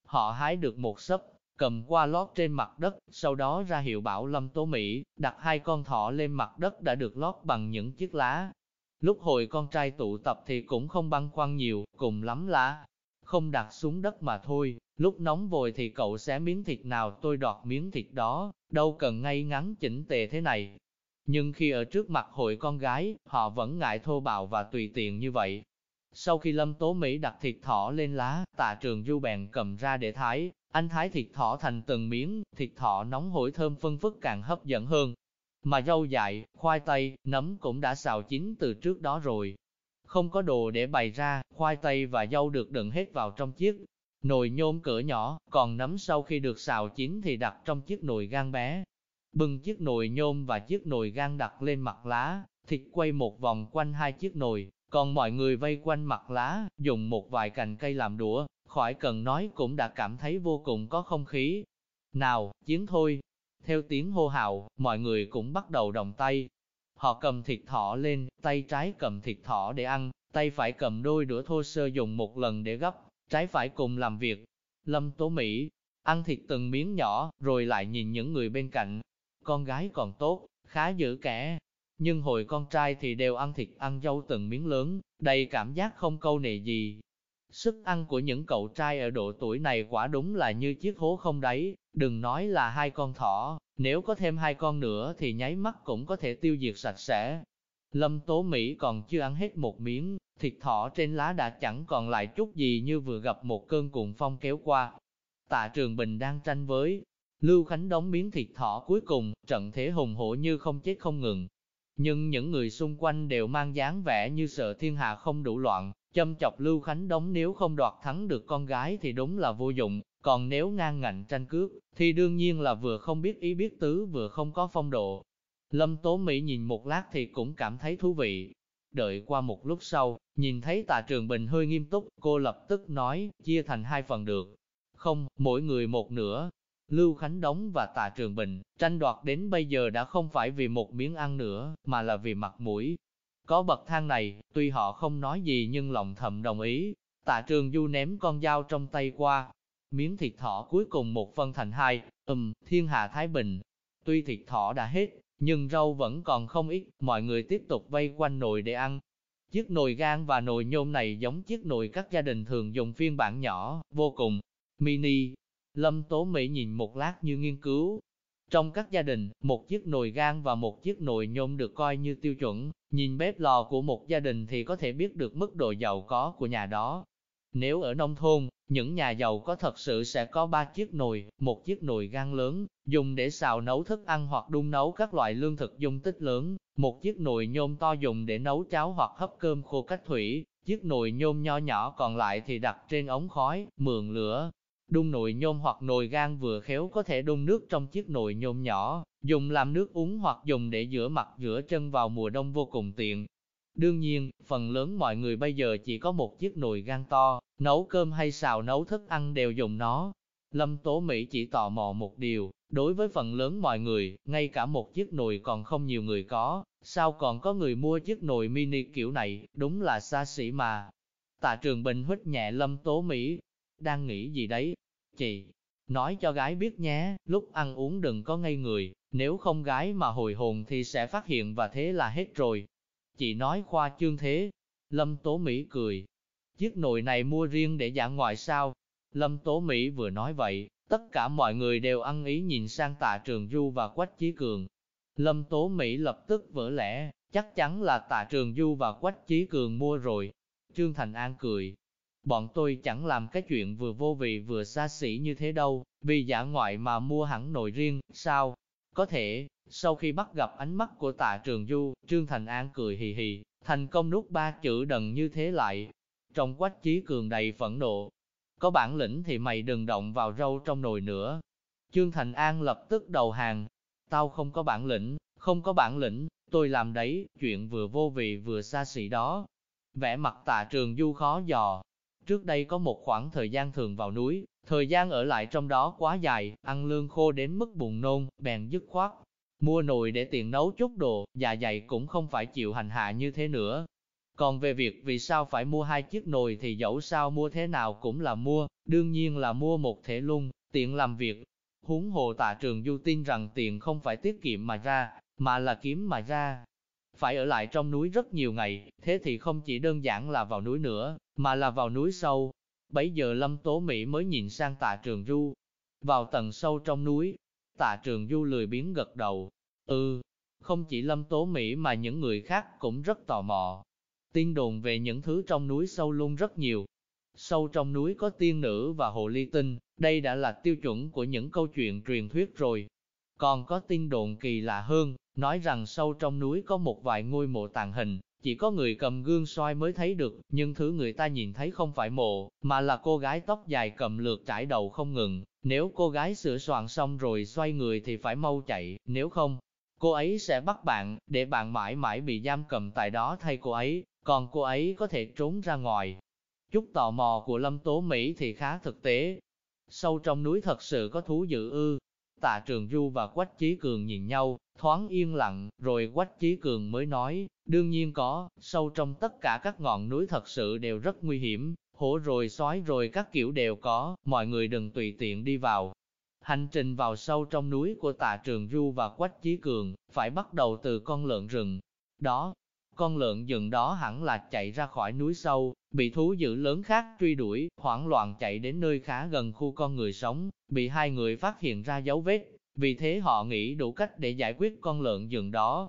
Họ hái được một sấp, cầm qua lót trên mặt đất, sau đó ra hiệu bảo Lâm Tố Mỹ, đặt hai con thỏ lên mặt đất đã được lót bằng những chiếc lá. Lúc hồi con trai tụ tập thì cũng không băn khoăn nhiều, cùng lắm là không đặt xuống đất mà thôi, lúc nóng vội thì cậu xé miếng thịt nào tôi đoạt miếng thịt đó, đâu cần ngay ngắn chỉnh tề thế này. Nhưng khi ở trước mặt hội con gái, họ vẫn ngại thô bạo và tùy tiện như vậy. Sau khi Lâm Tố Mỹ đặt thịt thỏ lên lá, tạ trường du bèn cầm ra để thái, anh thái thịt thỏ thành từng miếng, thịt thỏ nóng hổi thơm phân phức càng hấp dẫn hơn. Mà rau dại, khoai tây, nấm cũng đã xào chín từ trước đó rồi. Không có đồ để bày ra, khoai tây và dâu được đựng hết vào trong chiếc nồi nhôm cỡ nhỏ, còn nấm sau khi được xào chín thì đặt trong chiếc nồi gan bé. Bưng chiếc nồi nhôm và chiếc nồi gan đặt lên mặt lá, thịt quay một vòng quanh hai chiếc nồi, còn mọi người vây quanh mặt lá, dùng một vài cành cây làm đũa, khỏi cần nói cũng đã cảm thấy vô cùng có không khí. Nào, chiến thôi! Theo tiếng hô hào, mọi người cũng bắt đầu đồng tay. Họ cầm thịt thỏ lên, tay trái cầm thịt thỏ để ăn, tay phải cầm đôi đũa thô sơ dùng một lần để gấp, trái phải cùng làm việc. Lâm Tố Mỹ, ăn thịt từng miếng nhỏ, rồi lại nhìn những người bên cạnh. Con gái còn tốt, khá giữ kẻ. Nhưng hồi con trai thì đều ăn thịt ăn dâu từng miếng lớn, đầy cảm giác không câu nệ gì. Sức ăn của những cậu trai ở độ tuổi này quả đúng là như chiếc hố không đáy, đừng nói là hai con thỏ, nếu có thêm hai con nữa thì nháy mắt cũng có thể tiêu diệt sạch sẽ. Lâm Tố Mỹ còn chưa ăn hết một miếng, thịt thỏ trên lá đã chẳng còn lại chút gì như vừa gặp một cơn cuồng phong kéo qua. Tạ Trường Bình đang tranh với Lưu Khánh đóng miếng thịt thỏ cuối cùng, trận thế hùng hổ như không chết không ngừng. Nhưng những người xung quanh đều mang dáng vẻ như sợ thiên hạ không đủ loạn, châm chọc Lưu Khánh Đống nếu không đoạt thắng được con gái thì đúng là vô dụng, còn nếu ngang ngạnh tranh cướp, thì đương nhiên là vừa không biết ý biết tứ vừa không có phong độ. Lâm Tố Mỹ nhìn một lát thì cũng cảm thấy thú vị. Đợi qua một lúc sau, nhìn thấy tạ trường bình hơi nghiêm túc, cô lập tức nói, chia thành hai phần được. Không, mỗi người một nửa. Lưu Khánh Đống và tạ trường bình, tranh đoạt đến bây giờ đã không phải vì một miếng ăn nữa, mà là vì mặt mũi. Có bậc thang này, tuy họ không nói gì nhưng lòng thầm đồng ý. Tạ trường du ném con dao trong tay qua, miếng thịt thỏ cuối cùng một phân thành hai, ừm, thiên hạ Thái Bình. Tuy thịt thỏ đã hết, nhưng rau vẫn còn không ít, mọi người tiếp tục vây quanh nồi để ăn. Chiếc nồi gan và nồi nhôm này giống chiếc nồi các gia đình thường dùng phiên bản nhỏ, vô cùng mini. Lâm Tố Mỹ nhìn một lát như nghiên cứu. Trong các gia đình, một chiếc nồi gan và một chiếc nồi nhôm được coi như tiêu chuẩn, nhìn bếp lò của một gia đình thì có thể biết được mức độ giàu có của nhà đó. Nếu ở nông thôn, những nhà giàu có thật sự sẽ có ba chiếc nồi, một chiếc nồi gan lớn, dùng để xào nấu thức ăn hoặc đun nấu các loại lương thực dung tích lớn, một chiếc nồi nhôm to dùng để nấu cháo hoặc hấp cơm khô cách thủy, chiếc nồi nhôm nho nhỏ còn lại thì đặt trên ống khói, mượn lửa. Đun nồi nhôm hoặc nồi gan vừa khéo có thể đun nước trong chiếc nồi nhôm nhỏ, dùng làm nước uống hoặc dùng để rửa mặt rửa chân vào mùa đông vô cùng tiện, Đương nhiên, phần lớn mọi người bây giờ chỉ có một chiếc nồi gan to, nấu cơm hay xào nấu thức ăn đều dùng nó. Lâm Tố Mỹ chỉ tò mò một điều, đối với phần lớn mọi người, ngay cả một chiếc nồi còn không nhiều người có, sao còn có người mua chiếc nồi mini kiểu này, đúng là xa xỉ mà. Tạ Trường Bình hít nhẹ Lâm Tố Mỹ, đang nghĩ gì đấy? Chị, nói cho gái biết nhé, lúc ăn uống đừng có ngây người, nếu không gái mà hồi hồn thì sẽ phát hiện và thế là hết rồi. Chị nói khoa trương thế. Lâm Tố Mỹ cười. Chiếc nồi này mua riêng để giả ngoại sao? Lâm Tố Mỹ vừa nói vậy, tất cả mọi người đều ăn ý nhìn sang tạ trường Du và Quách Chí Cường. Lâm Tố Mỹ lập tức vỡ lẽ, chắc chắn là tạ trường Du và Quách Chí Cường mua rồi. Trương Thành An cười. Bọn tôi chẳng làm cái chuyện vừa vô vị vừa xa xỉ như thế đâu, vì giả ngoại mà mua hẳn nồi riêng, sao? Có thể, sau khi bắt gặp ánh mắt của tạ trường du, Trương Thành An cười hì hì, thành công nút ba chữ đần như thế lại. Trong quách trí cường đầy phẫn nộ, có bản lĩnh thì mày đừng động vào râu trong nồi nữa. Trương Thành An lập tức đầu hàng, tao không có bản lĩnh, không có bản lĩnh, tôi làm đấy, chuyện vừa vô vị vừa xa xỉ đó. Vẽ mặt tạ trường du khó dò. Trước đây có một khoảng thời gian thường vào núi, thời gian ở lại trong đó quá dài, ăn lương khô đến mức buồn nôn, bèn dứt khoát, Mua nồi để tiện nấu chút đồ, dạ dày cũng không phải chịu hành hạ như thế nữa. Còn về việc vì sao phải mua hai chiếc nồi thì dẫu sao mua thế nào cũng là mua, đương nhiên là mua một thể luôn, tiện làm việc. Huống hồ tạ trường du tin rằng tiền không phải tiết kiệm mà ra, mà là kiếm mà ra. Phải ở lại trong núi rất nhiều ngày, thế thì không chỉ đơn giản là vào núi nữa, mà là vào núi sâu. Bấy giờ Lâm Tố Mỹ mới nhìn sang tạ trường du. Vào tầng sâu trong núi, Tạ trường du lười biến gật đầu. Ừ, không chỉ Lâm Tố Mỹ mà những người khác cũng rất tò mò. Tiên đồn về những thứ trong núi sâu luôn rất nhiều. Sâu trong núi có tiên nữ và hồ ly tinh, đây đã là tiêu chuẩn của những câu chuyện truyền thuyết rồi. Còn có tin đồn kỳ lạ hơn, nói rằng sâu trong núi có một vài ngôi mộ tàn hình, chỉ có người cầm gương soi mới thấy được, nhưng thứ người ta nhìn thấy không phải mộ, mà là cô gái tóc dài cầm lượt trải đầu không ngừng. Nếu cô gái sửa soạn xong rồi xoay người thì phải mau chạy, nếu không, cô ấy sẽ bắt bạn, để bạn mãi mãi bị giam cầm tại đó thay cô ấy, còn cô ấy có thể trốn ra ngoài. Chút tò mò của Lâm Tố Mỹ thì khá thực tế. Sâu trong núi thật sự có thú dữ ư. Tạ Trường Du và Quách Chí Cường nhìn nhau, thoáng yên lặng, rồi Quách Chí Cường mới nói, đương nhiên có, sâu trong tất cả các ngọn núi thật sự đều rất nguy hiểm, hổ rồi sói rồi các kiểu đều có, mọi người đừng tùy tiện đi vào. Hành trình vào sâu trong núi của tạ trường Du và Quách Chí Cường, phải bắt đầu từ con lợn rừng. Đó, con lợn rừng đó hẳn là chạy ra khỏi núi sâu, bị thú dữ lớn khác truy đuổi, hoảng loạn chạy đến nơi khá gần khu con người sống, bị hai người phát hiện ra dấu vết, vì thế họ nghĩ đủ cách để giải quyết con lợn rừng đó.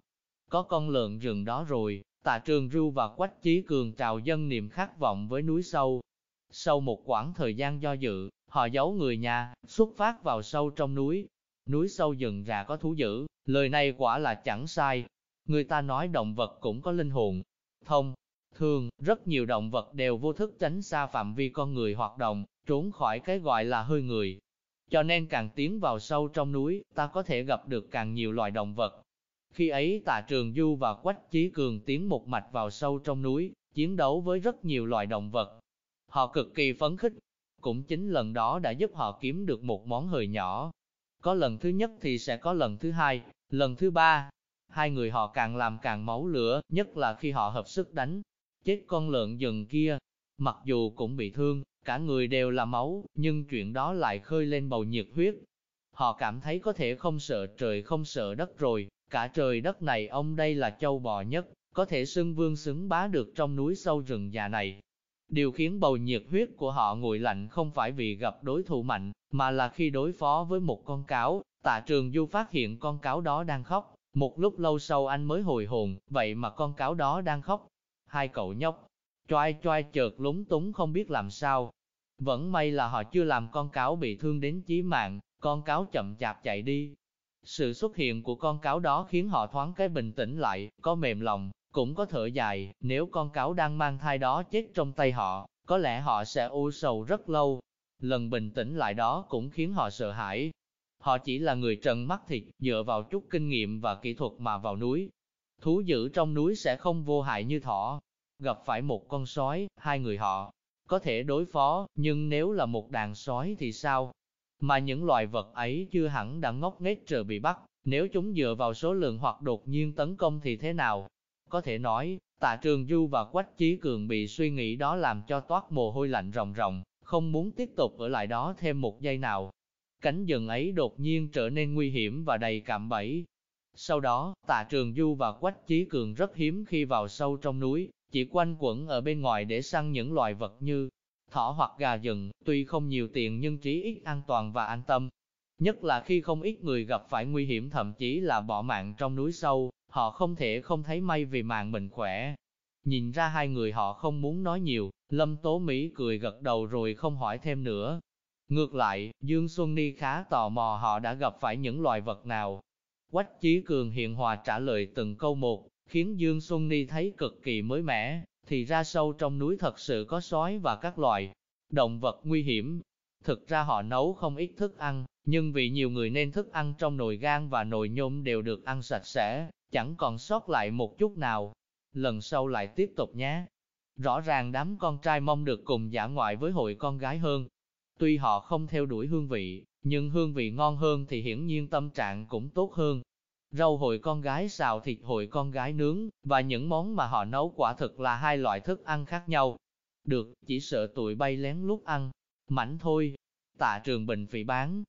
Có con lợn rừng đó rồi, tạ trường Rưu và quách chí cường trào dân niềm khát vọng với núi sâu. Sau một quãng thời gian do dự, họ giấu người nhà, xuất phát vào sâu trong núi. núi sâu rừng rà có thú dữ, lời này quả là chẳng sai. Người ta nói động vật cũng có linh hồn. Thông, thường, rất nhiều động vật đều vô thức tránh xa phạm vi con người hoạt động, trốn khỏi cái gọi là hơi người. Cho nên càng tiến vào sâu trong núi, ta có thể gặp được càng nhiều loài động vật. Khi ấy tạ trường Du và Quách Chí Cường tiến một mạch vào sâu trong núi, chiến đấu với rất nhiều loài động vật. Họ cực kỳ phấn khích, cũng chính lần đó đã giúp họ kiếm được một món hời nhỏ. Có lần thứ nhất thì sẽ có lần thứ hai, lần thứ ba. Hai người họ càng làm càng máu lửa, nhất là khi họ hợp sức đánh. Chết con lợn rừng kia, mặc dù cũng bị thương, cả người đều là máu, nhưng chuyện đó lại khơi lên bầu nhiệt huyết. Họ cảm thấy có thể không sợ trời không sợ đất rồi, cả trời đất này ông đây là châu bò nhất, có thể xưng vương xứng bá được trong núi sâu rừng già này. Điều khiến bầu nhiệt huyết của họ nguội lạnh không phải vì gặp đối thủ mạnh, mà là khi đối phó với một con cáo, tạ trường du phát hiện con cáo đó đang khóc. Một lúc lâu sau anh mới hồi hồn, vậy mà con cáo đó đang khóc. Hai cậu nhóc, choai choai chợt lúng túng không biết làm sao. Vẫn may là họ chưa làm con cáo bị thương đến chí mạng, con cáo chậm chạp chạy đi. Sự xuất hiện của con cáo đó khiến họ thoáng cái bình tĩnh lại, có mềm lòng, cũng có thở dài, nếu con cáo đang mang thai đó chết trong tay họ, có lẽ họ sẽ u sầu rất lâu. Lần bình tĩnh lại đó cũng khiến họ sợ hãi. Họ chỉ là người trần mắt thịt, dựa vào chút kinh nghiệm và kỹ thuật mà vào núi. Thú dữ trong núi sẽ không vô hại như thỏ. Gặp phải một con sói, hai người họ có thể đối phó, nhưng nếu là một đàn sói thì sao? Mà những loài vật ấy chưa hẳn đã ngốc nghếch chờ bị bắt, nếu chúng dựa vào số lượng hoặc đột nhiên tấn công thì thế nào? Có thể nói, tạ trường du và quách chí cường bị suy nghĩ đó làm cho toát mồ hôi lạnh ròng ròng, không muốn tiếp tục ở lại đó thêm một giây nào. Cánh rừng ấy đột nhiên trở nên nguy hiểm và đầy cạm bẫy. Sau đó, tạ trường du và quách chí cường rất hiếm khi vào sâu trong núi, chỉ quanh quẩn ở bên ngoài để săn những loài vật như thỏ hoặc gà rừng, tuy không nhiều tiền nhưng trí ít an toàn và an tâm. Nhất là khi không ít người gặp phải nguy hiểm thậm chí là bỏ mạng trong núi sâu, họ không thể không thấy may vì mạng mình khỏe. Nhìn ra hai người họ không muốn nói nhiều, Lâm Tố Mỹ cười gật đầu rồi không hỏi thêm nữa. Ngược lại, Dương Xuân Ni khá tò mò họ đã gặp phải những loài vật nào. Quách Chí Cường hiện hòa trả lời từng câu một, khiến Dương Xuân Ni thấy cực kỳ mới mẻ, thì ra sâu trong núi thật sự có sói và các loài động vật nguy hiểm. Thực ra họ nấu không ít thức ăn, nhưng vì nhiều người nên thức ăn trong nồi gan và nồi nhôm đều được ăn sạch sẽ, chẳng còn sót lại một chút nào. Lần sau lại tiếp tục nhé. Rõ ràng đám con trai mong được cùng giả ngoại với hội con gái hơn. Tuy họ không theo đuổi hương vị, nhưng hương vị ngon hơn thì hiển nhiên tâm trạng cũng tốt hơn. Rau hội con gái xào thịt hội con gái nướng, và những món mà họ nấu quả thực là hai loại thức ăn khác nhau. Được, chỉ sợ tụi bay lén lút ăn. Mảnh thôi. Tạ trường bình phỉ bán.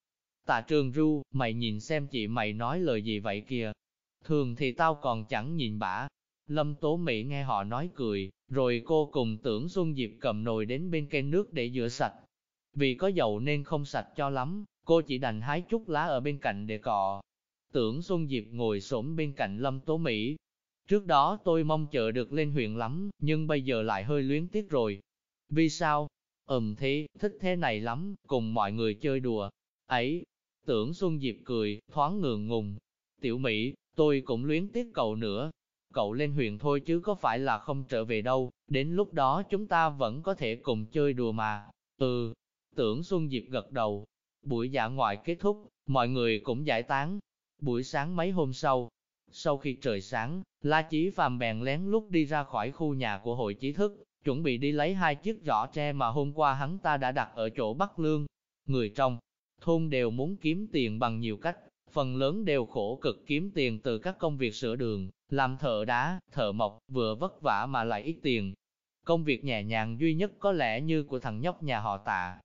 Tạ trường ru, mày nhìn xem chị mày nói lời gì vậy kìa. Thường thì tao còn chẳng nhìn bả. Lâm Tố Mỹ nghe họ nói cười, rồi cô cùng tưởng Xuân Diệp cầm nồi đến bên cây nước để rửa sạch. Vì có dầu nên không sạch cho lắm, cô chỉ đành hái chút lá ở bên cạnh để cọ. Tưởng Xuân Diệp ngồi xổm bên cạnh Lâm Tố Mỹ. Trước đó tôi mong chờ được lên huyện lắm, nhưng bây giờ lại hơi luyến tiếc rồi. Vì sao? Ừm thế, thích thế này lắm, cùng mọi người chơi đùa. Ấy, tưởng Xuân Diệp cười, thoáng ngượng ngùng. Tiểu Mỹ, tôi cũng luyến tiếc cậu nữa. Cậu lên huyện thôi chứ có phải là không trở về đâu, đến lúc đó chúng ta vẫn có thể cùng chơi đùa mà. Ừ, tưởng Xuân Diệp gật đầu. Buổi dạ ngoại kết thúc, mọi người cũng giải tán, Buổi sáng mấy hôm sau, sau khi trời sáng, La Chí Phạm bèn lén lút đi ra khỏi khu nhà của hội trí thức, chuẩn bị đi lấy hai chiếc giỏ tre mà hôm qua hắn ta đã đặt ở chỗ Bắc Lương. Người trong thôn đều muốn kiếm tiền bằng nhiều cách, phần lớn đều khổ cực kiếm tiền từ các công việc sửa đường, làm thợ đá, thợ mộc, vừa vất vả mà lại ít tiền. Công việc nhẹ nhàng duy nhất có lẽ như của thằng nhóc nhà họ tạ,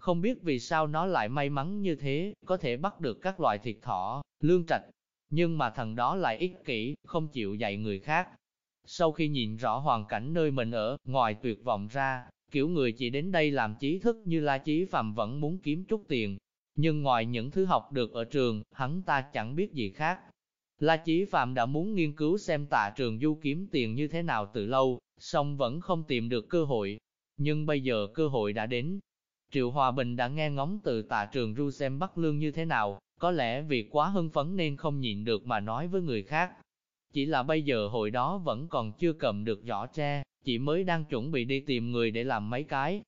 không biết vì sao nó lại may mắn như thế, có thể bắt được các loại thịt thỏ, lương trạch. Nhưng mà thằng đó lại ích kỷ, không chịu dạy người khác. Sau khi nhìn rõ hoàn cảnh nơi mình ở, ngoài tuyệt vọng ra, kiểu người chỉ đến đây làm trí thức như La Chí Phạm vẫn muốn kiếm chút tiền. Nhưng ngoài những thứ học được ở trường, hắn ta chẳng biết gì khác. La Chí Phạm đã muốn nghiên cứu xem tạ trường du kiếm tiền như thế nào từ lâu, song vẫn không tìm được cơ hội. Nhưng bây giờ cơ hội đã đến, Triệu Hòa Bình đã nghe ngóng từ tạ trường ru xem Bắc Lương như thế nào, có lẽ vì quá hưng phấn nên không nhịn được mà nói với người khác. Chỉ là bây giờ hồi đó vẫn còn chưa cầm được giỏ tre, chỉ mới đang chuẩn bị đi tìm người để làm mấy cái.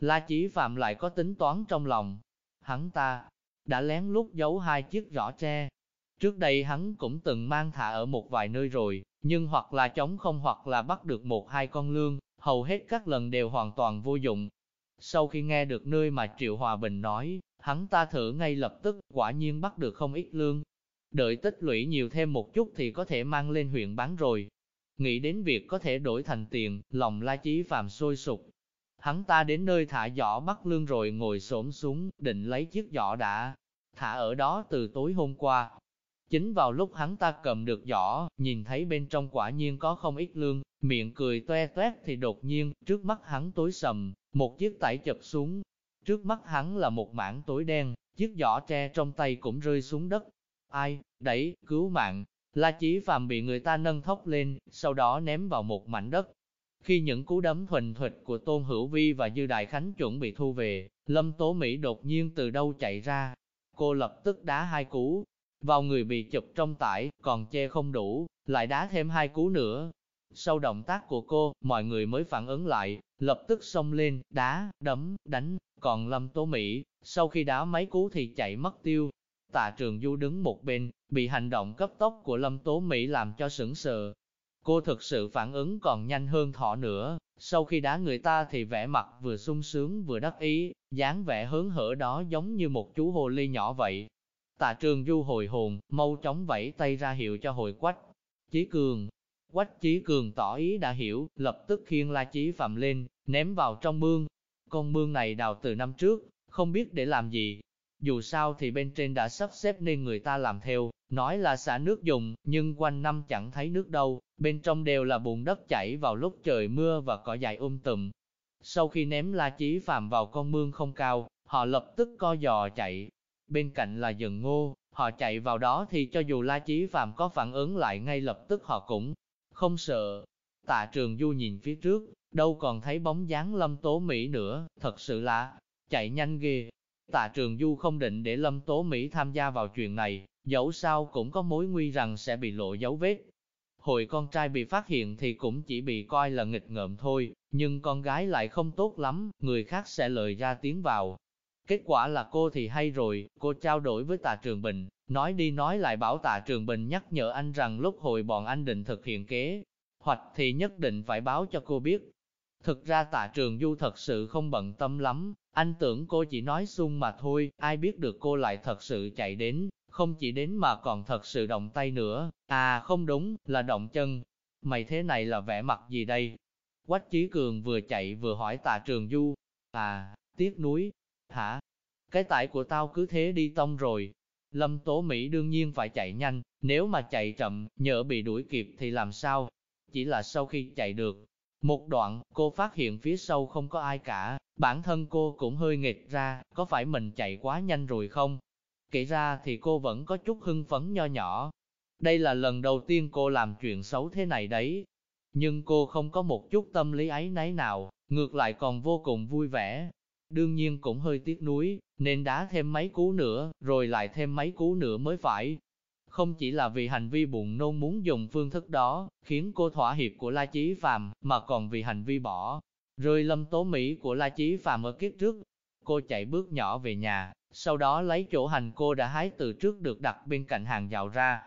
La Chí Phạm lại có tính toán trong lòng. Hắn ta đã lén lút giấu hai chiếc giỏ tre. Trước đây hắn cũng từng mang thả ở một vài nơi rồi, nhưng hoặc là chống không hoặc là bắt được một hai con lương, hầu hết các lần đều hoàn toàn vô dụng. Sau khi nghe được nơi mà Triệu Hòa Bình nói, hắn ta thử ngay lập tức, quả nhiên bắt được không ít lương. Đợi tích lũy nhiều thêm một chút thì có thể mang lên huyện bán rồi. Nghĩ đến việc có thể đổi thành tiền, lòng la chí phàm sôi sục. Hắn ta đến nơi thả giỏ bắt lương rồi ngồi xổm xuống, định lấy chiếc giỏ đã thả ở đó từ tối hôm qua. Chính vào lúc hắn ta cầm được giỏ, nhìn thấy bên trong quả nhiên có không ít lương, miệng cười toe toét thì đột nhiên, trước mắt hắn tối sầm, một chiếc tải chập xuống. Trước mắt hắn là một mảng tối đen, chiếc giỏ tre trong tay cũng rơi xuống đất. Ai, đẩy, cứu mạng. La Chí Phạm bị người ta nâng thốc lên, sau đó ném vào một mảnh đất. Khi những cú đấm thuần thuật của Tôn Hữu Vi và Dư Đại Khánh chuẩn bị thu về, Lâm Tố Mỹ đột nhiên từ đâu chạy ra. Cô lập tức đá hai cú, vào người bị chụp trong tải, còn che không đủ, lại đá thêm hai cú nữa. Sau động tác của cô, mọi người mới phản ứng lại, lập tức xông lên, đá, đấm, đánh, còn Lâm Tố Mỹ, sau khi đá mấy cú thì chạy mất tiêu. Tạ Trường Du đứng một bên, bị hành động cấp tốc của Lâm Tố Mỹ làm cho sững sờ. Cô thực sự phản ứng còn nhanh hơn thọ nữa, sau khi đá người ta thì vẻ mặt vừa sung sướng vừa đắc ý, dáng vẻ hớn hở đó giống như một chú hồ ly nhỏ vậy. Tạ Trường Du hồi hồn, mau chóng vẫy tay ra hiệu cho hồi quách. Chí Cường, Quách Chí Cường tỏ ý đã hiểu, lập tức khiêng La Chí Phạm lên, ném vào trong mương. Con mương này đào từ năm trước, không biết để làm gì. Dù sao thì bên trên đã sắp xếp nên người ta làm theo, nói là xả nước dùng, nhưng quanh năm chẳng thấy nước đâu, bên trong đều là bùn đất chảy vào lúc trời mưa và cỏ dại um tùm. Sau khi ném La Chí Phạm vào con mương không cao, họ lập tức co giò chạy. Bên cạnh là rừng ngô, họ chạy vào đó thì cho dù La Chí Phạm có phản ứng lại ngay lập tức họ cũng không sợ. Tạ trường du nhìn phía trước, đâu còn thấy bóng dáng lâm tố Mỹ nữa, thật sự là chạy nhanh ghê. Tạ trường du không định để lâm tố Mỹ tham gia vào chuyện này, dẫu sao cũng có mối nguy rằng sẽ bị lộ dấu vết. Hồi con trai bị phát hiện thì cũng chỉ bị coi là nghịch ngợm thôi, nhưng con gái lại không tốt lắm, người khác sẽ lời ra tiếng vào. Kết quả là cô thì hay rồi, cô trao đổi với Tạ Trường Bình, Nói đi nói lại bảo tạ Trường Bình nhắc nhở anh rằng lúc hồi bọn anh định thực hiện kế hoạch thì nhất định phải báo cho cô biết. Thực ra tạ Trường Du thật sự không bận tâm lắm, anh tưởng cô chỉ nói sung mà thôi, ai biết được cô lại thật sự chạy đến, không chỉ đến mà còn thật sự động tay nữa, à không đúng, là động chân. Mày thế này là vẻ mặt gì đây? Quách Chí Cường vừa chạy vừa hỏi tạ Trường Du, à, tiếc núi, hả? Cái tải của tao cứ thế đi tông rồi, Lâm Tố Mỹ đương nhiên phải chạy nhanh, nếu mà chạy chậm, nhỡ bị đuổi kịp thì làm sao? Chỉ là sau khi chạy được, một đoạn, cô phát hiện phía sau không có ai cả, bản thân cô cũng hơi nghịch ra, có phải mình chạy quá nhanh rồi không? Kể ra thì cô vẫn có chút hưng phấn nho nhỏ. Đây là lần đầu tiên cô làm chuyện xấu thế này đấy. Nhưng cô không có một chút tâm lý ấy nấy nào, ngược lại còn vô cùng vui vẻ, Đương nhiên cũng hơi tiếc nuối, nên đá thêm mấy cú nữa, rồi lại thêm mấy cú nữa mới phải. Không chỉ là vì hành vi buồn nôn muốn dùng phương thức đó, khiến cô thỏa hiệp của La Chí Phạm mà còn vì hành vi bỏ rơi lâm tố Mỹ của La Chí Phạm ở kiếp trước. Cô chạy bước nhỏ về nhà, sau đó lấy chỗ hành cô đã hái từ trước được đặt bên cạnh hàng rào ra.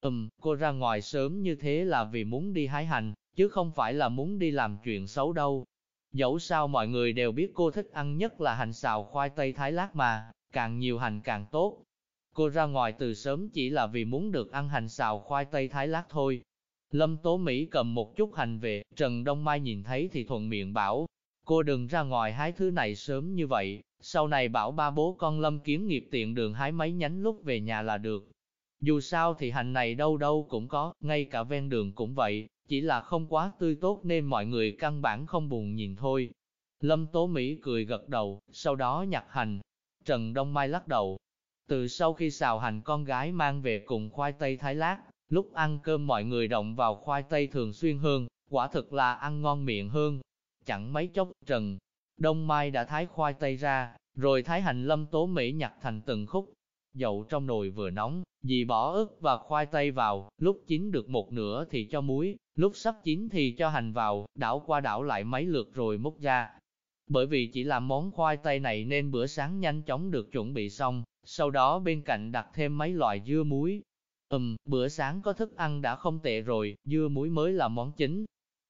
Ừm, cô ra ngoài sớm như thế là vì muốn đi hái hành, chứ không phải là muốn đi làm chuyện xấu đâu. Dẫu sao mọi người đều biết cô thích ăn nhất là hành xào khoai tây thái lát mà, càng nhiều hành càng tốt. Cô ra ngoài từ sớm chỉ là vì muốn được ăn hành xào khoai tây thái lát thôi. Lâm Tố Mỹ cầm một chút hành về, Trần Đông Mai nhìn thấy thì thuận miệng bảo, cô đừng ra ngoài hái thứ này sớm như vậy, sau này bảo ba bố con Lâm kiếm nghiệp tiện đường hái mấy nhánh lúc về nhà là được. Dù sao thì hành này đâu đâu cũng có, ngay cả ven đường cũng vậy, chỉ là không quá tươi tốt nên mọi người căn bản không buồn nhìn thôi. Lâm Tố Mỹ cười gật đầu, sau đó nhặt hành. Trần Đông Mai lắc đầu. Từ sau khi xào hành con gái mang về cùng khoai tây thái lát, lúc ăn cơm mọi người động vào khoai tây thường xuyên hơn, quả thực là ăn ngon miệng hơn. Chẳng mấy chốc, Trần Đông Mai đã thái khoai tây ra, rồi thái hành Lâm Tố Mỹ nhặt thành từng khúc. Dầu trong nồi vừa nóng, dì bỏ ớt và khoai tây vào, lúc chín được một nửa thì cho muối, lúc sắp chín thì cho hành vào, đảo qua đảo lại mấy lượt rồi múc ra. Bởi vì chỉ làm món khoai tây này nên bữa sáng nhanh chóng được chuẩn bị xong, sau đó bên cạnh đặt thêm mấy loại dưa muối. Ừm, bữa sáng có thức ăn đã không tệ rồi, dưa muối mới là món chính.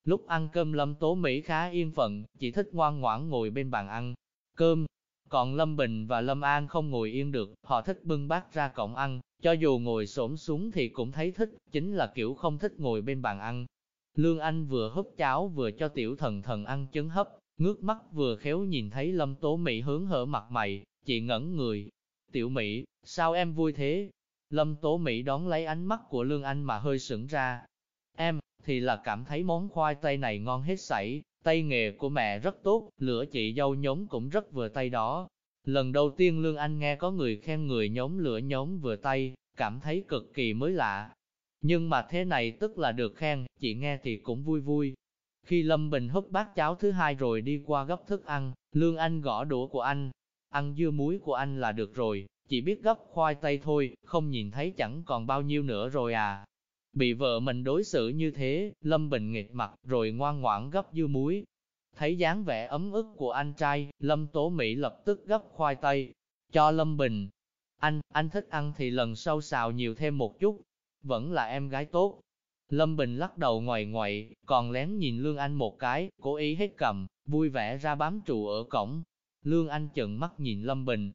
Lúc ăn cơm Lâm Tố Mỹ khá yên phận, chỉ thích ngoan ngoãn ngồi bên bàn ăn cơm. Còn Lâm Bình và Lâm An không ngồi yên được, họ thích bưng bát ra cổng ăn, cho dù ngồi xổm xuống thì cũng thấy thích, chính là kiểu không thích ngồi bên bàn ăn. Lương Anh vừa húp cháo vừa cho tiểu thần thần ăn chấn hấp, ngước mắt vừa khéo nhìn thấy Lâm Tố Mỹ hướng hở mặt mày, chị ngẩn người. Tiểu Mỹ, sao em vui thế? Lâm Tố Mỹ đón lấy ánh mắt của Lương Anh mà hơi sững ra. Em, thì là cảm thấy món khoai tây này ngon hết sảy, tay nghề của mẹ rất tốt, lửa chị dâu nhóm cũng rất vừa tay đó. Lần đầu tiên Lương Anh nghe có người khen người nhóm lửa nhóm vừa tay, cảm thấy cực kỳ mới lạ. Nhưng mà thế này tức là được khen, chị nghe thì cũng vui vui. Khi Lâm Bình húp bát cháo thứ hai rồi đi qua gấp thức ăn, Lương Anh gõ đũa của anh. Ăn dưa muối của anh là được rồi, chỉ biết gấp khoai tây thôi, không nhìn thấy chẳng còn bao nhiêu nữa rồi à. Bị vợ mình đối xử như thế, Lâm Bình nghịch mặt rồi ngoan ngoãn gấp dưa muối. Thấy dáng vẻ ấm ức của anh trai, Lâm Tố Mỹ lập tức gấp khoai tây, cho Lâm Bình. Anh, anh thích ăn thì lần sau xào nhiều thêm một chút, vẫn là em gái tốt. Lâm Bình lắc đầu ngoài ngoại, còn lén nhìn Lương Anh một cái, cố ý hết cầm, vui vẻ ra bám trụ ở cổng. Lương Anh chừng mắt nhìn Lâm Bình,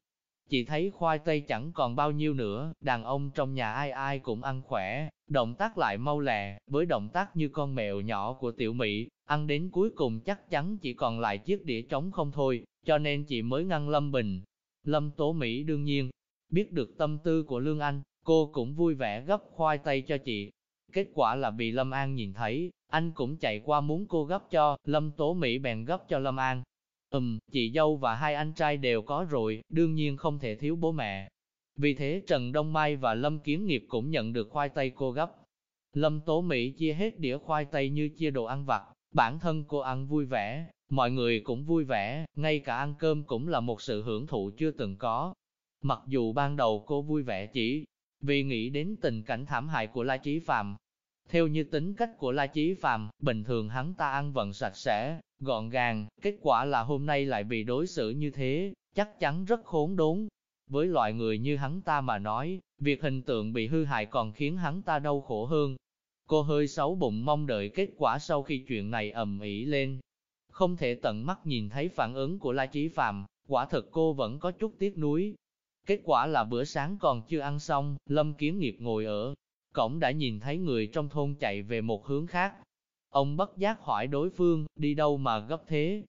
Chị thấy khoai tây chẳng còn bao nhiêu nữa, đàn ông trong nhà ai ai cũng ăn khỏe, động tác lại mau lẹ, với động tác như con mèo nhỏ của tiểu Mỹ, ăn đến cuối cùng chắc chắn chỉ còn lại chiếc đĩa trống không thôi, cho nên chị mới ngăn Lâm Bình. Lâm Tố Mỹ đương nhiên, biết được tâm tư của Lương Anh, cô cũng vui vẻ gấp khoai tây cho chị. Kết quả là bị Lâm An nhìn thấy, anh cũng chạy qua muốn cô gấp cho, Lâm Tố Mỹ bèn gấp cho Lâm An, Ừm, chị dâu và hai anh trai đều có rồi, đương nhiên không thể thiếu bố mẹ. Vì thế Trần Đông Mai và Lâm Kiến Nghiệp cũng nhận được khoai tây cô gấp. Lâm Tố Mỹ chia hết đĩa khoai tây như chia đồ ăn vặt, bản thân cô ăn vui vẻ, mọi người cũng vui vẻ, ngay cả ăn cơm cũng là một sự hưởng thụ chưa từng có. Mặc dù ban đầu cô vui vẻ chỉ vì nghĩ đến tình cảnh thảm hại của La Chí Phạm, theo như tính cách của La Chí Phạm, bình thường hắn ta ăn vận sạch sẽ, gọn gàng, kết quả là hôm nay lại bị đối xử như thế, chắc chắn rất khốn đốn. Với loại người như hắn ta mà nói, việc hình tượng bị hư hại còn khiến hắn ta đau khổ hơn. Cô hơi xấu bụng mong đợi kết quả sau khi chuyện này ầm ĩ lên. Không thể tận mắt nhìn thấy phản ứng của La Chí Phạm, quả thực cô vẫn có chút tiếc nuối. Kết quả là bữa sáng còn chưa ăn xong, Lâm Kiến Nghiệp ngồi ở cổng đã nhìn thấy người trong thôn chạy về một hướng khác. Ông bất giác hỏi đối phương, đi đâu mà gấp thế?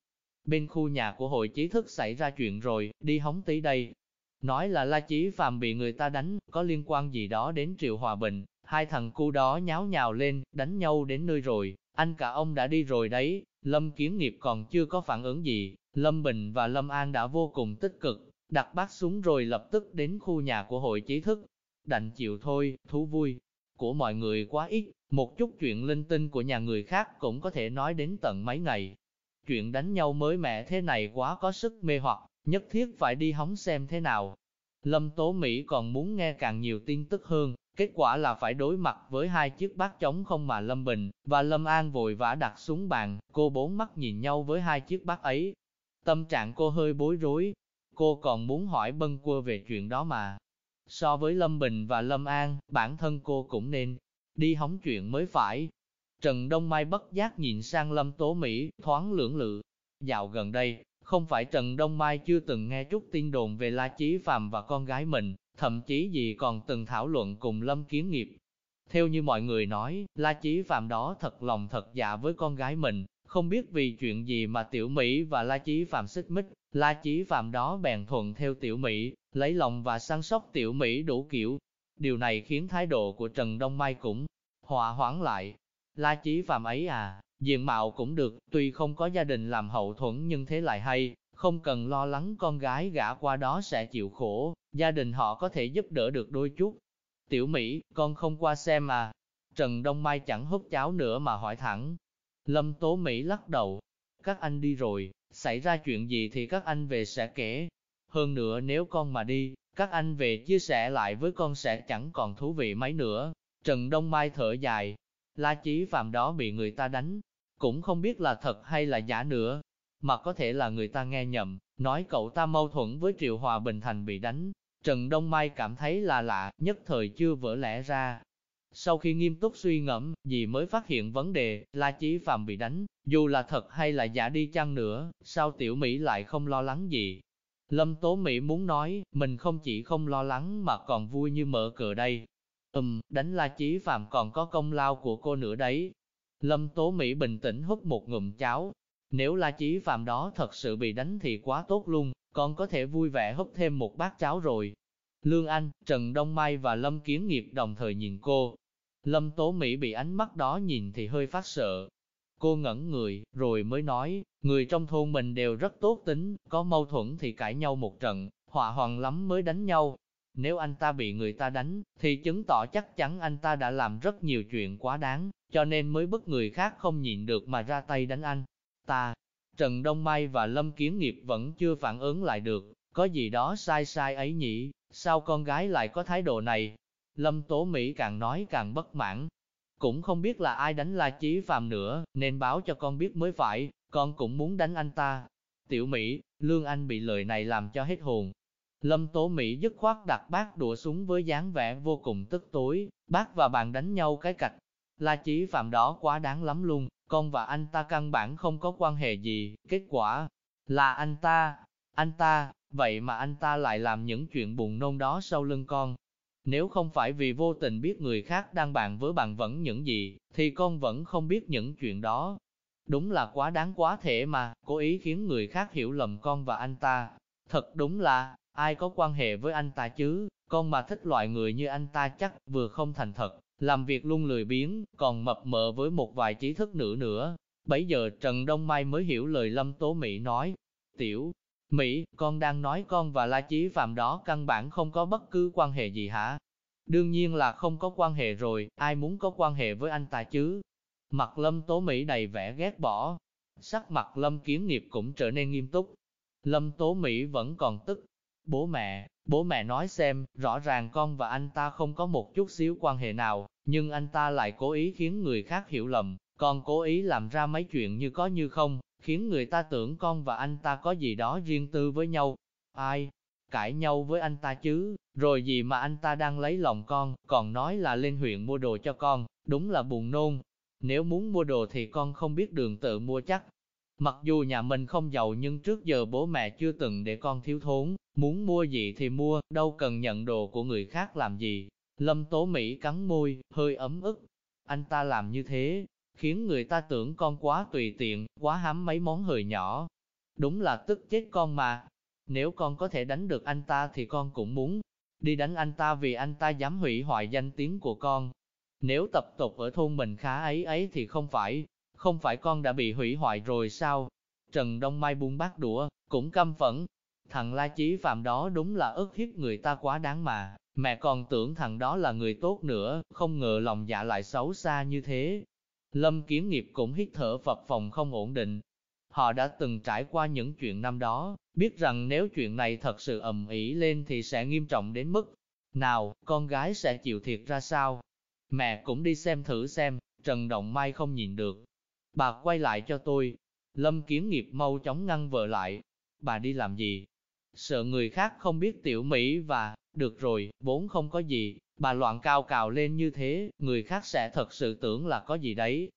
Bên khu nhà của hội trí thức xảy ra chuyện rồi, đi hóng tí đây. Nói là La Chí Phạm bị người ta đánh, có liên quan gì đó đến Triệu Hòa Bình, hai thằng cu đó nháo nhào lên, đánh nhau đến nơi rồi, anh cả ông đã đi rồi đấy, Lâm Kiến Nghiệp còn chưa có phản ứng gì, Lâm Bình và Lâm An đã vô cùng tích cực, đặt bát súng rồi lập tức đến khu nhà của hội trí thức. Đành chịu thôi, thú vui, của mọi người quá ít, một chút chuyện linh tinh của nhà người khác cũng có thể nói đến tận mấy ngày. Chuyện đánh nhau mới mẻ thế này quá có sức mê hoặc, nhất thiết phải đi hóng xem thế nào. Lâm Tố Mỹ còn muốn nghe càng nhiều tin tức hơn, kết quả là phải đối mặt với hai chiếc bát trống không mà Lâm Bình và Lâm An vội vã đặt xuống bàn, cô bốn mắt nhìn nhau với hai chiếc bát ấy. Tâm trạng cô hơi bối rối, cô còn muốn hỏi bân quơ về chuyện đó mà, So với Lâm Bình và Lâm An, bản thân cô cũng nên đi hóng chuyện mới phải. Trần Đông Mai bất giác nhìn sang Lâm Tố Mỹ, thoáng lưỡng lự. Dạo gần đây, không phải Trần Đông Mai chưa từng nghe chút tin đồn về La Chí Phạm và con gái mình, thậm chí gì còn từng thảo luận cùng Lâm Kiến Nghiệp. Theo như mọi người nói, La Chí Phạm đó thật lòng thật dạ với con gái mình, không biết vì chuyện gì mà Tiểu Mỹ và La Chí Phạm xích mích, La Chí Phạm đó bèn thuận theo Tiểu Mỹ, lấy lòng và săn sóc Tiểu Mỹ đủ kiểu. Điều này khiến thái độ của Trần Đông Mai cũng hòa hoãn lại. La Chí Phạm ấy à, diện mạo cũng được, tuy không có gia đình làm hậu thuẫn nhưng thế lại hay, không cần lo lắng con gái gả qua đó sẽ chịu khổ, gia đình họ có thể giúp đỡ được đôi chút. Tiểu Mỹ, con không qua xem à? Trần Đông Mai chẳng hút cháo nữa mà hỏi thẳng, Lâm Tố Mỹ lắc đầu. Các anh đi rồi, xảy ra chuyện gì thì các anh về sẽ kể. Hơn nữa nếu con mà đi, các anh về chia sẻ lại với con sẽ chẳng còn thú vị mấy nữa. Trần Đông Mai thở dài, La Chí Phạm đó bị người ta đánh, cũng không biết là thật hay là giả nữa, mà có thể là người ta nghe nhầm, nói cậu ta mâu thuẫn với Triệu Hòa Bình Thành bị đánh. Trần Đông Mai cảm thấy là lạ, nhất thời chưa vỡ lẽ ra. Sau khi nghiêm túc suy ngẫm, dì mới phát hiện vấn đề, La Chí Phạm bị đánh, dù là thật hay là giả đi chăng nữa, sao Tiểu Mỹ lại không lo lắng gì. Lâm Tố Mỹ muốn nói, mình không chỉ không lo lắng mà còn vui như mở cửa đây. Ừm, đánh La Chí Phạm còn có công lao của cô nữa đấy. Lâm Tố Mỹ bình tĩnh hút một ngụm cháo. Nếu La Chí Phạm đó thật sự bị đánh thì quá tốt luôn, con có thể vui vẻ hút thêm một bát cháo rồi. Lương Anh, Trần Đông Mai và Lâm Kiến Nghiệp đồng thời nhìn cô. Lâm Tố Mỹ bị ánh mắt đó nhìn thì hơi phát sợ. Cô ngẩn người, rồi mới nói, người trong thôn mình đều rất tốt tính, có mâu thuẫn thì cãi nhau một trận, họa hoàng lắm mới đánh nhau. Nếu anh ta bị người ta đánh, thì chứng tỏ chắc chắn anh ta đã làm rất nhiều chuyện quá đáng, cho nên mới bức người khác không nhịn được mà ra tay đánh anh. Ta, Trần Đông Mai và Lâm Kiến Nghiệp vẫn chưa phản ứng lại được, có gì đó sai sai ấy nhỉ, sao con gái lại có thái độ này? Lâm Tố Mỹ càng nói càng bất mãn. Cũng không biết là ai đánh La Chí Phạm nữa, nên báo cho con biết mới phải, con cũng muốn đánh anh ta. Tiểu Mỹ, Lương Anh bị lời này làm cho hết hồn. Lâm Tố Mỹ dứt khoát đặt bát đũa xuống với dáng vẻ vô cùng tức tối, bác và bạn đánh nhau cái cạch. La Chí Phạm đó quá đáng lắm luôn, con và anh ta căn bản không có quan hệ gì, kết quả là anh ta, anh ta, vậy mà anh ta lại làm những chuyện buồn nôn đó sau lưng con. Nếu không phải vì vô tình biết người khác đang bàn với bạn vẫn những gì, thì con vẫn không biết những chuyện đó. Đúng là quá đáng quá thể mà, cố ý khiến người khác hiểu lầm con và anh ta. Thật đúng là, ai có quan hệ với anh ta chứ, con mà thích loại người như anh ta chắc vừa không thành thật, làm việc luôn lười biếng, còn mập mờ với một vài trí thức nữa nữa. Bấy giờ Trần Đông Mai mới hiểu lời Lâm Tố Mỹ nói, tiểu, Mỹ, con đang nói con và La Chí Phạm đó căn bản không có bất cứ quan hệ gì hả? Đương nhiên là không có quan hệ rồi, ai muốn có quan hệ với anh ta chứ? Mặt Lâm Tố Mỹ đầy vẻ ghét bỏ, sắc mặt Lâm Kiến Nghiệp cũng trở nên nghiêm túc. Lâm Tố Mỹ vẫn còn tức. Bố mẹ, bố mẹ nói xem, rõ ràng con và anh ta không có một chút xíu quan hệ nào, nhưng anh ta lại cố ý khiến người khác hiểu lầm, còn cố ý làm ra mấy chuyện như có như không, khiến người ta tưởng con và anh ta có gì đó riêng tư với nhau. Ai? Cãi nhau với anh ta chứ, rồi gì mà anh ta đang lấy lòng con, còn nói là lên huyện mua đồ cho con, đúng là buồn nôn. Nếu muốn mua đồ thì con không biết đường tự mua chắc. Mặc dù nhà mình không giàu nhưng trước giờ bố mẹ chưa từng để con thiếu thốn, muốn mua gì thì mua, đâu cần nhận đồ của người khác làm gì. Lâm Tố Mỹ cắn môi, hơi ấm ức. Anh ta làm như thế, khiến người ta tưởng con quá tùy tiện, quá hám mấy món hời nhỏ. Đúng là tức chết con mà. Nếu con có thể đánh được anh ta thì con cũng muốn đi đánh anh ta vì anh ta dám hủy hoại danh tiếng của con. Nếu tập tục ở thôn mình khá ấy ấy thì không phải, không phải con đã bị hủy hoại rồi sao? Trần Đông Mai buông bát đũa, cũng căm phẫn. Thằng La Chí Phạm đó đúng là ức hiếp người ta quá đáng mà, mẹ còn tưởng thằng đó là người tốt nữa, không ngờ lòng dạ lại xấu xa như thế. Lâm Kiến Nghiệp cũng hít thở phập phòng không ổn định. Họ đã từng trải qua những chuyện năm đó, biết rằng nếu chuyện này thật sự ầm ĩ lên thì sẽ nghiêm trọng đến mức nào, con gái sẽ chịu thiệt ra sao. Mẹ cũng đi xem thử xem, Trần Động Mai không nhìn được. Bà quay lại cho tôi. Lâm Kiến Nghiệp mau chóng ngăn vợ lại. Bà đi làm gì? Sợ người khác không biết tiểu Mỹ và, được rồi, vốn không có gì, Bà loạn cao cào lên như thế, người khác sẽ thật sự tưởng là có gì đấy.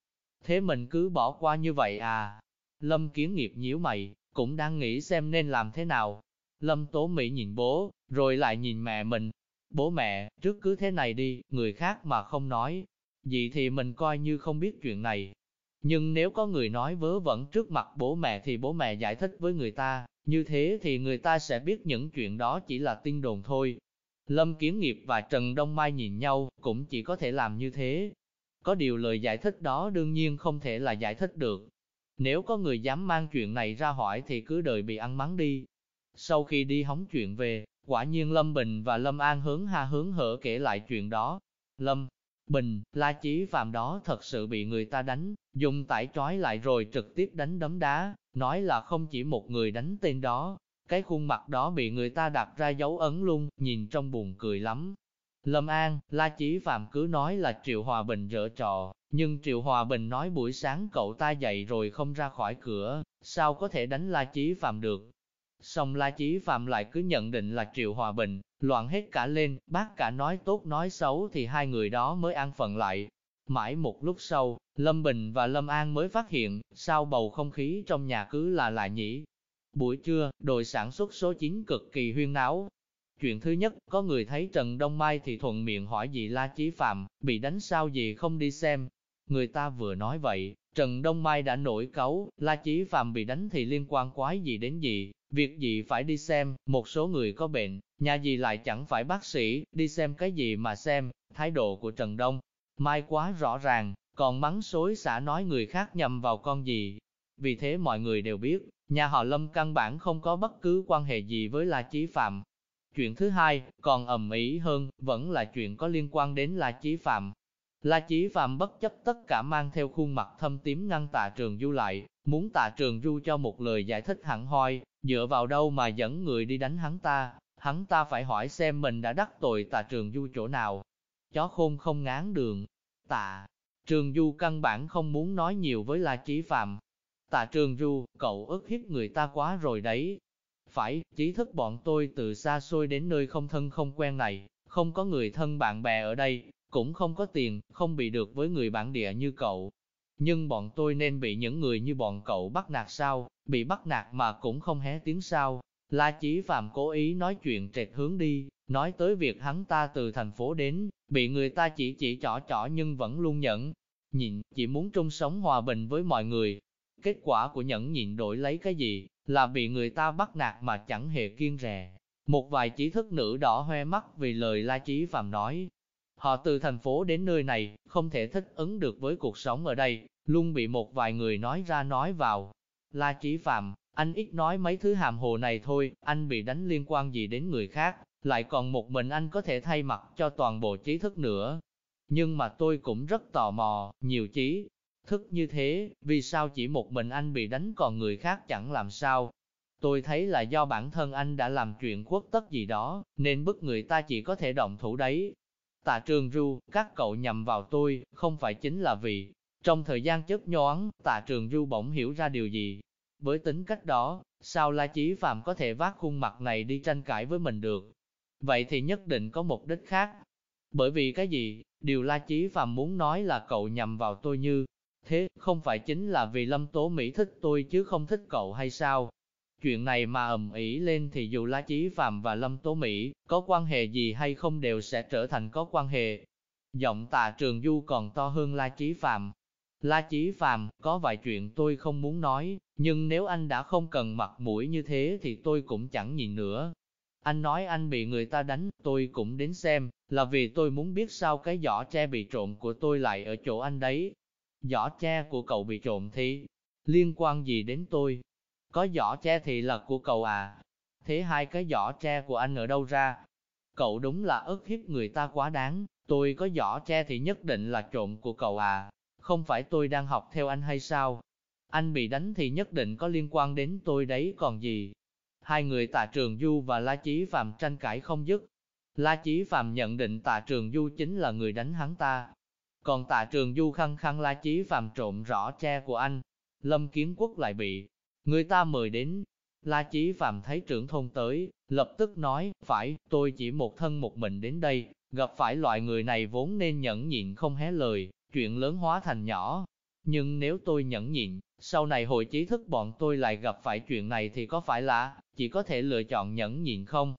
Thế mình cứ bỏ qua như vậy à? Lâm kiến nghiệp nhíu mày, cũng đang nghĩ xem nên làm thế nào. Lâm tố Mỹ nhìn bố, rồi lại nhìn mẹ mình. Bố mẹ, trước cứ thế này đi, người khác mà không nói. Gì thì mình coi như không biết chuyện này. Nhưng nếu có người nói vớ vẩn trước mặt bố mẹ thì bố mẹ giải thích với người ta, như thế thì người ta sẽ biết những chuyện đó chỉ là tin đồn thôi, Lâm Kiến Nghiệp và Trần Đông Mai nhìn nhau, cũng chỉ có thể làm như thế. Có điều lời giải thích đó đương nhiên không thể là giải thích được. Nếu có người dám mang chuyện này ra hỏi thì cứ đợi bị ăn mắng đi. Sau khi đi hóng chuyện về, quả nhiên Lâm Bình và Lâm An hướng ha hướng hở kể lại chuyện đó. Lâm Bình, La Chí Phạm đó thật sự bị người ta đánh, dùng tải trói lại rồi trực tiếp đánh đấm đá, nói là không chỉ một người đánh tên đó, cái khuôn mặt đó bị người ta đặt ra dấu ấn luôn, nhìn trong buồn cười lắm. Lâm An, La Chí Phạm cứ nói là Triệu Hòa Bình dở trò, nhưng Triệu Hòa Bình nói buổi sáng cậu ta dậy rồi không ra khỏi cửa, sao có thể đánh La Chí Phạm được. Xong La Chí Phạm lại cứ nhận định là Triệu Hòa Bình, loạn hết cả lên, bác cả nói tốt nói xấu thì hai người đó mới an phận lại. Mãi một lúc sau, Lâm Bình và Lâm An mới phát hiện, sao bầu không khí trong nhà cứ là lạ nhỉ. Buổi trưa, đội sản xuất số 9 cực kỳ huyên náo. Chuyện thứ nhất, có người thấy Trần Đông Mai thì thuận miệng hỏi gì La Chí Phạm, bị đánh sao gì không đi xem. Người ta vừa nói vậy, Trần Đông Mai đã nổi cáu, La Chí Phạm bị đánh thì liên quan quái gì đến gì, việc gì phải đi xem, một số người có bệnh, nhà gì lại chẳng phải bác sĩ, đi xem cái gì mà xem, thái độ của Trần Đông Mai quá rõ ràng, còn mắng xối xả nói người khác nhầm vào con gì. Vì thế mọi người đều biết, nhà họ Lâm căn bản không có bất cứ quan hệ gì với La Chí Phạm. Chuyện thứ hai, còn ầm ĩ hơn, vẫn là chuyện có liên quan đến La Chí Phạm. La Chí Phạm bất chấp tất cả mang theo khuôn mặt thâm tím ngăn tạ trường du lại, muốn tạ trường du cho một lời giải thích hẳn hoi, dựa vào đâu mà dẫn người đi đánh hắn ta, hắn ta phải hỏi xem mình đã đắc tội tạ trường du chỗ nào. Chó khôn không ngán đường, tạ. Trường Du căn bản không muốn nói nhiều với La Chí Phạm. Tạ Trường Du, cậu ức hiếp người ta quá rồi đấy. Phải, trí thức bọn tôi từ xa xôi đến nơi không thân không quen này, không có người thân bạn bè ở đây, cũng không có tiền, không bị được với người bản địa như cậu. Nhưng bọn tôi nên bị những người như bọn cậu bắt nạt sao, bị bắt nạt mà cũng không hé tiếng sao. La Chí Phạm cố ý nói chuyện trệt hướng đi, nói tới việc hắn ta từ thành phố đến, bị người ta chỉ chỉ trỏ trỏ nhưng vẫn luôn nhẫn, nhịn, chỉ muốn chung sống hòa bình với mọi người. Kết quả của nhẫn nhịn đổi lấy cái gì, là bị người ta bắt nạt mà chẳng hề kiên rè. Một vài trí thức nữ đỏ hoe mắt vì lời La Chí Phạm nói. Họ từ thành phố đến nơi này, không thể thích ứng được với cuộc sống ở đây, luôn bị một vài người nói ra nói vào. La Chí Phạm, anh ít nói mấy thứ hàm hồ này thôi, anh bị đánh liên quan gì đến người khác, lại còn một mình anh có thể thay mặt cho toàn bộ trí thức nữa. Nhưng mà tôi cũng rất tò mò, nhiều trí thức như thế, vì sao chỉ một mình anh bị đánh còn người khác chẳng làm sao? Tôi thấy là do bản thân anh đã làm chuyện quốc tất gì đó, nên bức người ta chỉ có thể động thủ đấy. Tạ trường ru, các cậu nhầm vào tôi, không phải chính là vì, trong thời gian chớp nhoáng, tạ trường ru bỗng hiểu ra điều gì. Với tính cách đó, sao La Chí Phạm có thể vác khuôn mặt này đi tranh cãi với mình được? vậy thì nhất định có mục đích khác. Bởi vì cái gì, điều La Chí Phạm muốn nói là cậu nhầm vào tôi như, thế không phải chính là vì Lâm Tố Mỹ thích tôi chứ không thích cậu hay sao? Chuyện này mà ầm ĩ lên thì dù La Chí Phạm và Lâm Tố Mỹ có quan hệ gì hay không đều sẽ trở thành có quan hệ. Giọng Tà trường du còn to hơn La Chí Phạm. La Chí Phạm, có vài chuyện tôi không muốn nói, nhưng nếu anh đã không cần mặt mũi như thế thì tôi cũng chẳng nhìn nữa. Anh nói anh bị người ta đánh, tôi cũng đến xem, là vì tôi muốn biết sao cái giỏ tre bị trộm của tôi lại ở chỗ anh đấy. Giỏ tre của cậu bị trộm thì liên quan gì đến tôi? Có giỏ tre thì là của cậu à? Thế hai cái giỏ tre của anh ở đâu ra? Cậu đúng là ức hiếp người ta quá đáng, tôi có giỏ tre thì nhất định là trộm của cậu à? Không phải tôi đang học theo anh hay sao? Anh bị đánh thì nhất định có liên quan đến tôi đấy còn gì? Hai người Tạ Trường Du và La Chí Phạm tranh cãi không dứt. La Chí Phạm nhận định Tạ Trường Du chính là người đánh hắn ta. Còn Tạ Trường Du khăng khăng La Chí Phạm trộm rõ che của anh. Lâm Kiến Quốc lại bị người ta mời đến. La Chí Phạm thấy trưởng thôn tới, lập tức nói, phải, tôi chỉ một thân một mình đến đây, gặp phải loại người này vốn nên nhẫn nhịn không hé lời, chuyện lớn hóa thành nhỏ. Nhưng nếu tôi nhẫn nhịn, sau này hội trí thức bọn tôi lại gặp phải chuyện này thì có phải là, chỉ có thể lựa chọn nhẫn nhịn không?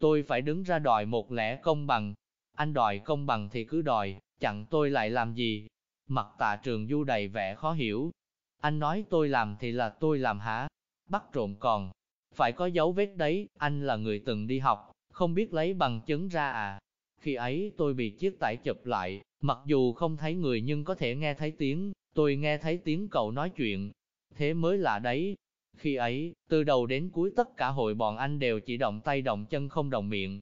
Tôi phải đứng ra đòi một lẽ công bằng. Anh đòi công bằng thì cứ đòi, chặn tôi lại làm gì? Mặt tạ trường du đầy vẻ khó hiểu. Anh nói tôi làm thì là tôi làm hả? Bắt trộm còn. Phải có dấu vết đấy, anh là người từng đi học, không biết lấy bằng chứng ra à? Khi ấy tôi bị chiếc tải chụp lại, mặc dù không thấy người nhưng có thể nghe thấy tiếng, tôi nghe thấy tiếng cậu nói chuyện. Thế mới lạ đấy, khi ấy, từ đầu đến cuối tất cả hội bọn anh đều chỉ động tay động chân không động miệng.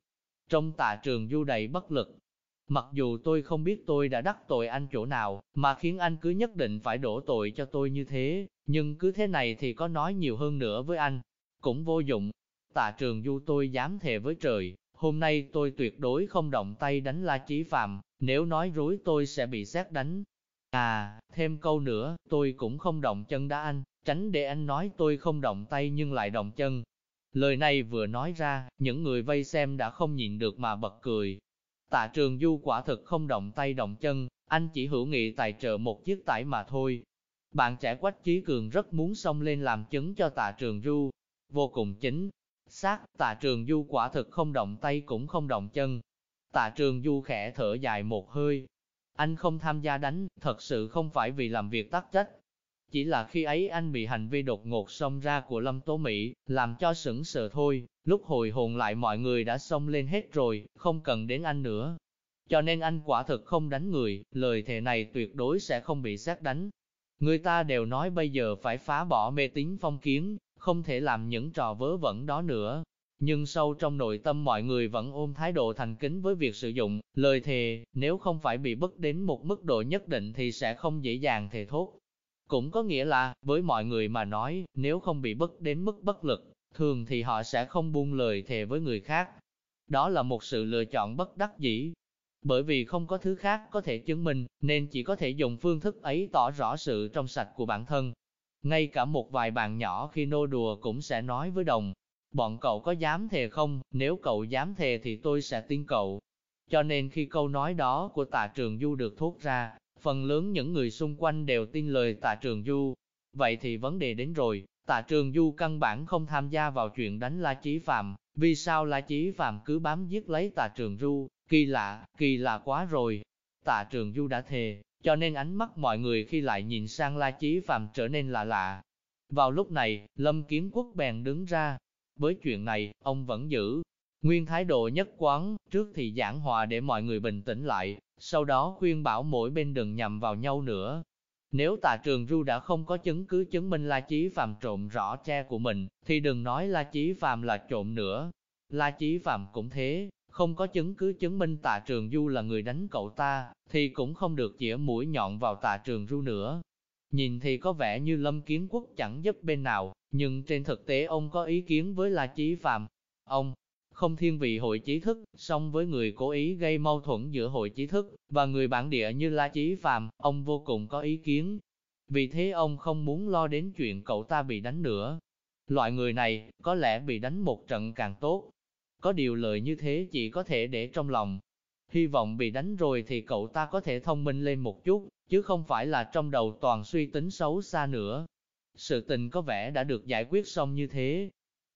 Trong tạ trường du đầy bất lực. Mặc dù tôi không biết tôi đã đắc tội anh chỗ nào, mà khiến anh cứ nhất định phải đổ tội cho tôi như thế, nhưng cứ thế này thì có nói nhiều hơn nữa với anh. Cũng vô dụng. Tạ trường du tôi dám thề với trời, hôm nay tôi tuyệt đối không động tay đánh La Chí Phạm, nếu nói rối tôi sẽ bị xét đánh. À, thêm câu nữa, tôi cũng không động chân đá anh, tránh để anh nói tôi không động tay nhưng lại động chân. Lời này vừa nói ra, những người vây xem đã không nhịn được mà bật cười. Tạ trường du quả thực không động tay động chân, anh chỉ hữu nghị tài trợ một chiếc tải mà thôi. Bạn trẻ Quách Chí Cường rất muốn xông lên làm chứng cho tạ trường du. Vô cùng chính, xác, tạ trường du quả thực không động tay cũng không động chân. Tạ trường du khẽ thở dài một hơi. Anh không tham gia đánh, thật sự không phải vì làm việc tắc trách. Chỉ là khi ấy anh bị hành vi đột ngột xông ra của Lâm Tố Mỹ, làm cho sững sờ thôi, lúc hồi hồn lại mọi người đã xông lên hết rồi, không cần đến anh nữa. Cho nên anh quả thực không đánh người, lời thề này tuyệt đối sẽ không bị xét đánh. Người ta đều nói bây giờ phải phá bỏ mê tín phong kiến, không thể làm những trò vớ vẩn đó nữa. Nhưng sâu trong nội tâm mọi người vẫn ôm thái độ thành kính với việc sử dụng lời thề, nếu không phải bị bức đến một mức độ nhất định thì sẽ không dễ dàng thề thốt. Cũng có nghĩa là, với mọi người mà nói, nếu không bị bức đến mức bất lực, thường thì họ sẽ không buông lời thề với người khác. Đó là một sự lựa chọn bất đắc dĩ. Bởi vì không có thứ khác có thể chứng minh, nên chỉ có thể dùng phương thức ấy tỏ rõ sự trong sạch của bản thân. Ngay cả một vài bạn nhỏ khi nô đùa cũng sẽ nói với đồng, bọn cậu có dám thề không, nếu cậu dám thề thì tôi sẽ tin cậu. Cho nên khi câu nói đó của tạ trường du được thốt ra, phần lớn những người xung quanh đều tin lời tạ trường du. Vậy thì vấn đề đến rồi, tạ trường du căn bản không tham gia vào chuyện đánh La Chí Phạm, vì sao La Chí Phạm cứ bám giết lấy tạ trường du, kỳ lạ, kỳ lạ quá rồi. Tạ trường du đã thề, cho nên ánh mắt mọi người khi lại nhìn sang La Chí Phạm trở nên lạ lạ. Vào lúc này, Lâm Kiến Quốc bèn đứng ra. Với chuyện này, ông vẫn giữ nguyên thái độ nhất quán, trước thì giảng hòa để mọi người bình tĩnh lại, sau đó khuyên bảo mỗi bên đừng nhầm vào nhau nữa. Nếu tà trường ru đã không có chứng cứ chứng minh La Chí Phạm trộm rõ tre của mình, thì đừng nói La Chí Phạm là trộm nữa. La Chí Phạm cũng thế, không có chứng cứ chứng minh tạ trường du là người đánh cậu ta, thì cũng không được chĩa mũi nhọn vào tạ trường du nữa. Nhìn thì có vẻ như Lâm Kiến Quốc chẳng giúp bên nào, nhưng trên thực tế ông có ý kiến với La Chí Phạm. Ông không thiên vị hội trí thức, song với người cố ý gây mâu thuẫn giữa hội trí thức và người bản địa như La Chí Phạm, ông vô cùng có ý kiến. Vì thế ông không muốn lo đến chuyện cậu ta bị đánh nữa. Loại người này, có lẽ bị đánh một trận càng tốt. Có điều lợi như thế chỉ có thể để trong lòng. Hy vọng bị đánh rồi thì cậu ta có thể thông minh lên một chút, chứ không phải là trong đầu toàn suy tính xấu xa nữa. Sự tình có vẻ đã được giải quyết xong như thế,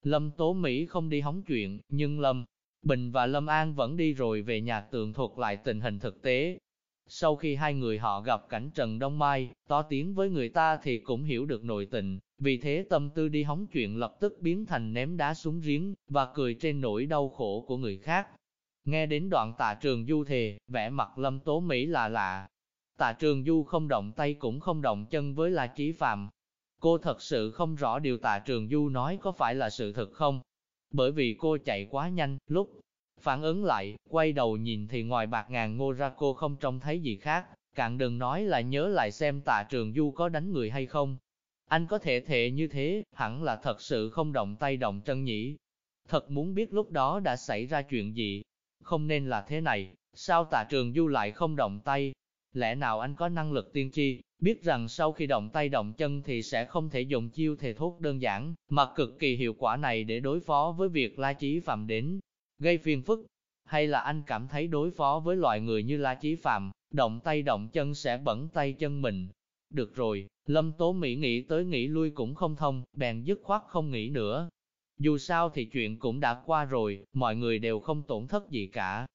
Lâm Tố Mỹ không đi hóng chuyện, nhưng Lâm Bình và Lâm An vẫn đi rồi về nhà tường thuật lại tình hình thực tế. Sau khi hai người họ gặp cảnh Trần Đông Mai, to tiếng với người ta thì cũng hiểu được nội tình, vì thế tâm tư đi hóng chuyện lập tức biến thành ném đá xuống giếng, và cười trên nỗi đau khổ của người khác. Nghe đến đoạn tạ trường du thề, vẻ mặt Lâm Tố Mỹ là lạ. Tạ trường du không động tay cũng không động chân với La Chí Phạm, Cô thật sự không rõ điều tạ trường du nói có phải là sự thật không? Bởi vì cô chạy quá nhanh, lúc phản ứng lại, quay đầu nhìn thì ngoài bạc ngàn ngô ra cô không trông thấy gì khác, cạn đừng nói là nhớ lại xem tạ trường du có đánh người hay không. Anh có thể thệ như thế, hẳn là thật sự không động tay động chân nhỉ. Thật muốn biết lúc đó đã xảy ra chuyện gì. Không nên là thế này, sao tạ trường du lại không động tay? Lẽ nào anh có năng lực tiên tri, biết rằng sau khi động tay động chân thì sẽ không thể dùng chiêu thề thốt đơn giản, mà cực kỳ hiệu quả này để đối phó với việc La Chí Phạm đến, gây phiền phức. Hay là anh cảm thấy đối phó với loại người như La Chí Phạm, động tay động chân sẽ bẩn tay chân mình. Được rồi, Lâm Tố Mỹ nghĩ tới nghĩ lui cũng không thông, bèn dứt khoát không nghĩ nữa. Dù sao thì chuyện cũng đã qua rồi, mọi người đều không tổn thất gì cả,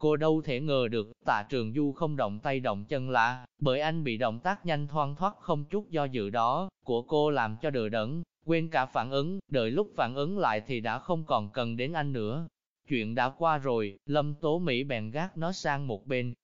Cô đâu thể ngờ được, tạ trường du không động tay động chân lạ, bởi anh bị động tác nhanh thoang thoát không chút do dự đó, của cô làm cho đờ đẫn, quên cả phản ứng, đợi lúc phản ứng lại thì đã không còn cần đến anh nữa. Chuyện đã qua rồi, Lâm Tố Mỹ bèn gác nó sang một bên.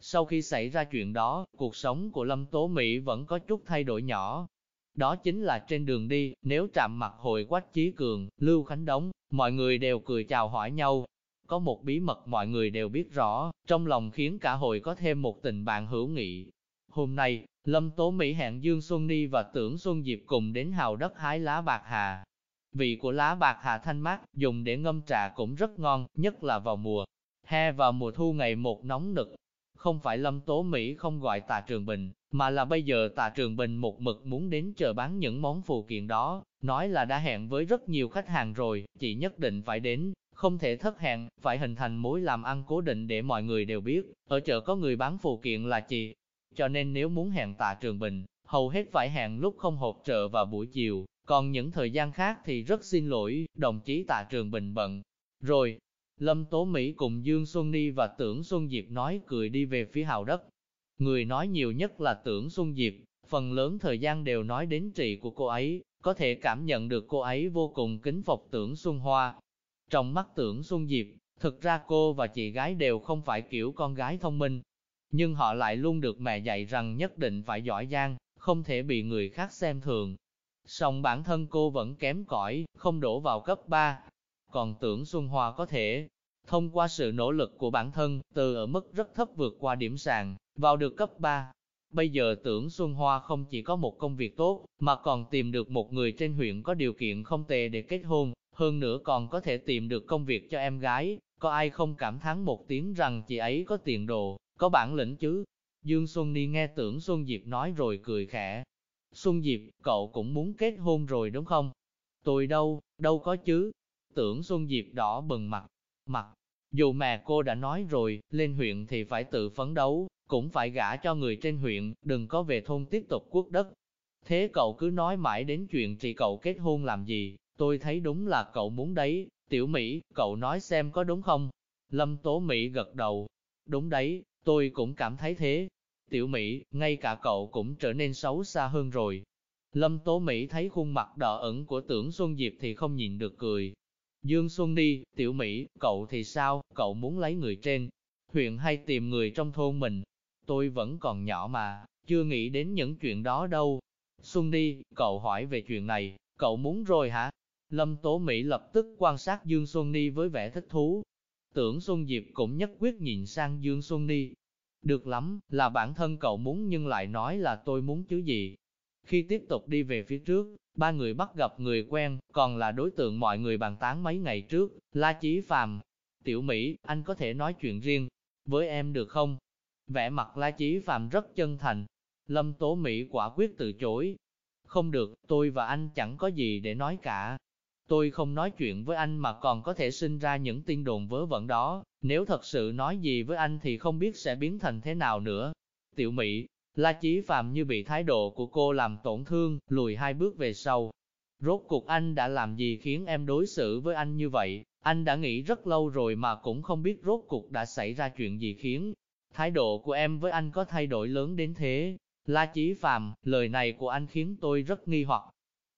Sau khi xảy ra chuyện đó, cuộc sống của Lâm Tố Mỹ vẫn có chút thay đổi nhỏ. Đó chính là trên đường đi, nếu chạm mặt hội quách chí cường, Lưu Khánh Đống, mọi người đều cười chào hỏi nhau, có một bí mật mọi người đều biết rõ, trong lòng khiến cả hội có thêm một tình bạn hữu nghị. Hôm nay, Lâm Tố Mỹ hẹn Dương Xuân Ni và Tưởng Xuân Diệp cùng đến hào đất hái lá bạc hà. Vị của lá bạc hà thanh mát, dùng để ngâm trà cũng rất ngon, nhất là vào mùa hè và mùa thu ngày một nóng nực. Không phải Lâm Tố Mỹ không gọi Tạ Trường Bình, mà là bây giờ Tạ Trường Bình một mực muốn đến chờ bán những món phụ kiện đó, nói là đã hẹn với rất nhiều khách hàng rồi, chị nhất định phải đến, không thể thất hẹn, phải hình thành mối làm ăn cố định để mọi người đều biết, ở chợ có người bán phụ kiện là chị. Cho nên nếu muốn hẹn Tạ Trường Bình, hầu hết phải hẹn lúc không hộp chợ vào buổi chiều, còn những thời gian khác thì rất xin lỗi, đồng chí Tạ Trường Bình bận. Rồi, Lâm Tố Mỹ cùng Dương Xuân Ni và Tưởng Xuân Diệp nói cười đi về phía hào đất. Người nói nhiều nhất là Tưởng Xuân Diệp, phần lớn thời gian đều nói đến trị của cô ấy, có thể cảm nhận được cô ấy vô cùng kính phục Tưởng Xuân Hoa. Trong mắt Tưởng Xuân Diệp, thực ra cô và chị gái đều không phải kiểu con gái thông minh, nhưng họ lại luôn được mẹ dạy rằng nhất định phải giỏi giang, không thể bị người khác xem thường. Song bản thân cô vẫn kém cỏi, không đổ vào cấp 3. Còn tưởng Xuân Hoa có thể, thông qua sự nỗ lực của bản thân, từ ở mức rất thấp vượt qua điểm sàn, vào được cấp 3. Bây giờ tưởng Xuân Hoa không chỉ có một công việc tốt, mà còn tìm được một người trên huyện có điều kiện không tệ để kết hôn, hơn nữa còn có thể tìm được công việc cho em gái, có ai không cảm thán một tiếng rằng chị ấy có tiền đồ, có bản lĩnh chứ. Dương Xuân Ni nghe tưởng Xuân Diệp nói rồi cười khẽ. Xuân Diệp, cậu cũng muốn kết hôn rồi đúng không? Tôi đâu, đâu có chứ. Tưởng Xuân Diệp đỏ bừng mặt, mặt. Dù mẹ cô đã nói rồi, lên huyện thì phải tự phấn đấu, cũng phải gả cho người trên huyện, đừng có về thôn tiếp tục quốc đất. Thế cậu cứ nói mãi đến chuyện chị cậu kết hôn làm gì, tôi thấy đúng là cậu muốn đấy, tiểu Mỹ, cậu nói xem có đúng không? Lâm Tố Mỹ gật đầu, đúng đấy, tôi cũng cảm thấy thế. Tiểu Mỹ, ngay cả cậu cũng trở nên xấu xa hơn rồi. Lâm Tố Mỹ thấy khuôn mặt đỏ ẩn của tưởng Xuân Diệp thì không nhìn được cười. Dương Xuân đi, Tiểu Mỹ, cậu thì sao, cậu muốn lấy người trên huyện hay tìm người trong thôn mình? Tôi vẫn còn nhỏ mà, chưa nghĩ đến những chuyện đó đâu. Xuân đi, cậu hỏi về chuyện này, cậu muốn rồi hả? Lâm Tố Mỹ lập tức quan sát Dương Xuân Ni với vẻ thích thú. Tưởng Xuân Diệp cũng nhất quyết nhìn sang Dương Xuân Ni. Được lắm, là bản thân cậu muốn nhưng lại nói là tôi muốn chứ gì. Khi tiếp tục đi về phía trước, ba người bắt gặp người quen, còn là đối tượng mọi người bàn tán mấy ngày trước, La Chí Phàm. Tiểu Mỹ, anh có thể nói chuyện riêng với em được không? Vẻ mặt La Chí Phạm rất chân thành. Lâm Tố Mỹ quả quyết từ chối. Không được, tôi và anh chẳng có gì để nói cả. Tôi không nói chuyện với anh mà còn có thể sinh ra những tin đồn vớ vẩn đó. Nếu thật sự nói gì với anh thì không biết sẽ biến thành thế nào nữa. Tiểu Mỹ, La Chí Phạm như bị thái độ của cô làm tổn thương, lùi hai bước về sau. Rốt cuộc anh đã làm gì khiến em đối xử với anh như vậy? Anh đã nghĩ rất lâu rồi mà cũng không biết rốt cuộc đã xảy ra chuyện gì khiến thái độ của em với anh có thay đổi lớn đến thế. La Chí Phạm, lời này của anh khiến tôi rất nghi hoặc.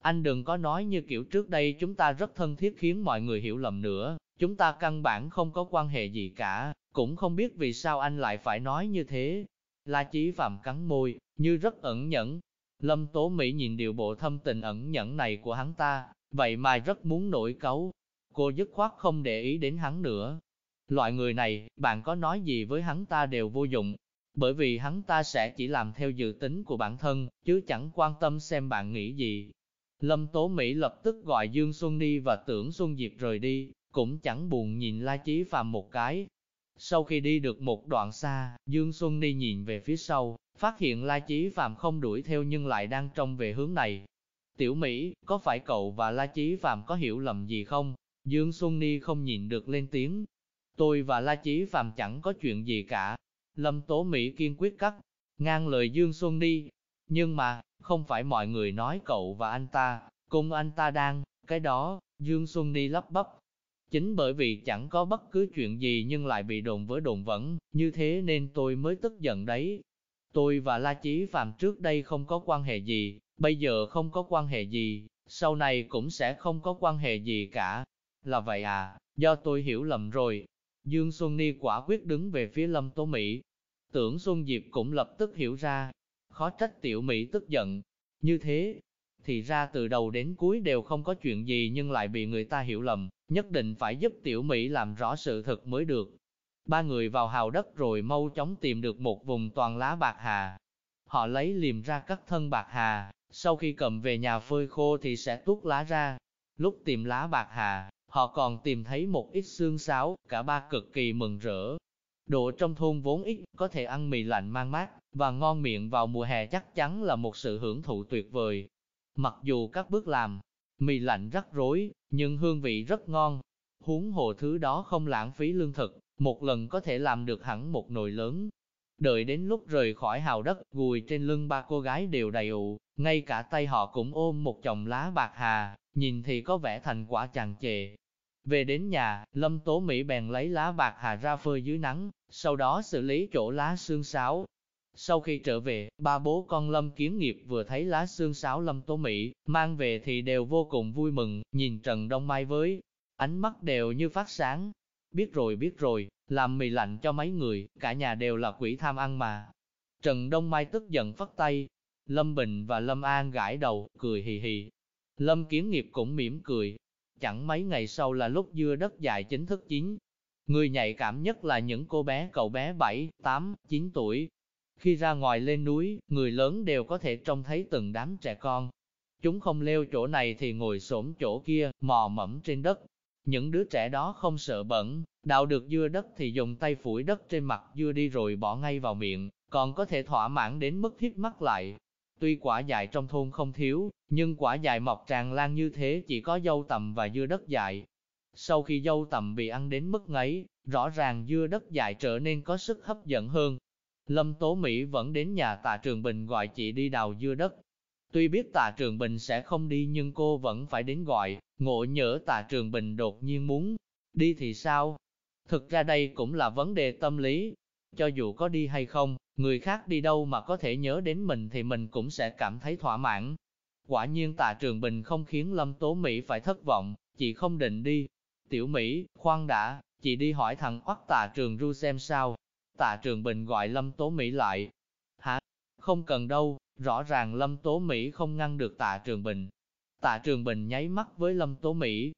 Anh đừng có nói như kiểu trước đây chúng ta rất thân thiết khiến mọi người hiểu lầm nữa, chúng ta căn bản không có quan hệ gì cả, cũng không biết vì sao anh lại phải nói như thế. La Chí Phạm cắn môi, như rất ẩn nhẫn. Lâm Tố Mỹ nhìn điều bộ thâm tình ẩn nhẫn này của hắn ta, vậy mà rất muốn nổi cấu, cô dứt khoát không để ý đến hắn nữa. Loại người này, bạn có nói gì với hắn ta đều vô dụng, bởi vì hắn ta sẽ chỉ làm theo dự tính của bản thân, chứ chẳng quan tâm xem bạn nghĩ gì. Lâm Tố Mỹ lập tức gọi Dương Xuân Ni và tưởng Xuân Diệp rời đi, cũng chẳng buồn nhìn La Chí Phạm một cái. Sau khi đi được một đoạn xa, Dương Xuân Ni nhìn về phía sau, phát hiện La Chí Phạm không đuổi theo nhưng lại đang trông về hướng này. Tiểu Mỹ, có phải cậu và La Chí Phạm có hiểu lầm gì không? Dương Xuân Ni không nhìn được lên tiếng. Tôi và La Chí Phạm chẳng có chuyện gì cả. Lâm Tố Mỹ kiên quyết cắt, ngang lời Dương Xuân Ni. Nhưng mà, không phải mọi người nói cậu và anh ta, cùng anh ta đang, cái đó, Dương Xuân Ni lắp bắp. Chính bởi vì chẳng có bất cứ chuyện gì nhưng lại bị đồn với đồn vẫn, như thế nên tôi mới tức giận đấy. Tôi và La Chí Phạm trước đây không có quan hệ gì, bây giờ không có quan hệ gì, sau này cũng sẽ không có quan hệ gì cả. Là vậy à, do tôi hiểu lầm rồi. Dương Xuân Ni quả quyết đứng về phía Lâm Tố Mỹ. Tưởng Xuân Diệp cũng lập tức hiểu ra. Khó trách tiểu Mỹ tức giận. Như thế, thì ra từ đầu đến cuối đều không có chuyện gì nhưng lại bị người ta hiểu lầm, nhất định phải giúp tiểu Mỹ làm rõ sự thật mới được. Ba người vào hào đất rồi mau chóng tìm được một vùng toàn lá bạc hà. Họ lấy liềm ra cắt thân bạc hà, sau khi cầm về nhà phơi khô thì sẽ tuốt lá ra, Lúc tìm lá bạc hà, họ còn tìm thấy một ít xương sáo, cả ba cực kỳ mừng rỡ. Đồ trong thôn vốn ít, có thể ăn mì lạnh mang mát, và ngon miệng vào mùa hè chắc chắn là một sự hưởng thụ tuyệt vời. Mặc dù các bước làm, mì lạnh rắc rối, nhưng hương vị rất ngon. Huống hồ thứ đó không lãng phí lương thực, một lần có thể làm được hẳn một nồi lớn. Đợi đến lúc rời khỏi hào đất, gùi trên lưng ba cô gái đều đầy ụ, ngay cả tay họ cũng ôm một chồng lá bạc hà, nhìn thì có vẻ thành quả chàng chề. Về đến nhà, Lâm Tố Mỹ bèn lấy lá bạc hà ra phơi dưới nắng, sau đó xử lý chỗ lá xương sáo. Sau khi trở về, ba bố con Lâm Kiến Nghiệp vừa thấy lá xương sáo Lâm Tố Mỹ, mang về thì đều vô cùng vui mừng, nhìn Trần Đông Mai với ánh mắt đều như phát sáng. Biết rồi biết rồi, làm mì lạnh cho mấy người, cả nhà đều là quỷ tham ăn mà. Trần Đông Mai tức giận phất tay, Lâm Bình và Lâm An gãi đầu, cười hì hì. Lâm Kiến Nghiệp cũng mỉm cười. Chẳng mấy ngày sau là lúc dưa đất dài chính thức chín. Người nhạy cảm nhất là những cô bé cậu bé 7, 8, 9 tuổi. Khi ra ngoài lên núi, người lớn đều có thể trông thấy từng đám trẻ con. Chúng không leo chỗ này thì ngồi xổm chỗ kia, mò mẫm trên đất. Những đứa trẻ đó không sợ bẩn, đào được dưa đất thì dùng tay phủi đất trên mặt dưa đi rồi bỏ ngay vào miệng, còn có thể thỏa mãn đến mức hít mắt lại. Tuy quả dại trong thôn không thiếu, nhưng quả dại mọc tràn lan như thế chỉ có dâu tầm và dưa đất dại. Sau khi dâu tầm bị ăn đến mức ngấy, rõ ràng dưa đất dại trở nên có sức hấp dẫn hơn. Lâm Tố Mỹ vẫn đến nhà tạ Trường Bình gọi chị đi đào dưa đất. Tuy biết tạ Trường Bình sẽ không đi nhưng cô vẫn phải đến gọi, ngộ nhỡ tạ Trường Bình đột nhiên muốn đi thì sao? Thực ra đây cũng là vấn đề tâm lý. Cho dù có đi hay không, người khác đi đâu mà có thể nhớ đến mình thì mình cũng sẽ cảm thấy thỏa mãn. Quả nhiên tạ Trường Bình không khiến Lâm Tố Mỹ phải thất vọng, chị không định đi. Tiểu Mỹ, khoan đã, chị đi hỏi thằng oắt tạ Trường Ru xem sao. Tạ Trường Bình gọi Lâm Tố Mỹ lại. Hả? Không cần đâu, rõ ràng Lâm Tố Mỹ không ngăn được Tạ Trường Bình. Tạ Trường Bình nháy mắt với Lâm Tố Mỹ.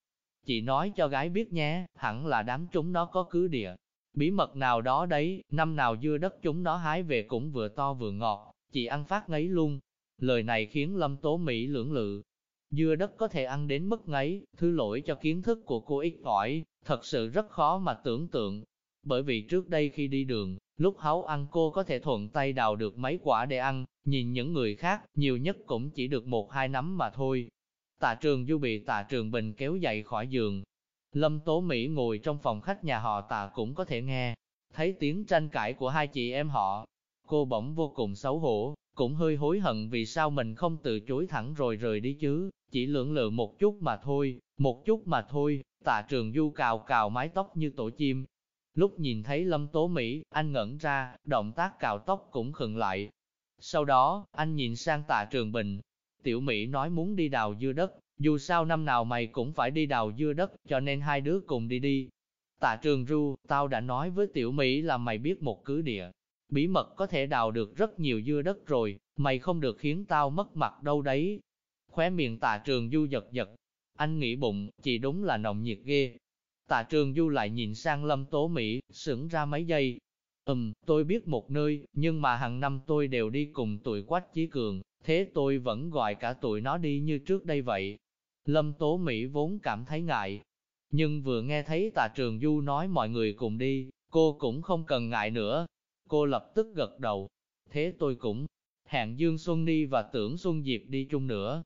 Chị nói cho gái biết nhé, hẳn là đám chúng nó có cứ địa. Bí mật nào đó đấy, năm nào dưa đất chúng nó hái về cũng vừa to vừa ngọt, chị ăn phát ngấy luôn. Lời này khiến Lâm Tố Mỹ lưỡng lự. Dưa đất có thể ăn đến mức ngấy, thứ lỗi cho kiến thức của cô ít ỏi, thật sự rất khó mà tưởng tượng. Bởi vì trước đây khi đi đường, lúc háo ăn cô có thể thuận tay đào được mấy quả để ăn, nhìn những người khác, nhiều nhất cũng chỉ được một hai nắm mà thôi. Tạ trường du bị tạ trường bình kéo dậy khỏi giường. Lâm Tố Mỹ ngồi trong phòng khách nhà họ tạ cũng có thể nghe, thấy tiếng tranh cãi của hai chị em họ. Cô bỗng vô cùng xấu hổ, cũng hơi hối hận vì sao mình không từ chối thẳng rồi rời đi chứ, chỉ lưỡng lự một chút mà thôi, một chút mà thôi, tạ trường du cào cào mái tóc như tổ chim. Lúc nhìn thấy Lâm Tố Mỹ, anh ngẩn ra, động tác cào tóc cũng khựng lại. Sau đó, anh nhìn sang tạ trường bình, Tiểu Mỹ nói muốn đi đào dưa đất, dù sao năm nào mày cũng phải đi đào dưa đất, cho nên hai đứa cùng đi đi. Tạ trường ru, tao đã nói với Tiểu Mỹ là mày biết một cứ địa. Bí mật có thể đào được rất nhiều dưa đất rồi, mày không được khiến tao mất mặt đâu đấy. Khóe miệng tạ trường du giật giật. Anh nghĩ bụng, chị đúng là nồng nhiệt ghê. Tạ trường du lại nhìn sang lâm tố Mỹ, sững ra mấy giây. Ừm, tôi biết một nơi, nhưng mà hàng năm tôi đều đi cùng tụi Quách Chí Cường, thế tôi vẫn gọi cả tụi nó đi như trước đây vậy. Lâm Tố Mỹ vốn cảm thấy ngại, nhưng vừa nghe thấy Tạ Trường Du nói mọi người cùng đi, cô cũng không cần ngại nữa. Cô lập tức gật đầu, thế tôi cũng hẹn Dương Xuân Ni và tưởng Xuân Diệp đi chung nữa.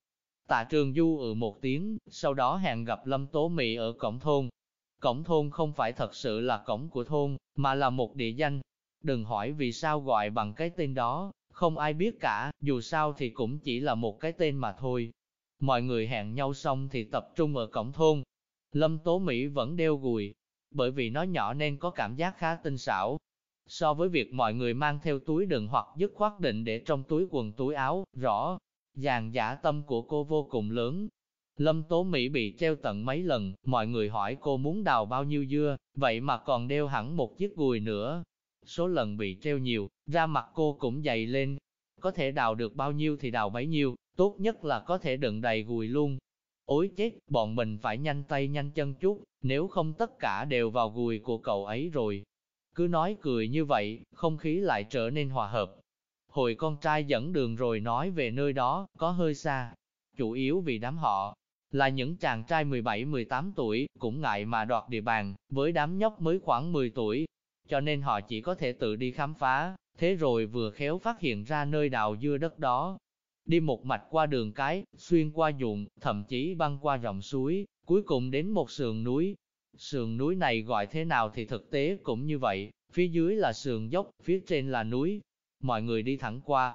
Tạ Trường Du ừ một tiếng, sau đó hẹn gặp Lâm Tố Mỹ ở cổng thôn. Cổng thôn không phải thật sự là cổng của thôn, mà là một địa danh. Đừng hỏi vì sao gọi bằng cái tên đó, không ai biết cả, dù sao thì cũng chỉ là một cái tên mà thôi. Mọi người hẹn nhau xong thì tập trung ở cổng thôn. Lâm Tố Mỹ vẫn đeo gùi, bởi vì nó nhỏ nên có cảm giác khá tinh xảo. So với việc mọi người mang theo túi đựng hoặc dứt khoát định để trong túi quần túi áo, rõ, dàn giả tâm của cô vô cùng lớn. Lâm Tố Mỹ bị treo tận mấy lần, mọi người hỏi cô muốn đào bao nhiêu dưa, vậy mà còn đeo hẳn một chiếc gùi nữa. Số lần bị treo nhiều, ra mặt cô cũng dày lên. Có thể đào được bao nhiêu thì đào bấy nhiêu, tốt nhất là có thể đựng đầy gùi luôn. Ôi chết, bọn mình phải nhanh tay nhanh chân chút, nếu không tất cả đều vào gùi của cậu ấy rồi. Cứ nói cười như vậy, không khí lại trở nên hòa hợp. Hồi con trai dẫn đường rồi nói về nơi đó, có hơi xa. Chủ yếu vì đám họ, là những chàng trai 17-18 tuổi, cũng ngại mà đoạt địa bàn, với đám nhóc mới khoảng 10 tuổi, cho nên họ chỉ có thể tự đi khám phá, thế rồi vừa khéo phát hiện ra nơi đào dưa đất đó. Đi một mạch qua đường cái, xuyên qua ruộng, thậm chí băng qua dòng suối, cuối cùng đến một sườn núi. Sườn núi này gọi thế nào thì thực tế cũng như vậy, phía dưới là sườn dốc, phía trên là núi. Mọi người đi thẳng qua,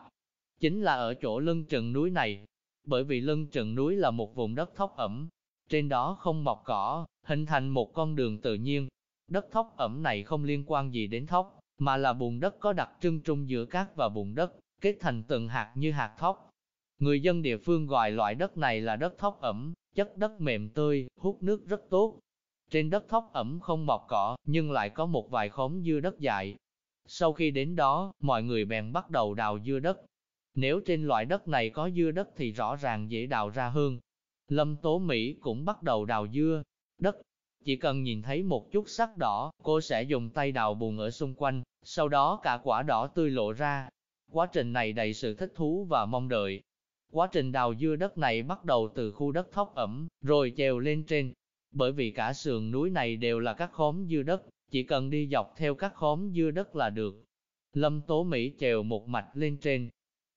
chính là ở chỗ lưng chừng núi này, bởi vì lưng chừng núi là một vùng đất thóc ẩm, trên đó không mọc cỏ, hình thành một con đường tự nhiên. Đất thóc ẩm này không liên quan gì đến thóc, mà là bùn đất có đặc trưng trung giữa cát và bùn đất, kết thành từng hạt như hạt thóc. Người dân địa phương gọi loại đất này là đất thóc ẩm, chất đất mềm tươi, hút nước rất tốt. Trên đất thóc ẩm không mọc cỏ, nhưng lại có một vài khóm dưa đất dại. Sau khi đến đó, mọi người bèn bắt đầu đào dưa đất, nếu trên loại đất này có dưa đất thì rõ ràng dễ đào ra hơn. Lâm Tố Mỹ cũng bắt đầu đào dưa, đất. Chỉ cần nhìn thấy một chút sắc đỏ, cô sẽ dùng tay đào bùn ở xung quanh, sau đó cả quả đỏ tươi lộ ra. Quá trình này đầy sự thích thú và mong đợi. Quá trình đào dưa đất này bắt đầu từ khu đất thóc ẩm, rồi trèo lên trên. Bởi vì cả sườn núi này đều là các khóm dưa đất, chỉ cần đi dọc theo các khóm dưa đất là được. Lâm Tố Mỹ trèo một mạch lên trên,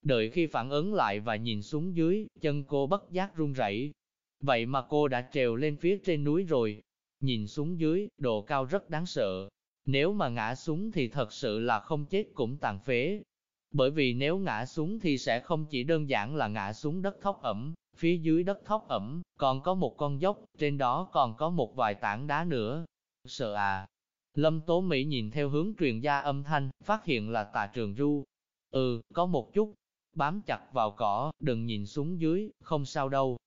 Đợi khi phản ứng lại và nhìn xuống dưới, chân cô bất giác run rẩy. Vậy mà cô đã trèo lên phía trên núi rồi. Nhìn xuống dưới, độ cao rất đáng sợ. Nếu mà ngã xuống thì thật sự là không chết cũng tàn phế. Bởi vì nếu ngã xuống thì sẽ không chỉ đơn giản là ngã xuống đất thóc ẩm, phía dưới đất thóc ẩm, còn có một con dốc, trên đó còn có một vài tảng đá nữa. Sợ à! Lâm Tố Mỹ nhìn theo hướng truyền gia âm thanh, phát hiện là tà trường ru. Ừ, có một chút, bám chặt vào cỏ, đừng nhìn xuống dưới, không sao đâu.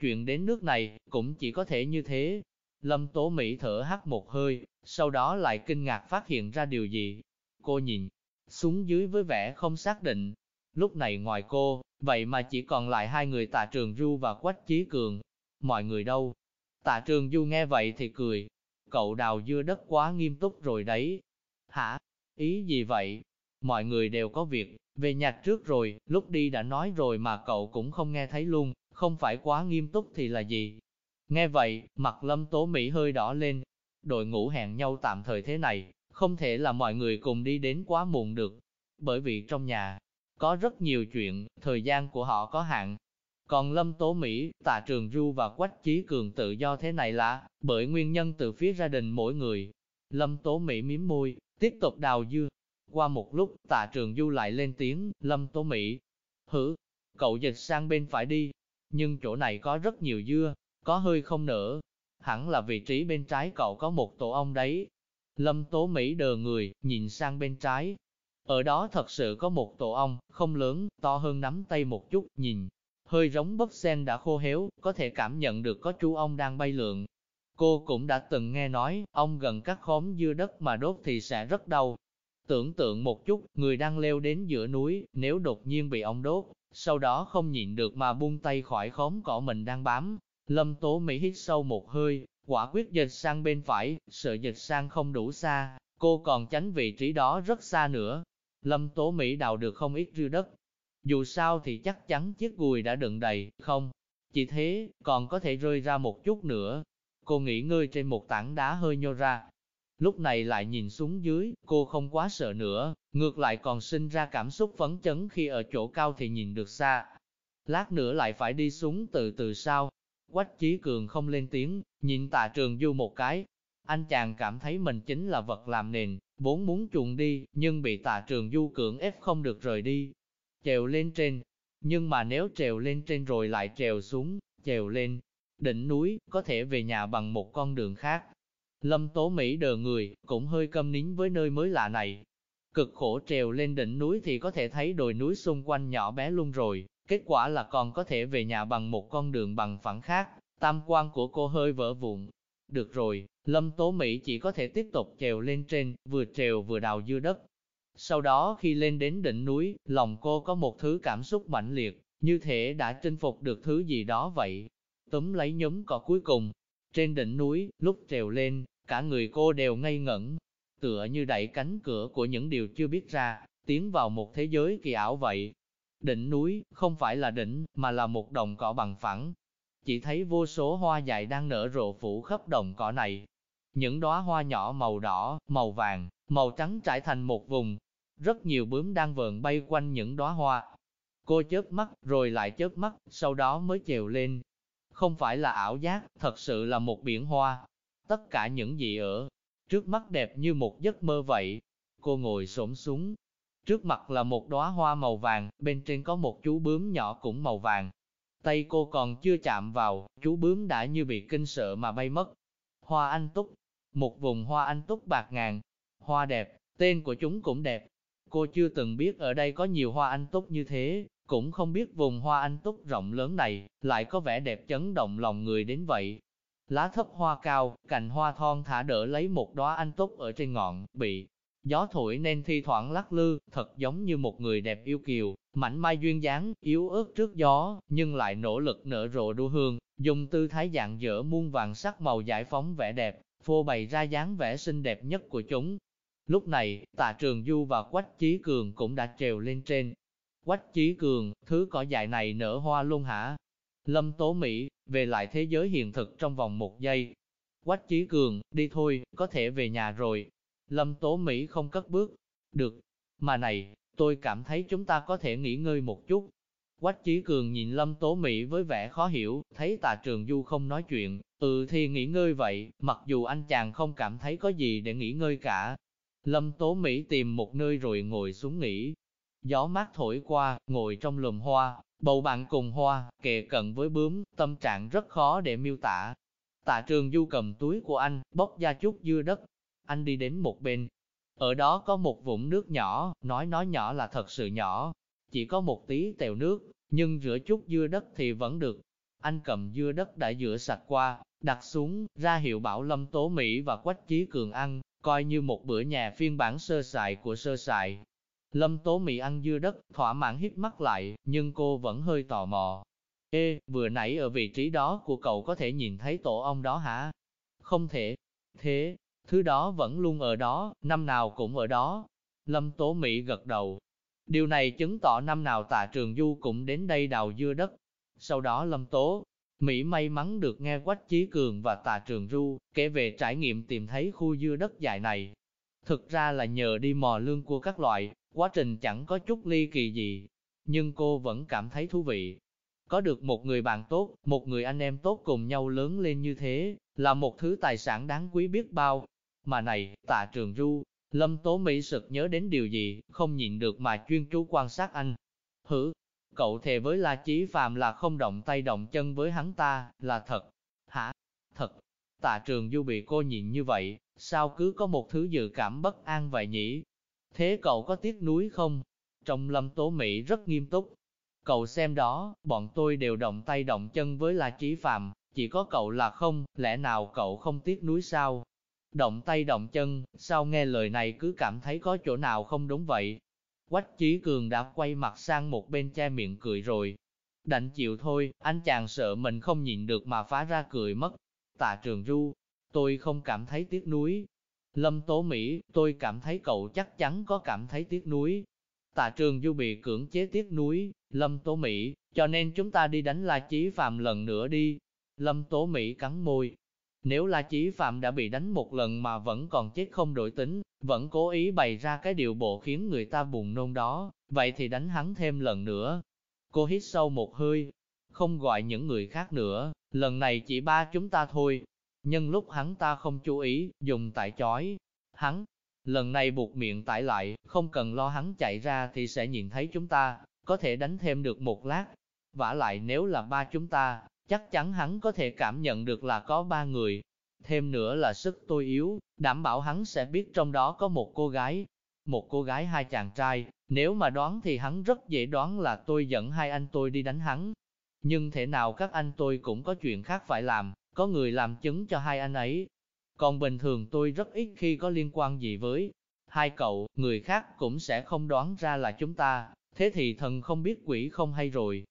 Chuyện đến nước này, cũng chỉ có thể như thế. Lâm Tố Mỹ thở hắt một hơi, sau đó lại kinh ngạc phát hiện ra điều gì. Cô nhìn xuống dưới với vẻ không xác định. Lúc này ngoài cô, vậy mà chỉ còn lại hai người tạ trường Du và Quách Chí Cường. Mọi người đâu? Tạ trường Du nghe vậy thì cười. Cậu đào dưa đất quá nghiêm túc rồi đấy. Hả? Ý gì vậy? Mọi người đều có việc, về nhà trước rồi, lúc đi đã nói rồi mà cậu cũng không nghe thấy luôn, không phải quá nghiêm túc thì là gì. Nghe vậy, mặt lâm tố Mỹ hơi đỏ lên. Đội ngũ hẹn nhau tạm thời thế này, không thể là mọi người cùng đi đến quá muộn được. Bởi vì trong nhà, có rất nhiều chuyện, thời gian của họ có hạn. Còn Lâm Tố Mỹ, Tạ Trường Du và Quách Chí Cường tự do thế này là bởi nguyên nhân từ phía gia đình mỗi người. Lâm Tố Mỹ miếm môi, tiếp tục đào dưa, qua một lúc, tạ trường du lại lên tiếng, lâm tố Mỹ. Hử, cậu dịch sang bên phải đi, nhưng chỗ này có rất nhiều dưa, có hơi không nở. Hẳn là vị trí bên trái cậu có một tổ ong đấy. Lâm tố Mỹ đờ người, nhìn sang bên trái. Ở đó thật sự có một tổ ong, không lớn, to hơn nắm tay một chút, nhìn. Hơi giống bắp sen đã khô héo, có thể cảm nhận được có chú ong đang bay lượn. Cô cũng đã từng nghe nói, ong gần các khóm dưa đất mà đốt thì sẽ rất đau, Tưởng tượng một chút, người đang leo đến giữa núi, nếu đột nhiên bị ong đốt, sau đó không nhịn được mà buông tay khỏi khóm cỏ mình đang bám. Lâm Tố Mỹ hít sâu một hơi, quả quyết dịch sang bên phải, sợ dịch sang không đủ xa, cô còn tránh vị trí đó rất xa nữa. Lâm Tố Mỹ đào được không ít rưa đất. Dù sao thì chắc chắn chiếc gùi đã đựng đầy, không? Chỉ thế, còn có thể rơi ra một chút nữa. Cô nghỉ ngơi trên một tảng đá hơi nhô ra, Lúc này lại nhìn xuống dưới, cô không quá sợ nữa, ngược lại còn sinh ra cảm xúc phấn chấn khi ở chỗ cao thì nhìn được xa. Lát nữa lại phải đi xuống từ từ sao. Quách Chí Cường không lên tiếng, nhìn tạ trường du một cái. Anh chàng cảm thấy mình chính là vật làm nền, vốn muốn chuồn đi, nhưng bị tạ trường du cưỡng ép không được rời đi. Trèo lên trên, nhưng mà nếu trèo lên trên rồi lại trèo xuống, trèo lên đỉnh núi, có thể về nhà bằng một con đường khác. Lâm Tố Mỹ đờ người, cũng hơi câm nín với nơi mới lạ này. Cực khổ trèo lên đỉnh núi thì có thể thấy đồi núi xung quanh nhỏ bé luôn rồi, kết quả là còn có thể về nhà bằng một con đường bằng phẳng khác, tam quan của cô hơi vỡ vụn. Được rồi, Lâm Tố Mỹ chỉ có thể tiếp tục trèo lên trên, vừa trèo vừa đào dưa đất. Sau đó khi lên đến đỉnh núi, lòng cô có một thứ cảm xúc mãnh liệt, như thể đã chinh phục được thứ gì đó vậy. Túm lấy nhóm cỏ cuối cùng, trên đỉnh núi, lúc trèo lên, cả người cô đều ngây ngẩn, tựa như đẩy cánh cửa của những điều chưa biết ra, tiến vào một thế giới kỳ ảo vậy. Đỉnh núi, không phải là đỉnh, mà là một đồng cỏ bằng phẳng. chỉ thấy vô số hoa dại đang nở rộ phủ khắp đồng cỏ này. Những đóa hoa nhỏ màu đỏ, màu vàng, màu trắng trải thành một vùng. Rất nhiều bướm đang vờn bay quanh những đóa hoa. Cô chớp mắt, rồi lại chớp mắt, sau đó mới trèo lên. Không phải là ảo giác, thật sự là một biển hoa. Tất cả những gì ở trước mắt đẹp như một giấc mơ vậy. Cô ngồi xổm xuống. Trước mặt là một đóa hoa màu vàng, bên trên có một chú bướm nhỏ cũng màu vàng, Tay cô còn chưa chạm vào, chú bướm đã như bị kinh sợ mà bay mất. Hoa anh túc, một vùng hoa anh túc bạc ngàn. Hoa đẹp, tên của chúng cũng đẹp. Cô chưa từng biết ở đây có nhiều hoa anh túc như thế, cũng không biết vùng hoa anh túc rộng lớn này, lại có vẻ đẹp chấn động lòng người đến vậy. Lá thấp hoa cao, cành hoa thon thả đỡ lấy một đóa anh túc ở trên ngọn, bị Gió thổi nên thi thoảng lắc lư, thật giống như một người đẹp yêu kiều, mảnh mai duyên dáng, yếu ớt trước gió, nhưng lại nỗ lực nở rộ đua hương, dùng tư thái dạng dở muôn vàng sắc màu giải phóng vẻ đẹp, phô bày ra dáng vẻ xinh đẹp nhất của chúng. Lúc này, tạ trường du và Quách Chí Cường cũng đã trèo lên trên. Quách Chí Cường, thứ cỏ dại này nở hoa luôn hả? Lâm Tố Mỹ, về lại thế giới hiện thực trong vòng một giây. Quách Chí Cường, đi thôi, có thể về nhà rồi, Lâm Tố Mỹ không cất bước. Được, mà này, tôi cảm thấy chúng ta có thể nghỉ ngơi một chút. Quách Chí Cường nhìn Lâm Tố Mỹ với vẻ khó hiểu, thấy tà trường du không nói chuyện, ừ thì nghỉ ngơi vậy, mặc dù anh chàng không cảm thấy có gì để nghỉ ngơi cả. Lâm Tố Mỹ tìm một nơi rồi ngồi xuống nghỉ. Gió mát thổi qua, ngồi trong lùm hoa, bầu bạn cùng hoa, kề cận với bướm, tâm trạng rất khó để miêu tả. Tạ trường du cầm túi của anh, bóc ra chút dưa đất, anh đi đến một bên. Ở đó có một vũng nước nhỏ, nói nói nhỏ là thật sự nhỏ, chỉ có một tí tèo nước, nhưng rửa chút dưa đất thì vẫn được. Anh cầm dưa đất đã rửa sạch qua, đặt xuống, ra hiệu bảo Lâm Tố Mỹ và Quách Chí Cường ăn, coi như một bữa nhà phiên bản sơ sài của sơ sài. Lâm Tố Mỹ ăn dưa đất, thỏa mãn hít mắt lại, nhưng cô vẫn hơi tò mò. Ê, vừa nãy ở vị trí đó của cậu có thể nhìn thấy tổ ong đó hả? Không thể. Thế, Thứ đó vẫn luôn ở đó, năm nào cũng ở đó. Lâm Tố Mỹ gật đầu. Điều này chứng tỏ năm nào tạ trường du cũng đến đây đào dưa đất. Sau đó Lâm Tố, Mỹ may mắn được nghe Quách Chí Cường và Tạ Trường Du kể về trải nghiệm tìm thấy khu dưa đất dài này. Thực ra là nhờ đi mò lương cua các loại, quá trình chẳng có chút ly kỳ gì, nhưng cô vẫn cảm thấy thú vị. Có được một người bạn tốt, một người anh em tốt cùng nhau lớn lên như thế, là một thứ tài sản đáng quý biết bao. Mà này, tạ trường ru, lâm tố Mỹ sực nhớ đến điều gì, không nhịn được mà chuyên chú quan sát anh. Hử, cậu thề với La Chí Phạm là không động tay động chân với hắn ta, là thật. Hả? Thật. Tạ trường du bị cô nhịn như vậy, sao cứ có một thứ dự cảm bất an vậy nhỉ? Thế cậu có tiếc nuối không? Trong lâm tố Mỹ rất nghiêm túc. Cậu xem đó, bọn tôi đều động tay động chân với La Chí Phạm, chỉ có cậu là không, lẽ nào cậu không tiếc nuối sao? Động tay động chân, sao nghe lời này cứ cảm thấy có chỗ nào không đúng vậy? Quách Chí Cường đã quay mặt sang một bên che miệng cười rồi. Đành chịu thôi, anh chàng sợ mình không nhịn được mà phá ra cười mất. Tạ Trường Du, tôi không cảm thấy tiếc nuối. Lâm Tố Mỹ, tôi cảm thấy cậu chắc chắn có cảm thấy tiếc nuối. Tạ Trường Du bị cưỡng chế tiếc nuối, Lâm Tố Mỹ, cho nên chúng ta đi đánh La Chí Phạm lần nữa đi. Lâm Tố Mỹ cắn môi, nếu La Chí Phạm đã bị đánh một lần mà vẫn còn chết không đổi tính, vẫn cố ý bày ra cái điều bộ khiến người ta buồn nôn đó, vậy thì đánh hắn thêm lần nữa. Cô hít sâu một hơi, không gọi những người khác nữa, lần này chỉ ba chúng ta thôi. Nhân lúc hắn ta không chú ý, dùng tại chói. Hắn, lần này buộc miệng tải lại, không cần lo hắn chạy ra thì sẽ nhìn thấy chúng ta, có thể đánh thêm được một lát. vả lại nếu là ba chúng ta, chắc chắn hắn có thể cảm nhận được là có ba người. Thêm nữa là sức tôi yếu, đảm bảo hắn sẽ biết trong đó có một cô gái. Một cô gái hai chàng trai, nếu mà đoán thì hắn rất dễ đoán là tôi dẫn hai anh tôi đi đánh hắn. Nhưng thế nào các anh tôi cũng có chuyện khác phải làm, có người làm chứng cho hai anh ấy. Còn bình thường tôi rất ít khi có liên quan gì với hai cậu, người khác cũng sẽ không đoán ra là chúng ta, thế thì thần không biết quỷ không hay rồi.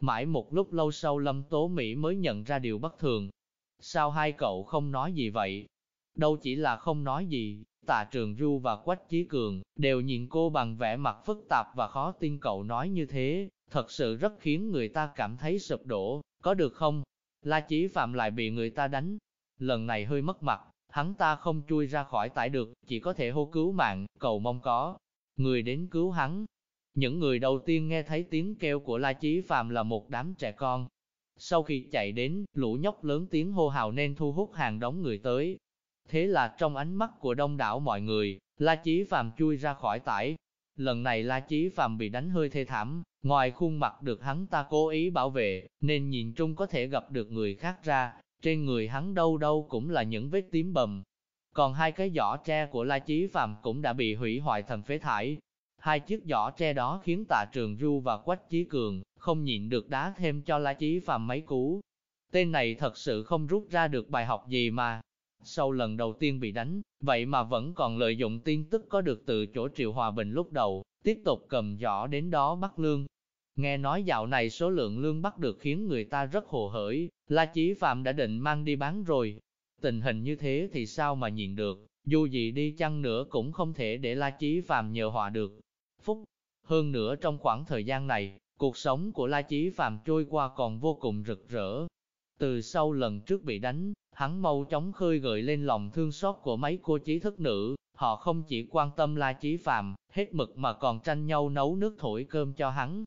Mãi một lúc lâu sau Lâm Tố Mỹ mới nhận ra điều bất thường. Sao hai cậu không nói gì vậy? Đâu chỉ là không nói gì, Tạ Trường Du và Quách Chí Cường đều nhìn cô bằng vẻ mặt phức tạp và khó tin cậu nói như thế, thật sự rất khiến người ta cảm thấy sụp đổ, có được không? La Chí Phạm lại bị người ta đánh. Lần này hơi mất mặt, hắn ta không chui ra khỏi tải được, chỉ có thể hô cứu mạng, cầu mong có người đến cứu hắn. Những người đầu tiên nghe thấy tiếng kêu của La Chí Phạm là một đám trẻ con. Sau khi chạy đến, lũ nhóc lớn tiếng hô hào nên thu hút hàng đống người tới. Thế là trong ánh mắt của đông đảo mọi người, La Chí Phạm chui ra khỏi tải. Lần này La Chí Phạm bị đánh hơi thê thảm, ngoài khuôn mặt được hắn ta cố ý bảo vệ, nên nhìn chung có thể gặp được người khác ra, trên người hắn đâu đâu cũng là những vết tím bầm. Còn hai cái giỏ tre của La Chí Phạm cũng đã bị hủy hoại thành phế thải. Hai chiếc giỏ tre đó khiến tạ trường Du và Quách Chí Cường không nhịn được đá thêm cho La Chí Phạm mấy cú. Tên này thật sự không rút ra được bài học gì mà. Sau lần đầu tiên bị đánh, vậy mà vẫn còn lợi dụng tin tức có được từ chỗ Triệu Hòa Bình lúc đầu, tiếp tục cầm giỏ đến đó bắt lương. Nghe nói dạo này số lượng lương bắt được khiến người ta rất hồ hởi, La Chí Phạm đã định mang đi bán rồi. Tình hình như thế thì sao mà nhịn được, dù gì đi chăng nữa cũng không thể để La Chí Phạm nhờ họa được. Phúc, hơn nữa trong khoảng thời gian này, cuộc sống của La Chí Phạm trôi qua còn vô cùng rực rỡ. Từ sau lần trước bị đánh, hắn mau chóng khơi gợi lên lòng thương xót của mấy cô trí thức nữ, họ không chỉ quan tâm La Chí Phạm, hết mực mà còn tranh nhau nấu nước thổi cơm cho hắn,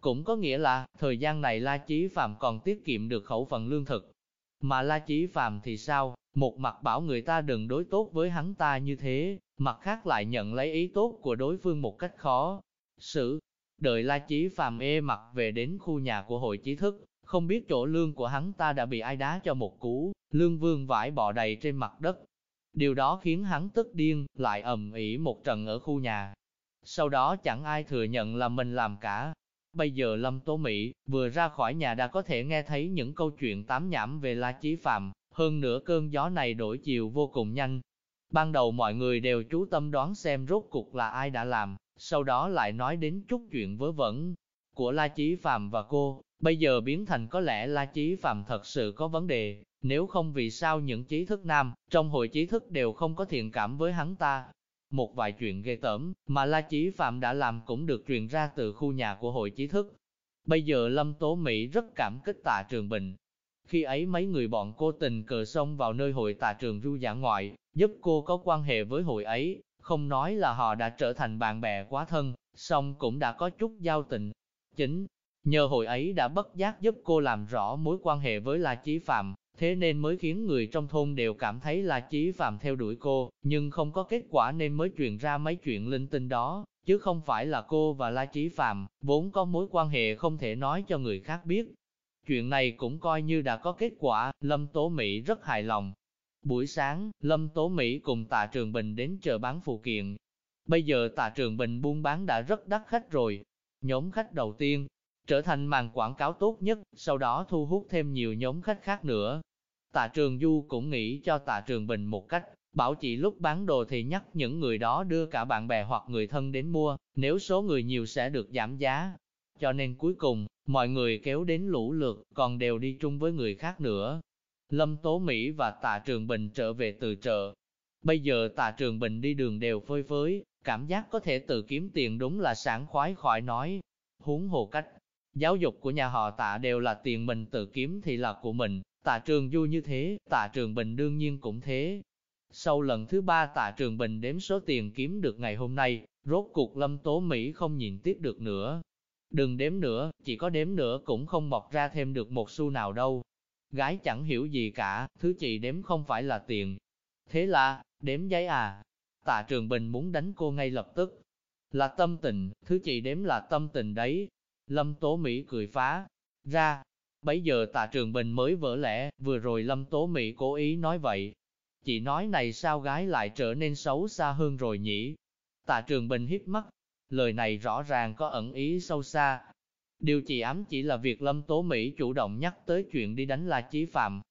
cũng có nghĩa là, thời gian này La Chí Phạm còn tiết kiệm được khẩu phần lương thực. Mà La Chí Phạm thì sao? Một mặt bảo người ta đừng đối tốt với hắn ta như thế, mặt khác lại nhận lấy ý tốt của đối phương một cách khó. Sự, đợi La Chí Phạm ê mặt về đến khu nhà của hội trí thức, không biết chỗ lương của hắn ta đã bị ai đá cho một cú, lương vương vải bò đầy trên mặt đất. Điều đó khiến hắn tức điên, lại ầm ĩ một trận ở khu nhà. Sau đó chẳng ai thừa nhận là mình làm cả, Bây giờ Lâm Tố Mỹ vừa ra khỏi nhà đã có thể nghe thấy những câu chuyện tám nhảm về La Chí Phạm, hơn nữa cơn gió này đổi chiều vô cùng nhanh. Ban đầu mọi người đều chú tâm đoán xem rốt cuộc là ai đã làm, sau đó lại nói đến chút chuyện vớ vẩn của La Chí Phạm và cô, bây giờ biến thành có lẽ La Chí Phạm thật sự có vấn đề, nếu không vì sao những trí thức nam trong hội trí thức đều không có thiện cảm với hắn ta, một vài chuyện ghê tởm, mà La Chí Phạm đã làm cũng được truyền ra từ khu nhà của hội trí thức. Bây giờ Lâm Tố Mỹ rất cảm kích tạ trường bình. Khi ấy mấy người bọn cô tình cờ xông vào nơi hội tà trường du giả ngoại, giúp cô có quan hệ với hội ấy, không nói là họ đã trở thành bạn bè quá thân, song cũng đã có chút giao tình. Chính, nhờ hội ấy đã bất giác giúp cô làm rõ mối quan hệ với La Chí Phạm, Thế nên mới khiến người trong thôn đều cảm thấy là Chí Phạm theo đuổi cô, nhưng không có kết quả nên mới truyền ra mấy chuyện linh tinh đó, chứ không phải là cô và La Chí Phạm, vốn có mối quan hệ không thể nói cho người khác biết. Chuyện này cũng coi như đã có kết quả, Lâm Tố Mỹ rất hài lòng. Buổi sáng, Lâm Tố Mỹ cùng Tạ Trường Bình đến chợ bán phụ kiện. Bây giờ Tạ Trường Bình buôn bán đã rất đắt khách rồi. Nhóm khách đầu tiên, trở thành màn quảng cáo tốt nhất, sau đó thu hút thêm nhiều nhóm khách khác nữa. Tạ Trường Du cũng nghĩ cho Tạ Trường Bình một cách, bảo chỉ lúc bán đồ thì nhắc những người đó đưa cả bạn bè hoặc người thân đến mua, nếu số người nhiều sẽ được giảm giá. Cho nên cuối cùng, mọi người kéo đến lũ lượt, còn đều đi chung với người khác nữa. Lâm Tố Mỹ và Tạ Trường Bình trở về từ chợ. Bây giờ Tạ Trường Bình đi đường đều phơi phới, cảm giác có thể tự kiếm tiền đúng là sảng khoái khỏi nói. Huống hồ cách, Giáo dục của nhà họ tạ đều là tiền mình tự kiếm thì là của mình, tạ trường du như thế, tạ trường bình đương nhiên cũng thế. Sau lần thứ ba tạ trường bình đếm số tiền kiếm được ngày hôm nay, rốt cuộc lâm tố Mỹ không nhìn tiếp được nữa. Đừng đếm nữa, chỉ có đếm nữa cũng không mọc ra thêm được một xu nào đâu. Gái chẳng hiểu gì cả, thứ chị đếm không phải là tiền. Thế là, đếm giấy à? Tạ Trường Bình muốn đánh cô ngay lập tức. Là tâm tình, thứ chị đếm là tâm tình đấy, Lâm Tố Mỹ cười phá ra. bây giờ tạ trường bình mới vỡ lẽ, vừa rồi Lâm Tố Mỹ cố ý nói vậy. Chị nói này sao gái lại trở nên xấu xa hơn rồi nhỉ? Tạ trường bình hít mắt, lời này rõ ràng có ẩn ý sâu xa. Điều chỉ ám chỉ là việc Lâm Tố Mỹ chủ động nhắc tới chuyện đi đánh La Chí Phạm.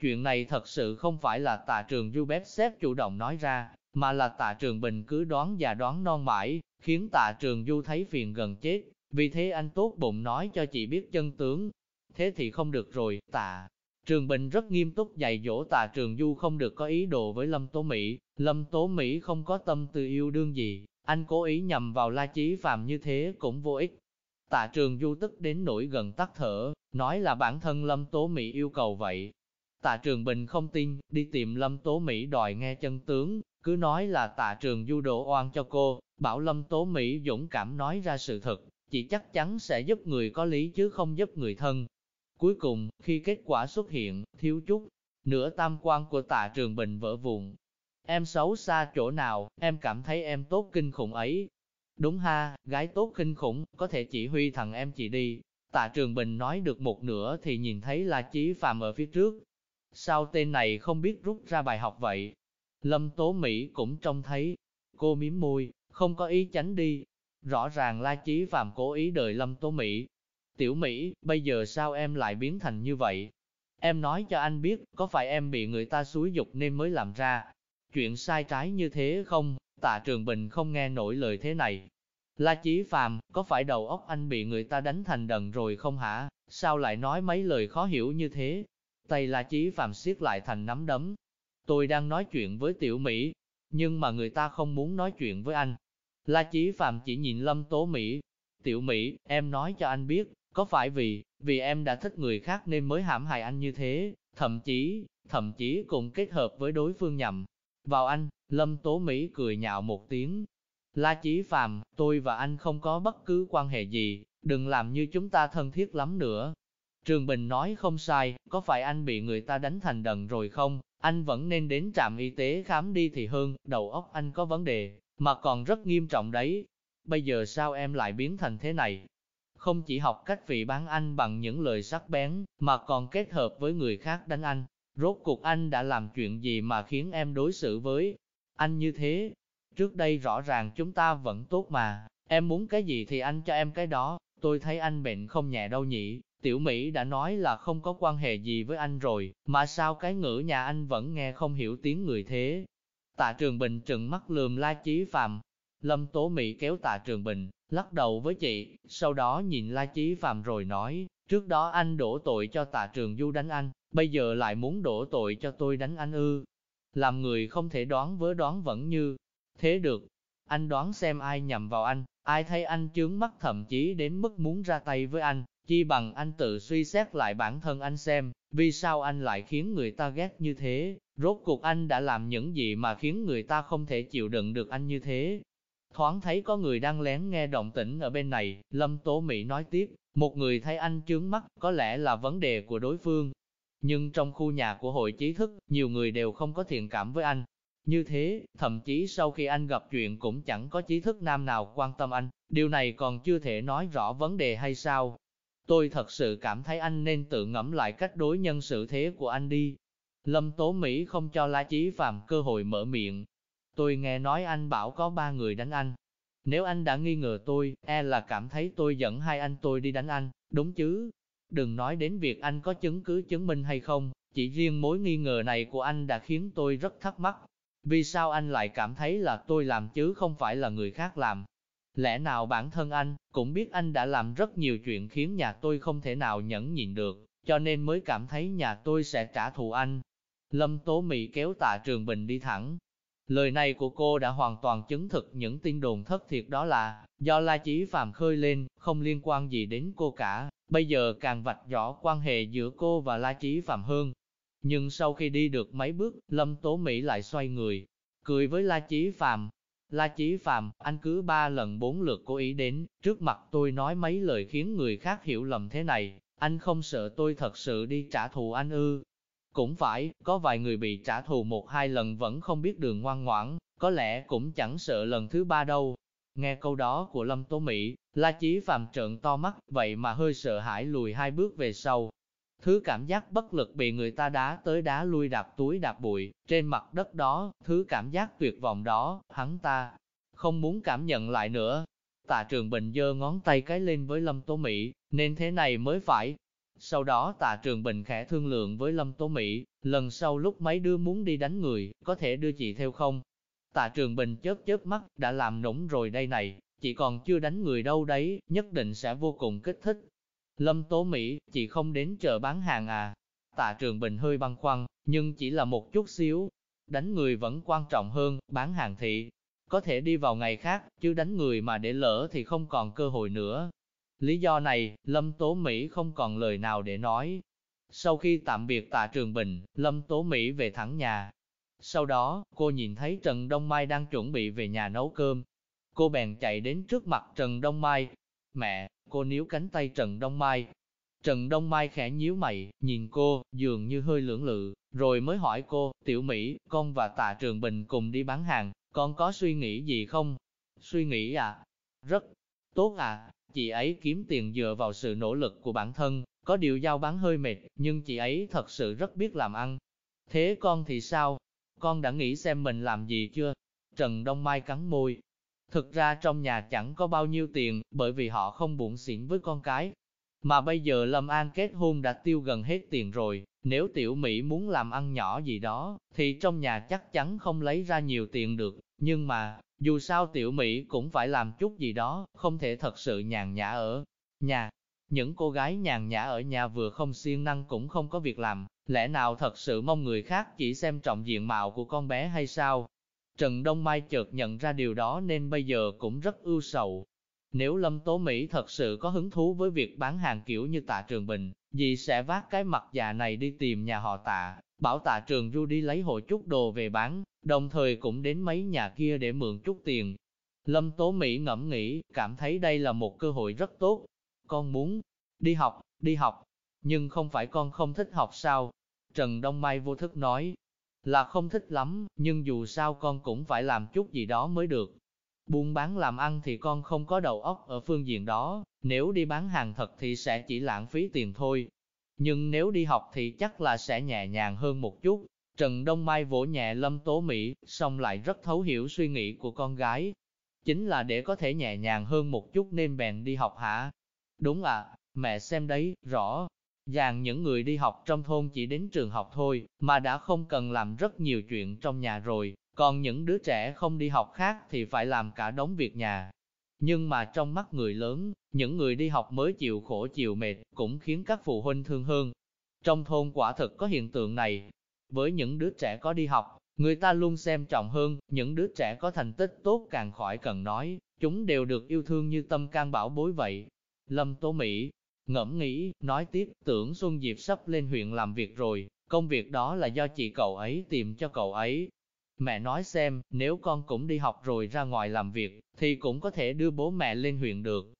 Chuyện này thật sự không phải là tạ trường du bếp xếp chủ động nói ra, mà là tạ trường bình cứ đoán và đoán non mãi, khiến tạ trường du thấy phiền gần chết. Vì thế anh tốt bụng nói cho chị biết chân tướng. Thế thì không được rồi, tạ. Trường Bình rất nghiêm túc dạy dỗ tạ Trường Du không được có ý đồ với Lâm Tố Mỹ. Lâm Tố Mỹ không có tâm tư yêu đương gì, anh cố ý nhầm vào La Chí Phạm như thế cũng vô ích. Tạ trường du tức đến nỗi gần tắt thở, nói là bản thân Lâm Tố Mỹ yêu cầu vậy. Tạ trường Bình không tin, đi tìm Lâm Tố Mỹ đòi nghe chân tướng, cứ nói là tạ trường du đổ oan cho cô, bảo Lâm Tố Mỹ dũng cảm nói ra sự thật, chỉ chắc chắn sẽ giúp người có lý chứ không giúp người thân. Cuối cùng, khi kết quả xuất hiện, thiếu chút, nửa tam quan của tạ trường Bình vỡ vụn. Em xấu xa chỗ nào, em cảm thấy em tốt kinh khủng ấy, Đúng ha, gái tốt kinh khủng, có thể chỉ huy thằng em chị đi. Tạ Trường Bình nói được một nửa thì nhìn thấy La Chí Phạm ở phía trước. Sao tên này không biết rút ra bài học vậy? Lâm Tố Mỹ cũng trông thấy. Cô miếm môi, không có ý tránh đi. Rõ ràng La Chí Phạm cố ý đợi Lâm Tố Mỹ. Tiểu Mỹ, bây giờ sao em lại biến thành như vậy? Em nói cho anh biết, có phải em bị người ta xúi dục nên mới làm ra chuyện sai trái như thế không? Tạ Trường Bình không nghe nổi lời thế này. La Chí Phạm, có phải đầu óc anh bị người ta đánh thành đần rồi không hả? Sao lại nói mấy lời khó hiểu như thế? Tay La Chí Phạm siết lại thành nắm đấm. Tôi đang nói chuyện với Tiểu Mỹ, nhưng mà người ta không muốn nói chuyện với anh. La Chí Phạm chỉ nhìn Lâm Tố Mỹ. Tiểu Mỹ, em nói cho anh biết, có phải vì, vì em đã thích người khác nên mới hãm hại anh như thế, thậm chí, thậm chí cùng kết hợp với đối phương nhầm. Vào anh, Lâm Tố Mỹ cười nhạo một tiếng. La Chí Phàm, tôi và anh không có bất cứ quan hệ gì, đừng làm như chúng ta thân thiết lắm nữa. Trường Bình nói không sai, có phải anh bị người ta đánh thành đần rồi không? Anh vẫn nên đến trạm y tế khám đi thì hơn, đầu óc anh có vấn đề, mà còn rất nghiêm trọng đấy. Bây giờ sao em lại biến thành thế này? Không chỉ học cách vị bán anh bằng những lời sắc bén, mà còn kết hợp với người khác đánh anh. Rốt cuộc anh đã làm chuyện gì mà khiến em đối xử với anh như thế, trước đây rõ ràng chúng ta vẫn tốt mà, em muốn cái gì thì anh cho em cái đó, tôi thấy anh bệnh không nhẹ đâu nhỉ, tiểu Mỹ đã nói là không có quan hệ gì với anh rồi, mà sao cái ngữ nhà anh vẫn nghe không hiểu tiếng người thế. Tạ Trường Bình trừng mắt lườm La Chí Phạm, Lâm Tố Mỹ kéo Tạ Trường Bình, lắc đầu với chị, sau đó nhìn La Chí Phạm rồi nói, trước đó anh đổ tội cho Tạ Trường Du đánh anh, bây giờ lại muốn đổ tội cho tôi đánh anh ư, làm người không thể đoán vớ đoán vẫn như thế được. Anh đoán xem ai nhầm vào anh, ai thấy anh chướng mắt thậm chí đến mức muốn ra tay với anh, chi bằng anh tự suy xét lại bản thân anh xem, vì sao anh lại khiến người ta ghét như thế, rốt cuộc anh đã làm những gì mà khiến người ta không thể chịu đựng được anh như thế. Thoáng thấy có người đang lén nghe động tĩnh ở bên này, Lâm Tố Mỹ nói tiếp, một người thấy anh chướng mắt, có lẽ là vấn đề của đối phương, nhưng trong khu nhà của hội trí thức, nhiều người đều không có thiện cảm với anh. Như thế, thậm chí sau khi anh gặp chuyện cũng chẳng có trí thức nam nào quan tâm anh, điều này còn chưa thể nói rõ vấn đề hay sao. Tôi thật sự cảm thấy anh nên tự ngẫm lại cách đối nhân xử thế của anh đi. Lâm Tố Mỹ không cho La Chí Phạm cơ hội mở miệng. Tôi nghe nói anh bảo có ba người đánh anh. Nếu anh đã nghi ngờ tôi, e là cảm thấy tôi dẫn hai anh tôi đi đánh anh, đúng chứ? Đừng nói đến việc anh có chứng cứ chứng minh hay không, chỉ riêng mối nghi ngờ này của anh đã khiến tôi rất thắc mắc. Vì sao anh lại cảm thấy là tôi làm chứ không phải là người khác làm? Lẽ nào bản thân anh cũng biết anh đã làm rất nhiều chuyện khiến nhà tôi không thể nào nhẫn nhịn được, cho nên mới cảm thấy nhà tôi sẽ trả thù anh. Lâm Tố Mỹ kéo tạ Trường Bình đi thẳng. Lời này của cô đã hoàn toàn chứng thực những tin đồn thất thiệt đó là do La Chí Phạm khơi lên, không liên quan gì đến cô cả. Bây giờ càng vạch rõ quan hệ giữa cô và La Chí Phạm hơn. Nhưng sau khi đi được mấy bước, Lâm Tố Mỹ lại xoay người, cười với La Chí Phạm. La Chí Phạm, anh cứ ba lần bốn lượt cố ý đến, trước mặt tôi nói mấy lời khiến người khác hiểu lầm thế này, anh không sợ tôi thật sự đi trả thù anh ư. Cũng phải, có vài người bị trả thù một hai lần vẫn không biết đường ngoan ngoãn, có lẽ cũng chẳng sợ lần thứ ba đâu. Nghe câu đó của Lâm Tố Mỹ, La Chí Phạm trợn to mắt, vậy mà hơi sợ hãi lùi hai bước về sau. Thứ cảm giác bất lực bị người ta đá tới đá lui đạp túi đạp bụi, trên mặt đất đó, thứ cảm giác tuyệt vọng đó, hắn ta không muốn cảm nhận lại nữa. Tạ Trường Bình giơ ngón tay cái lên với Lâm Tố Mỹ, nên thế này mới phải. Sau đó Tạ Trường Bình khẽ thương lượng với Lâm Tố Mỹ, lần sau lúc mấy đứa muốn đi đánh người, có thể đưa chị theo không? Tạ Trường Bình chớp chớp mắt, đã làm nũng rồi đây này, chị còn chưa đánh người đâu đấy, nhất định sẽ vô cùng kích thích. Lâm Tố Mỹ, chị không đến chợ bán hàng à? Tạ Trường Bình hơi băn khoăn, nhưng chỉ là một chút xíu. Đánh người vẫn quan trọng hơn, bán hàng thị. Có thể đi vào ngày khác, chứ đánh người mà để lỡ thì không còn cơ hội nữa. Lý do này, Lâm Tố Mỹ không còn lời nào để nói. Sau khi tạm biệt tạ Trường Bình, Lâm Tố Mỹ về thẳng nhà. Sau đó, cô nhìn thấy Trần Đông Mai đang chuẩn bị về nhà nấu cơm. Cô bèn chạy đến trước mặt Trần Đông Mai. Mẹ, cô níu cánh tay Trần Đông Mai. Trần Đông Mai khẽ nhíu mày, nhìn cô, dường như hơi lưỡng lự, rồi mới hỏi cô, Tiểu Mỹ, con và tạ Trường Bình cùng đi bán hàng, con có suy nghĩ gì không? Suy nghĩ à? Rất tốt à, chị ấy kiếm tiền dựa vào sự nỗ lực của bản thân, có điều giao bán hơi mệt, nhưng chị ấy thật sự rất biết làm ăn. Thế con thì sao? Con đã nghĩ xem mình làm gì chưa? Trần Đông Mai cắn môi. Thực ra trong nhà chẳng có bao nhiêu tiền, bởi vì họ không buồn xỉn với con cái. Mà bây giờ Lâm An kết hôn đã tiêu gần hết tiền rồi, nếu tiểu Mỹ muốn làm ăn nhỏ gì đó, thì trong nhà chắc chắn không lấy ra nhiều tiền được. Nhưng mà, dù sao tiểu Mỹ cũng phải làm chút gì đó, không thể thật sự nhàn nhã ở nhà. Những cô gái nhàn nhã ở nhà vừa không siêng năng cũng không có việc làm, lẽ nào thật sự mong người khác chỉ xem trọng diện mạo của con bé hay sao? Trần Đông Mai chợt nhận ra điều đó nên bây giờ cũng rất ưu sầu. Nếu Lâm Tố Mỹ thật sự có hứng thú với việc bán hàng kiểu như tạ Trường Bình, dì sẽ vác cái mặt già này đi tìm nhà họ tạ, bảo tạ Trường Du đi lấy hộ chút đồ về bán, đồng thời cũng đến mấy nhà kia để mượn chút tiền. Lâm Tố Mỹ ngẫm nghĩ, cảm thấy đây là một cơ hội rất tốt. Con muốn đi học, đi học, nhưng không phải con không thích học sao? Trần Đông Mai vô thức nói, là không thích lắm, nhưng dù sao con cũng phải làm chút gì đó mới được. Buôn bán làm ăn thì con không có đầu óc ở phương diện đó, nếu đi bán hàng thật thì sẽ chỉ lãng phí tiền thôi. Nhưng nếu đi học thì chắc là sẽ nhẹ nhàng hơn một chút. Trần Đông Mai vỗ nhẹ Lâm Tố Mỹ, xong lại rất thấu hiểu suy nghĩ của con gái. Chính là để có thể nhẹ nhàng hơn một chút nên bèn đi học hả? Đúng à, mẹ xem đấy, rõ dàn những người đi học trong thôn chỉ đến trường học thôi, mà đã không cần làm rất nhiều chuyện trong nhà rồi, còn những đứa trẻ không đi học khác thì phải làm cả đống việc nhà. Nhưng mà trong mắt người lớn, những người đi học mới chịu khổ chịu mệt cũng khiến các phụ huynh thương hơn. Trong thôn quả thực có hiện tượng này. Với những đứa trẻ có đi học, người ta luôn xem trọng hơn, những đứa trẻ có thành tích tốt càng khỏi cần nói, chúng đều được yêu thương như tâm can bảo bối vậy. Lâm Tố Mỹ ngẫm nghĩ, nói tiếp, tưởng Xuân Diệp sắp lên huyện làm việc rồi, công việc đó là do chị cậu ấy tìm cho cậu ấy, Mẹ nói xem, nếu con cũng đi học rồi ra ngoài làm việc, thì cũng có thể đưa bố mẹ lên huyện được.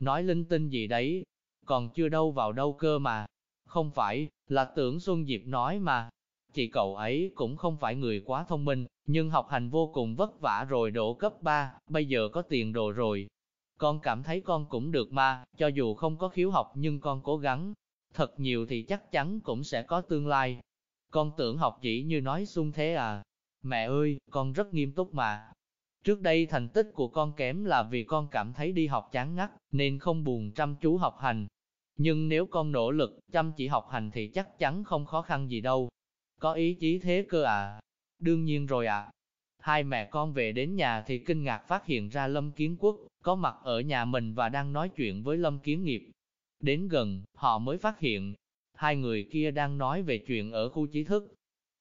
Nói linh tinh gì đấy, còn chưa đâu vào đâu cơ mà. Không phải, là tưởng Xuân Diệp nói mà. Chị cậu ấy cũng không phải người quá thông minh, nhưng học hành vô cùng vất vả rồi đổ cấp 3, bây giờ có tiền đồ rồi. Con cảm thấy con cũng được mà, cho dù không có khiếu học nhưng con cố gắng. Thật nhiều thì chắc chắn cũng sẽ có tương lai. Con tưởng học chỉ như nói xung thế à, Mẹ ơi, con rất nghiêm túc mà. Trước đây thành tích của con kém là vì con cảm thấy đi học chán ngắt, nên không buồn chăm chú học hành. Nhưng nếu con nỗ lực, chăm chỉ học hành thì chắc chắn không khó khăn gì đâu. Có ý chí thế cơ à? Đương nhiên rồi ạ. À. Hai mẹ con về đến nhà thì kinh ngạc phát hiện ra Lâm Kiến Quốc, có mặt ở nhà mình và đang nói chuyện với Lâm Kiến Nghiệp. Đến gần, họ mới phát hiện, hai người kia đang nói về chuyện ở khu trí thức.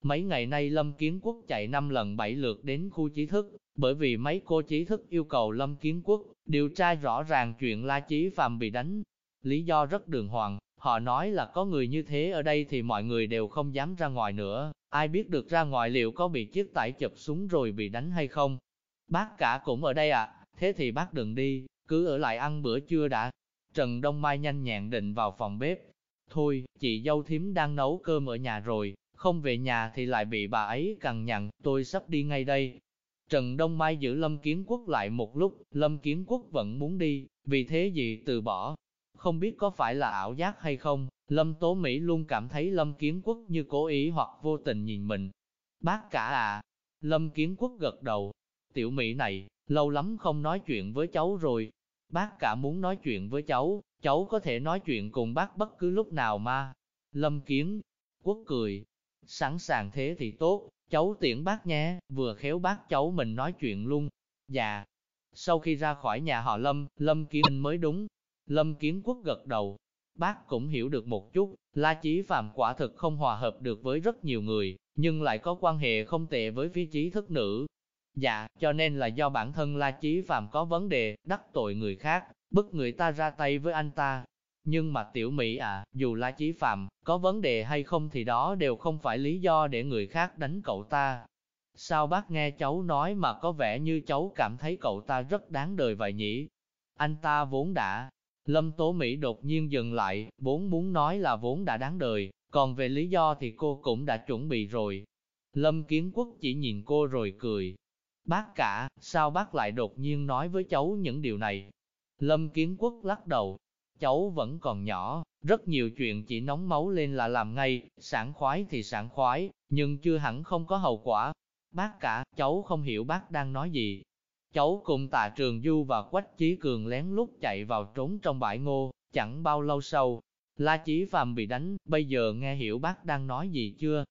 Mấy ngày nay Lâm Kiến Quốc chạy 5 lần 7 lượt đến khu trí thức, bởi vì mấy cô trí thức yêu cầu Lâm Kiến Quốc điều tra rõ ràng chuyện La Chí Phạm bị đánh. Lý do rất đường hoàng, họ nói là có người như thế ở đây thì mọi người đều không dám ra ngoài nữa, ai biết được ra ngoài liệu có bị chiếc tải chụp súng rồi bị đánh hay không. Bác cả cũng ở đây à, thế thì bác đừng đi, cứ ở lại ăn bữa trưa đã. Trần Đông Mai nhanh nhẹn định vào phòng bếp. Thôi, chị dâu thím đang nấu cơm ở nhà rồi, không về nhà thì lại bị bà ấy cằn nhằn, tôi sắp đi ngay đây. Trần Đông Mai giữ Lâm Kiến Quốc lại một lúc, Lâm Kiến Quốc vẫn muốn đi, vì thế gì từ bỏ. Không biết có phải là ảo giác hay không, Lâm Tố Mỹ luôn cảm thấy Lâm Kiến Quốc như cố ý hoặc vô tình nhìn mình. Bác cả à, Lâm Kiến Quốc gật đầu, tiểu Mỹ này, lâu lắm không nói chuyện với cháu rồi. Bác cả muốn nói chuyện với cháu, cháu có thể nói chuyện cùng bác bất cứ lúc nào mà. Lâm Kiến Quốc cười, Sẵn sàng thế thì tốt, cháu tiễn bác nhé, vừa khéo bác cháu mình nói chuyện luôn. Dạ. Sau khi ra khỏi nhà họ Lâm, Lâm Kiến mới đúng. Lâm Kiến Quốc gật đầu. Bác cũng hiểu được một chút, La Chí Phạm quả thực không hòa hợp được với rất nhiều người, nhưng lại có quan hệ không tệ với phía trí thức nữ. Dạ, cho nên là do bản thân La Chí Phạm có vấn đề, đắc tội người khác, bức người ta ra tay với anh ta. Nhưng mà tiểu Mỹ à, dù La chí phạm, có vấn đề hay không thì đó đều không phải lý do để người khác đánh cậu ta. Sao bác nghe cháu nói mà có vẻ như cháu cảm thấy cậu ta rất đáng đời vậy nhỉ? Anh ta vốn đã. Lâm Tố Mỹ đột nhiên dừng lại, vốn muốn nói là vốn đã đáng đời, còn về lý do thì cô cũng đã chuẩn bị rồi. Lâm Kiến Quốc chỉ nhìn cô rồi cười. Bác cả, sao bác lại đột nhiên nói với cháu những điều này? Lâm Kiến Quốc lắc đầu. Cháu vẫn còn nhỏ, rất nhiều chuyện chỉ nóng máu lên là làm ngay, sảng khoái thì sảng khoái, nhưng chưa hẳn không có hậu quả. Bác cả, cháu không hiểu bác đang nói gì. Cháu cùng tạ trường du và quách chí cường lén lút chạy vào trốn trong bãi ngô, chẳng bao lâu sau. La Chí Phạm bị đánh, bây giờ nghe hiểu bác đang nói gì chưa?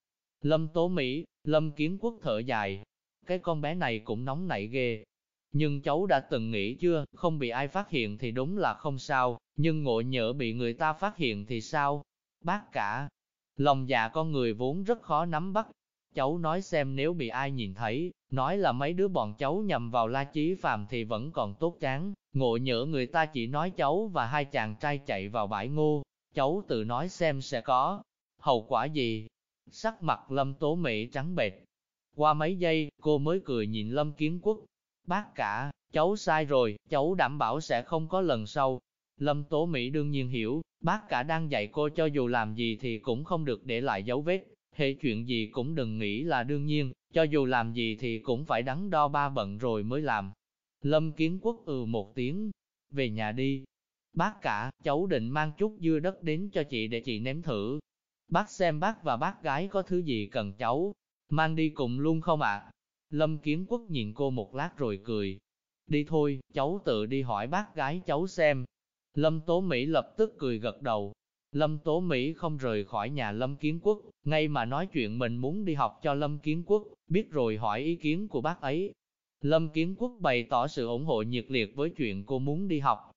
Lâm Tố Mỹ, Lâm Kiến Quốc thở dài. Cái con bé này cũng nóng nảy ghê. Nhưng cháu đã từng nghĩ chưa, không bị ai phát hiện thì đúng là không sao, nhưng ngộ nhỡ bị người ta phát hiện thì sao? Bác cả, lòng dạ con người vốn rất khó nắm bắt, Cháu nói xem nếu bị ai nhìn thấy, nói là mấy đứa bọn cháu nhầm vào La Chí Phàm thì vẫn còn tốt chán, ngộ nhỡ người ta chỉ nói cháu và hai chàng trai chạy vào bãi ngô, cháu tự nói xem sẽ có hậu quả gì. Sắc mặt Lâm Tố Mỹ trắng bệch. Qua mấy giây, cô mới cười nhìn Lâm Kiến Quốc. Bác cả, cháu sai rồi, cháu đảm bảo sẽ không có lần sau. Lâm Tố Mỹ đương nhiên hiểu, bác cả đang dạy cô cho dù làm gì thì cũng không được để lại dấu vết. Hệ chuyện gì cũng đừng nghĩ là đương nhiên, cho dù làm gì thì cũng phải đắn đo ba bận rồi mới làm. Lâm Kiến Quốc ừ một tiếng, về nhà đi. Bác cả, cháu định mang chút dưa đất đến cho chị để chị nếm thử. Bác xem bác và bác gái có thứ gì cần cháu, mang đi cùng luôn không ạ? Lâm Kiến Quốc nhìn cô một lát rồi cười. Đi thôi, cháu tự đi hỏi bác gái cháu xem. Lâm Tố Mỹ lập tức cười gật đầu, Lâm Tố Mỹ không rời khỏi nhà Lâm Kiến Quốc, ngay mà nói chuyện mình muốn đi học cho Lâm Kiến Quốc, biết rồi hỏi ý kiến của bác ấy. Lâm Kiến Quốc bày tỏ sự ủng hộ nhiệt liệt với chuyện cô muốn đi học.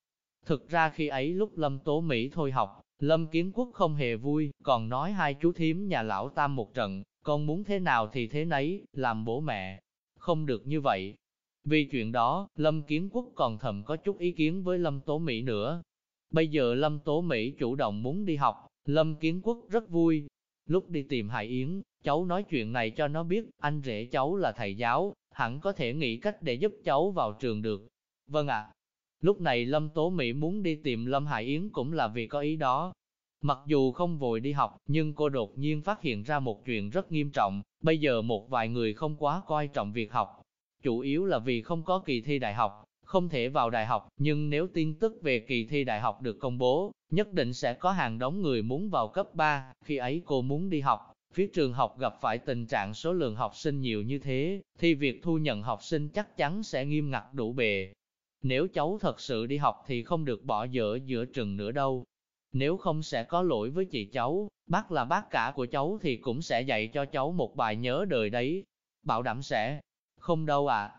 Thực ra khi ấy lúc Lâm Tố Mỹ thôi học, Lâm Kiến Quốc không hề vui, còn nói hai chú thím nhà lão tam một trận, con muốn thế nào thì thế nấy, làm bố mẹ. Không được như vậy. Vì chuyện đó, Lâm Kiến Quốc còn thầm có chút ý kiến với Lâm Tố Mỹ nữa, Bây giờ Lâm Tố Mỹ chủ động muốn đi học, Lâm Kiến Quốc rất vui. Lúc đi tìm Hải Yến, cháu nói chuyện này cho nó biết, anh rể cháu là thầy giáo, hẳn có thể nghĩ cách để giúp cháu vào trường được. Vâng ạ. Lúc này Lâm Tố Mỹ muốn đi tìm Lâm Hải Yến cũng là vì có ý đó. Mặc dù không vội đi học, nhưng cô đột nhiên phát hiện ra một chuyện rất nghiêm trọng. Bây giờ một vài người không quá coi trọng việc học. Chủ yếu là vì không có kỳ thi đại học, không thể vào đại học, nhưng nếu tin tức về kỳ thi đại học được công bố, nhất định sẽ có hàng đống người muốn vào cấp 3, khi ấy cô muốn đi học, phía trường học gặp phải tình trạng số lượng học sinh nhiều như thế, thì việc thu nhận học sinh chắc chắn sẽ nghiêm ngặt đủ bề. Nếu cháu thật sự đi học thì không được bỏ dở giữa trường nữa đâu. Nếu không sẽ có lỗi với chị cháu, bác là bác cả của cháu thì cũng sẽ dạy cho cháu một bài nhớ đời đấy. Bảo đảm sẽ. Không đâu ạ,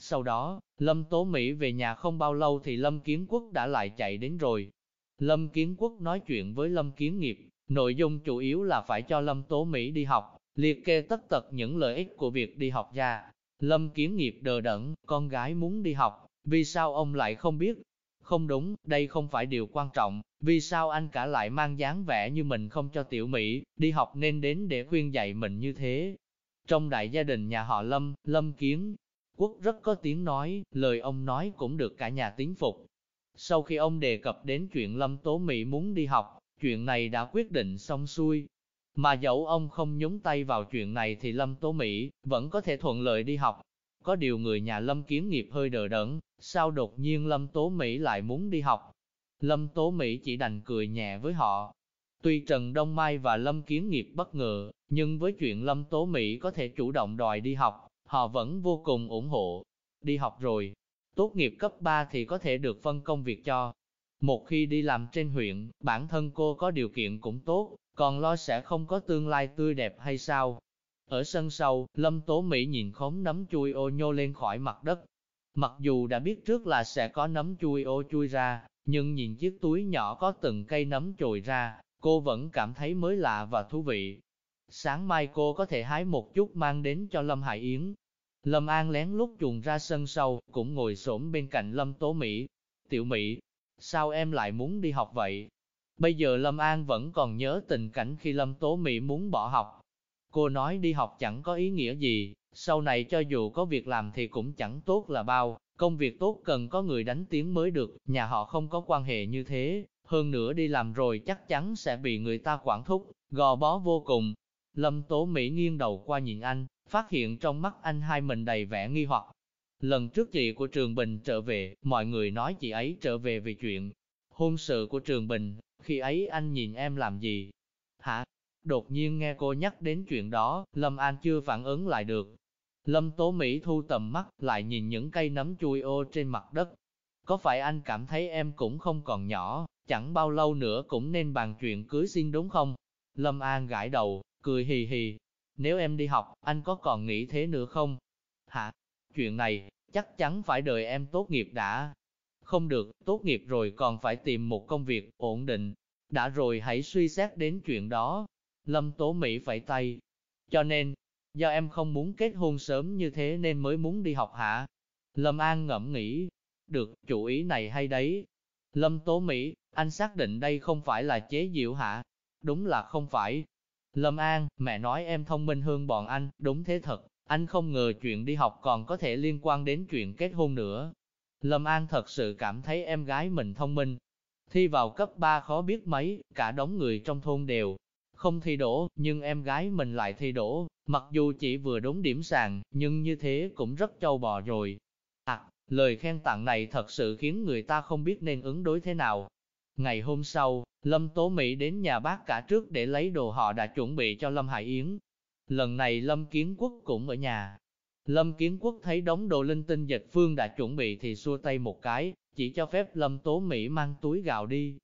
sau đó, Lâm Tố Mỹ về nhà không bao lâu thì Lâm Kiến Quốc đã lại chạy đến rồi. Lâm Kiến Quốc nói chuyện với Lâm Kiến Nghiệp, nội dung chủ yếu là phải cho Lâm Tố Mỹ đi học, liệt kê tất tật những lợi ích của việc đi học ra. Lâm Kiến Nghiệp đờ đẫn, con gái muốn đi học, vì sao ông lại không biết? Không đúng, đây không phải điều quan trọng, vì sao anh cả lại mang dáng vẻ như mình không cho tiểu Mỹ đi học nên đến để khuyên dạy mình như thế. Trong đại gia đình nhà họ Lâm, Lâm Kiến Quốc rất có tiếng nói, lời ông nói cũng được cả nhà tín phục. Sau khi ông đề cập đến chuyện Lâm Tố Mỹ muốn đi học, chuyện này đã quyết định xong xuôi. Mà dẫu ông không nhúng tay vào chuyện này thì Lâm Tố Mỹ vẫn có thể thuận lợi đi học. Có điều người nhà Lâm Kiến Nghiệp hơi đờ đẫn, sao đột nhiên Lâm Tố Mỹ lại muốn đi học. Lâm Tố Mỹ chỉ đành cười nhẹ với họ. Tuy Trần Đông Mai và Lâm Kiến Nghiệp bất ngờ, nhưng với chuyện Lâm Tố Mỹ có thể chủ động đòi đi học, họ vẫn vô cùng ủng hộ. Đi học rồi, tốt nghiệp cấp 3 thì có thể được phân công việc cho. Một khi đi làm trên huyện, bản thân cô có điều kiện cũng tốt, còn lo sẽ không có tương lai tươi đẹp hay sao. Ở sân sau, Lâm Tố Mỹ nhìn khóm nấm chui ô nhô lên khỏi mặt đất. Mặc dù đã biết trước là sẽ có nấm chui ô chui ra, nhưng nhìn chiếc túi nhỏ có từng cây nấm trồi ra, cô vẫn cảm thấy mới lạ và thú vị. Sáng mai cô có thể hái một chút mang đến cho Lâm Hải Yến. Lâm An lén lút chuồn ra sân sau, cũng ngồi xổm bên cạnh Lâm Tố Mỹ. Tiểu Mỹ, sao em lại muốn đi học vậy? Bây giờ Lâm An vẫn còn nhớ tình cảnh khi Lâm Tố Mỹ muốn bỏ học. Cô nói đi học chẳng có ý nghĩa gì, sau này cho dù có việc làm thì cũng chẳng tốt là bao, công việc tốt cần có người đánh tiếng mới được, nhà họ không có quan hệ như thế, hơn nữa đi làm rồi chắc chắn sẽ bị người ta quản thúc, gò bó vô cùng. Lâm Tố Mỹ nghiêng đầu qua nhìn anh, phát hiện trong mắt anh hai mình đầy vẻ nghi hoặc. Lần trước chị của Trường Bình trở về, mọi người nói chị ấy trở về vì chuyện hôn sự của Trường Bình, khi ấy anh nhìn em làm gì? Hả? Đột nhiên nghe cô nhắc đến chuyện đó, Lâm An chưa phản ứng lại được. Lâm Tố Mỹ thu tầm mắt, lại nhìn những cây nấm chui ô trên mặt đất. Có phải anh cảm thấy em cũng không còn nhỏ, chẳng bao lâu nữa cũng nên bàn chuyện cưới xin đúng không? Lâm An gãi đầu, cười hì hì. Nếu em đi học, anh có còn nghĩ thế nữa không? Hả? Chuyện này, chắc chắn phải đợi em tốt nghiệp đã. Không được, tốt nghiệp rồi còn phải tìm một công việc ổn định. Đã rồi hãy suy xét đến chuyện đó. Lâm Tố Mỹ phải tay. Cho nên, do em không muốn kết hôn sớm như thế nên mới muốn đi học hả? Lâm An ngẫm nghĩ. Được, chủ ý này hay đấy. Lâm Tố Mỹ, anh xác định đây không phải là chế diệu hả? Đúng là không phải. Lâm An, mẹ nói em thông minh hơn bọn anh, đúng thế thật. Anh không ngờ chuyện đi học còn có thể liên quan đến chuyện kết hôn nữa. Lâm An thật sự cảm thấy em gái mình thông minh. Thi vào cấp 3 khó biết mấy, cả đống người trong thôn đều không thi đổ, nhưng em gái mình lại thi đổ, mặc dù chỉ vừa đúng điểm sàn, nhưng như thế cũng rất châu bò rồi. À, lời khen tặng này thật sự khiến người ta không biết nên ứng đối thế nào. Ngày hôm sau, Lâm Tố Mỹ đến nhà bác cả trước để lấy đồ họ đã chuẩn bị cho Lâm Hải Yến. Lần này Lâm Kiến Quốc cũng ở nhà, Lâm Kiến Quốc thấy đống đồ linh tinh dịch phương đã chuẩn bị thì xua tay một cái, chỉ cho phép Lâm Tố Mỹ mang túi gạo đi.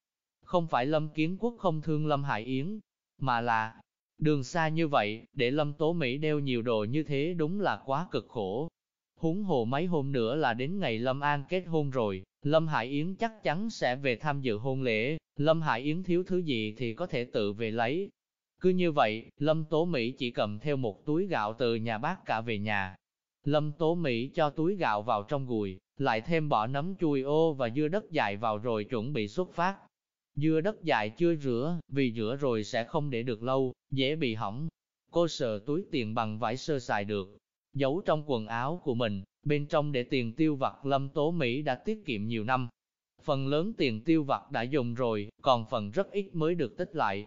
Không phải Lâm Kiến Quốc không thương Lâm Hải Yến, mà là đường xa như vậy, để Lâm Tố Mỹ đeo nhiều đồ như thế đúng là quá cực khổ. Húng hồ mấy hôm nữa là đến ngày Lâm An kết hôn rồi, Lâm Hải Yến chắc chắn sẽ về tham dự hôn lễ, Lâm Hải Yến thiếu thứ gì thì có thể tự về lấy. Cứ như vậy, Lâm Tố Mỹ chỉ cầm theo một túi gạo từ nhà bác cả về nhà, Lâm Tố Mỹ cho túi gạo vào trong gùi, lại thêm bỏ nấm chui ô và dưa đất dài vào rồi chuẩn bị xuất phát. Dưa đất dài chưa rửa, vì rửa rồi sẽ không để được lâu, dễ bị hỏng. Cô sợ túi tiền bằng vải sơ xài được, giấu trong quần áo của mình, bên trong để tiền tiêu vặt Lâm Tố Mỹ đã tiết kiệm nhiều năm. Phần lớn tiền tiêu vặt đã dùng rồi, còn phần rất ít mới được tích lại.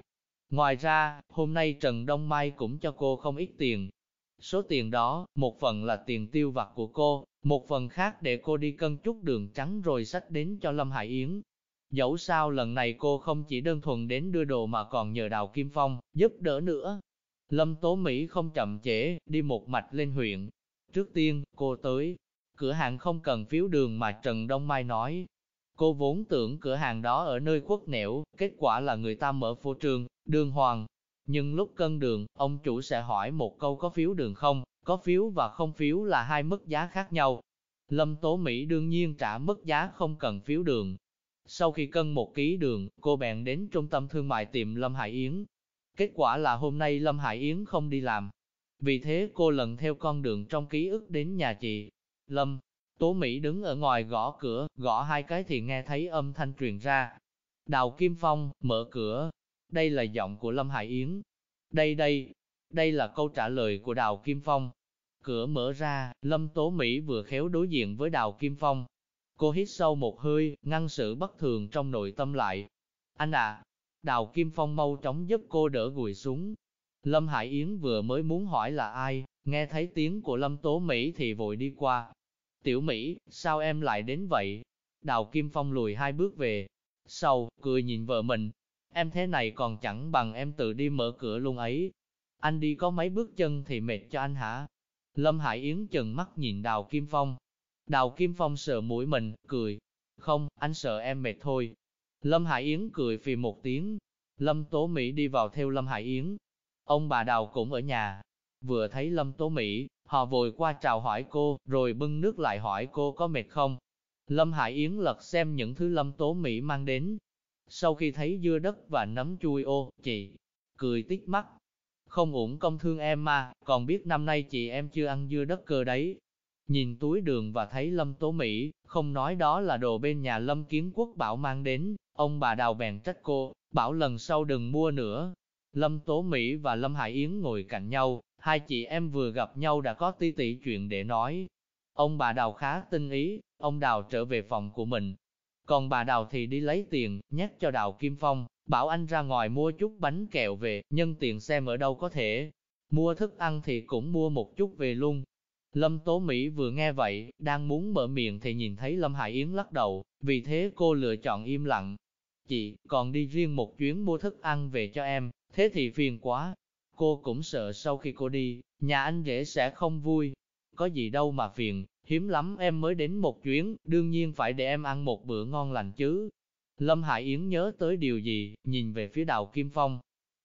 Ngoài ra, hôm nay Trần Đông Mai cũng cho cô không ít tiền, Số tiền đó, một phần là tiền tiêu vặt của cô, một phần khác để cô đi cân chút đường trắng rồi sách đến cho Lâm Hải Yến. Dẫu sao lần này cô không chỉ đơn thuần đến đưa đồ mà còn nhờ Đào Kim Phong, giúp đỡ nữa. Lâm Tố Mỹ không chậm trễ, đi một mạch lên huyện. Trước tiên, cô tới, cửa hàng không cần phiếu đường mà Trần Đông Mai nói. Cô vốn tưởng cửa hàng đó ở nơi khuất nẻo, kết quả là người ta mở phô trường, đường hoàng, nhưng lúc cân đường, ông chủ sẽ hỏi một câu có phiếu đường không, có phiếu và không phiếu là hai mức giá khác nhau. Lâm Tố Mỹ đương nhiên trả mức giá không cần phiếu đường. Sau khi cân một ký đường, cô bèn đến trung tâm thương mại tìm Lâm Hải Yến. Kết quả là hôm nay Lâm Hải Yến không đi làm. Vì thế cô lần theo con đường trong ký ức đến nhà chị. Lâm, Tố Mỹ đứng ở ngoài gõ cửa, gõ hai cái thì nghe thấy âm thanh truyền ra. Đào Kim Phong, mở cửa, đây là giọng của Lâm Hải Yến. Đây đây, đây là câu trả lời của Đào Kim Phong. Cửa mở ra, Lâm Tố Mỹ vừa khéo đối diện với Đào Kim Phong. Cô hít sâu một hơi, ngăn sự bất thường trong nội tâm lại. Anh à, Đào Kim Phong mau chóng giúp cô đỡ gùi xuống. Lâm Hải Yến vừa mới muốn hỏi là ai, nghe thấy tiếng của Lâm Tố Mỹ thì vội đi qua. Tiểu Mỹ, sao em lại đến vậy? Đào Kim Phong lùi hai bước về. Sau, cười nhìn vợ mình, Em thế này còn chẳng bằng em tự đi mở cửa luôn ấy. Anh đi có mấy bước chân thì mệt cho anh hả? Lâm Hải Yến chừng mắt nhìn Đào Kim Phong. Đào Kim Phong sợ mũi mình, cười. Không, anh sợ em mệt thôi. Lâm Hải Yến cười phì một tiếng. Lâm Tố Mỹ đi vào theo Lâm Hải Yến. Ông bà Đào cũng ở nhà. Vừa thấy Lâm Tố Mỹ, họ vội qua chào hỏi cô, rồi bưng nước lại hỏi cô có mệt không. Lâm Hải Yến lật xem những thứ Lâm Tố Mỹ mang đến, sau khi thấy dưa đất và nấm chui ô, chị cười tít mắt. Không uổng công thương em mà, còn biết năm nay chị em chưa ăn dưa đất cơ đấy. nhìn túi đường và thấy Lâm Tố Mỹ, không nói đó là đồ bên nhà Lâm Kiến Quốc bảo mang đến, ông bà đào bèn trách cô, bảo lần sau đừng mua nữa. Lâm Tố Mỹ và Lâm Hải Yến ngồi cạnh nhau, hai chị em vừa gặp nhau đã có tí tỷ chuyện để nói. Ông bà đào khá tinh ý, ông đào trở về phòng của mình. Còn bà đào thì đi lấy tiền, nhắc cho đào Kim Phong, bảo anh ra ngoài mua chút bánh kẹo về, nhân tiền xem ở đâu có thể. Mua thức ăn thì cũng mua một chút về luôn, Lâm Tố Mỹ vừa nghe vậy, đang muốn mở miệng thì nhìn thấy Lâm Hải Yến lắc đầu, vì thế cô lựa chọn im lặng. Chị, còn đi riêng một chuyến mua thức ăn về cho em, thế thì phiền quá. Cô cũng sợ sau khi cô đi, nhà anh rể sẽ không vui. Có gì đâu mà phiền, hiếm lắm em mới đến một chuyến, đương nhiên phải để em ăn một bữa ngon lành chứ. Lâm Hải Yến nhớ tới điều gì, nhìn về phía đào Kim Phong.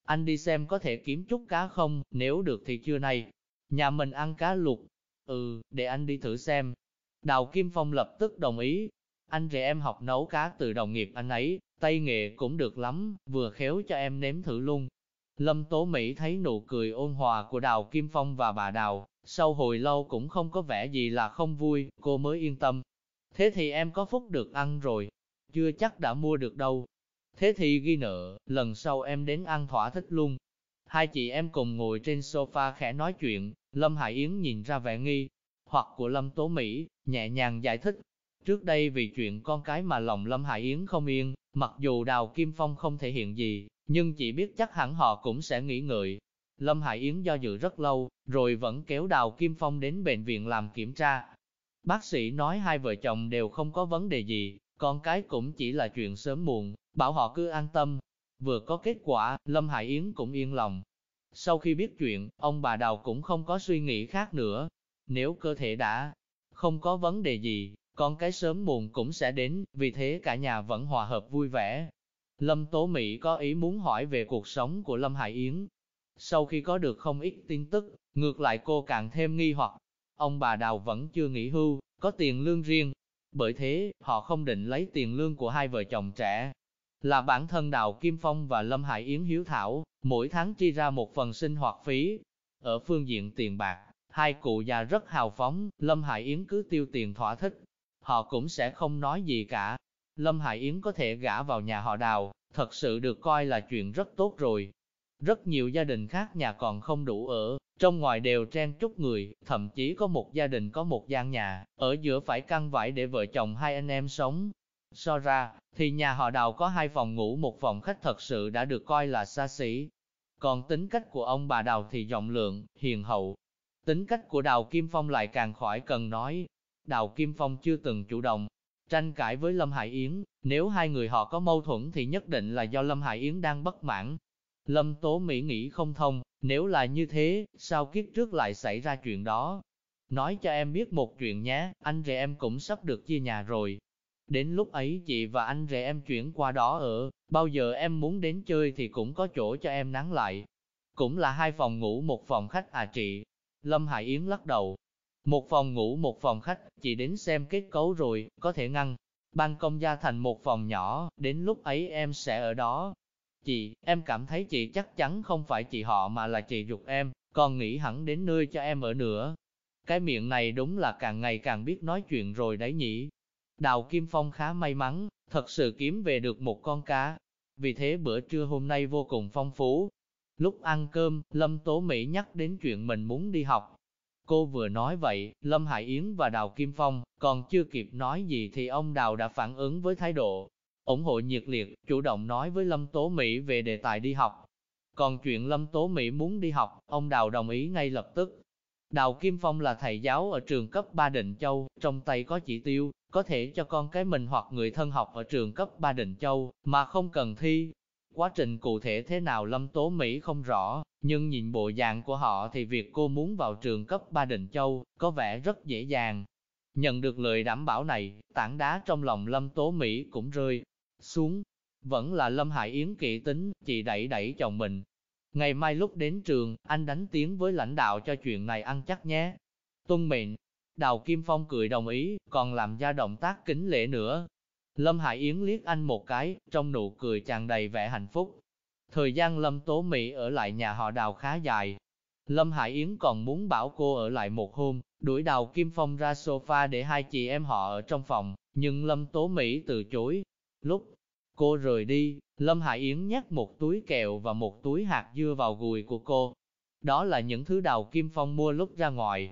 Anh đi xem có thể kiếm chút cá không, nếu được thì trưa nay. Nhà mình ăn cá luộc, Ừ, để anh đi thử xem. Đào Kim Phong lập tức đồng ý. Anh rể em học nấu cá từ đồng nghiệp anh ấy, tay nghề cũng được lắm, vừa khéo cho em nếm thử luôn. Lâm Tố Mỹ thấy nụ cười ôn hòa của Đào Kim Phong và bà Đào, sau hồi lâu cũng không có vẻ gì là không vui, cô mới yên tâm. Thế thì em có phúc được ăn rồi, chưa chắc đã mua được đâu. Thế thì ghi nợ, lần sau em đến ăn thỏa thích luôn. Hai chị em cùng ngồi trên sofa khẽ nói chuyện, Lâm Hải Yến nhìn ra vẻ nghi, hoặc của Lâm Tố Mỹ, nhẹ nhàng giải thích. Trước đây vì chuyện con cái mà lòng Lâm Hải Yến không yên, mặc dù Đào Kim Phong không thể hiện gì, nhưng chỉ biết chắc hẳn họ cũng sẽ nghĩ ngợi. Lâm Hải Yến do dự rất lâu, rồi vẫn kéo Đào Kim Phong đến bệnh viện làm kiểm tra. Bác sĩ nói hai vợ chồng đều không có vấn đề gì, con cái cũng chỉ là chuyện sớm muộn, bảo họ cứ an tâm. Vừa có kết quả, Lâm Hải Yến cũng yên lòng, sau khi biết chuyện, ông bà Đào cũng không có suy nghĩ khác nữa. Nếu cơ thể đã không có vấn đề gì, con cái sớm muộn cũng sẽ đến, vì thế cả nhà vẫn hòa hợp vui vẻ. Lâm Tố Mỹ có ý muốn hỏi về cuộc sống của Lâm Hải Yến. Sau khi có được không ít tin tức, ngược lại cô càng thêm nghi hoặc. Ông bà Đào vẫn chưa nghỉ hưu, có tiền lương riêng. Bởi thế, họ không định lấy tiền lương của hai vợ chồng trẻ, là bản thân Đào Kim Phong và Lâm Hải Yến hiếu thảo, mỗi tháng chi ra một phần sinh hoạt phí. Ở phương diện tiền bạc, hai cụ già rất hào phóng, Lâm Hải Yến cứ tiêu tiền thỏa thích. Họ cũng sẽ không nói gì cả. Lâm Hải Yến có thể gả vào nhà họ Đào, thật sự được coi là chuyện rất tốt rồi. Rất nhiều gia đình khác nhà còn không đủ ở, trong ngoài đều chen chúc người, thậm chí có một gia đình có một gian nhà, ở giữa phải căng vải để vợ chồng hai anh em sống, So ra, thì nhà họ đào có hai phòng ngủ một phòng khách thật sự đã được coi là xa xỉ. Còn tính cách của ông bà đào thì rộng lượng, hiền hậu. Tính cách của đào Kim Phong lại càng khỏi cần nói. Đào Kim Phong chưa từng chủ động, tranh cãi với Lâm Hải Yến, nếu hai người họ có mâu thuẫn thì nhất định là do Lâm Hải Yến đang bất mãn. Lâm Tố Mỹ nghĩ không thông, nếu là như thế, sao kiếp trước lại xảy ra chuyện đó? Nói cho em biết một chuyện nhé, anh rể em cũng sắp được chia nhà rồi, Đến lúc ấy chị và anh rể em chuyển qua đó ở, bao giờ em muốn đến chơi thì cũng có chỗ cho em nắng lại. Cũng là hai phòng ngủ một phòng khách à chị. Lâm Hải Yến lắc đầu. Một phòng ngủ một phòng khách, chị đến xem kết cấu rồi, có thể ngăn. Ban công gia thành một phòng nhỏ, đến lúc ấy em sẽ ở đó. Chị, em cảm thấy chị chắc chắn không phải chị họ mà là chị ruột em, còn nghĩ hẳn đến nơi cho em ở nữa. Cái miệng này đúng là càng ngày càng biết nói chuyện rồi đấy nhỉ. Đào Kim Phong khá may mắn, thật sự kiếm về được một con cá. Vì thế bữa trưa hôm nay vô cùng phong phú. Lúc ăn cơm, Lâm Tố Mỹ nhắc đến chuyện mình muốn đi học. Cô vừa nói vậy, Lâm Hải Yến và Đào Kim Phong còn chưa kịp nói gì thì ông Đào đã phản ứng với thái độ ủng hộ nhiệt liệt, chủ động nói với Lâm Tố Mỹ về đề tài đi học. Còn chuyện Lâm Tố Mỹ muốn đi học, ông Đào đồng ý ngay lập tức. Đào Kim Phong là thầy giáo ở trường cấp 3 Định Châu, trong tay có chỉ tiêu, có thể cho con cái mình hoặc người thân học ở trường cấp 3 Định Châu, mà không cần thi. Quá trình cụ thể thế nào Lâm Tố Mỹ không rõ, nhưng nhìn bộ dạng của họ thì việc cô muốn vào trường cấp ba Định Châu có vẻ rất dễ dàng. Nhận được lời đảm bảo này, tảng đá trong lòng Lâm Tố Mỹ cũng rơi xuống. Vẫn là Lâm Hải Yến kỵ tính, chị đẩy đẩy chồng mình. Ngày mai lúc đến trường, anh đánh tiếng với lãnh đạo cho chuyện này ăn chắc nhé. Tuân mệnh, Đào Kim Phong cười đồng ý, còn làm ra động tác kính lễ nữa. Lâm Hải Yến liếc anh một cái, trong nụ cười tràn đầy vẻ hạnh phúc. Thời gian Lâm Tố Mỹ ở lại nhà họ Đào khá dài. Lâm Hải Yến còn muốn bảo cô ở lại một hôm, đuổi Đào Kim Phong ra sofa để hai chị em họ ở trong phòng, nhưng Lâm Tố Mỹ từ chối. Lúc cô rời đi, Lâm Hải Yến nhắc một túi kẹo và một túi hạt dưa vào gùi của cô. Đó là những thứ Đào Kim Phong mua lúc ra ngoài.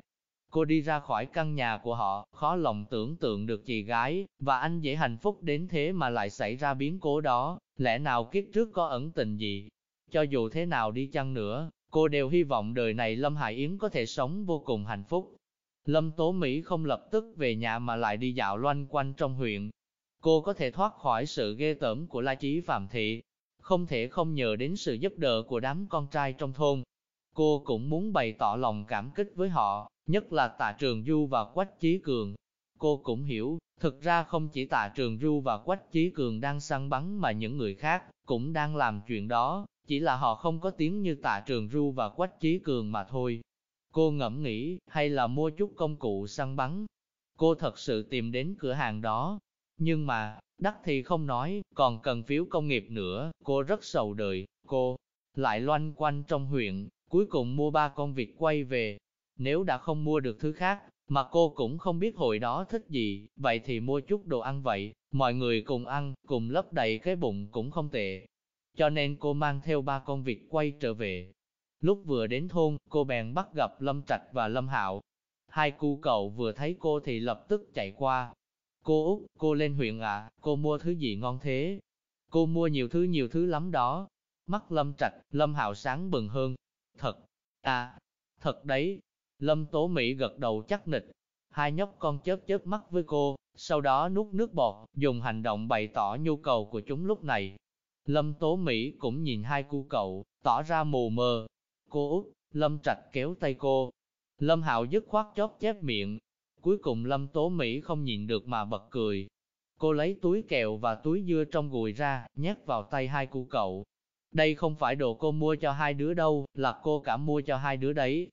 Cô đi ra khỏi căn nhà của họ, khó lòng tưởng tượng được chị gái, và anh dễ hạnh phúc đến thế mà lại xảy ra biến cố đó, lẽ nào kiếp trước có ẩn tình gì. Cho dù thế nào đi chăng nữa, cô đều hy vọng đời này Lâm Hải Yến có thể sống vô cùng hạnh phúc. Lâm Tố Mỹ không lập tức về nhà mà lại đi dạo loanh quanh trong huyện. Cô có thể thoát khỏi sự ghê tởm của La Chí Phạm Thị, không thể không nhờ đến sự giúp đỡ của đám con trai trong thôn. Cô cũng muốn bày tỏ lòng cảm kích với họ, nhất là Tạ Trường Du và Quách Chí Cường. Cô cũng hiểu, thực ra không chỉ Tạ Trường Du và Quách Chí Cường đang săn bắn mà những người khác cũng đang làm chuyện đó, chỉ là họ không có tiếng như Tạ Trường Du và Quách Chí Cường mà thôi. Cô ngẫm nghĩ, hay là mua chút công cụ săn bắn. Cô thật sự tìm đến cửa hàng đó. Nhưng mà, đắt thì không nói, còn cần phiếu công nghiệp nữa, cô rất sầu đời, cô lại loanh quanh trong huyện, cuối cùng mua ba con vịt quay về. Nếu đã không mua được thứ khác, mà cô cũng không biết hồi đó thích gì, vậy thì mua chút đồ ăn vậy, mọi người cùng ăn, cùng lấp đầy cái bụng cũng không tệ. Cho nên cô mang theo ba con vịt quay trở về, Lúc vừa đến thôn, cô bèn bắt gặp Lâm Trạch và Lâm Hạo. Hai cu cậu vừa thấy cô thì lập tức chạy qua. Cô Út, cô lên huyện ạ, cô mua thứ gì ngon thế? Cô mua nhiều thứ nhiều thứ lắm đó. Mắt Lâm Trạch, Lâm Hạo sáng bừng hơn. Thật, à, thật đấy. Lâm Tố Mỹ gật đầu chắc nịch. Hai nhóc con chớp chớp mắt với cô, sau đó nuốt nước bọt, dùng hành động bày tỏ nhu cầu của chúng lúc này. Lâm Tố Mỹ cũng nhìn hai cu cậu, tỏ ra mù mờ, Cô út, Lâm Trạch kéo tay cô. Lâm Hạo dứt khoát chóp chép miệng. Cuối cùng Lâm Tố Mỹ không nhịn được mà bật cười. Cô lấy túi kẹo và túi dưa trong gùi ra, nhét vào tay hai cu cậu. Đây không phải đồ cô mua cho hai đứa đâu, là cô cả mua cho hai đứa đấy.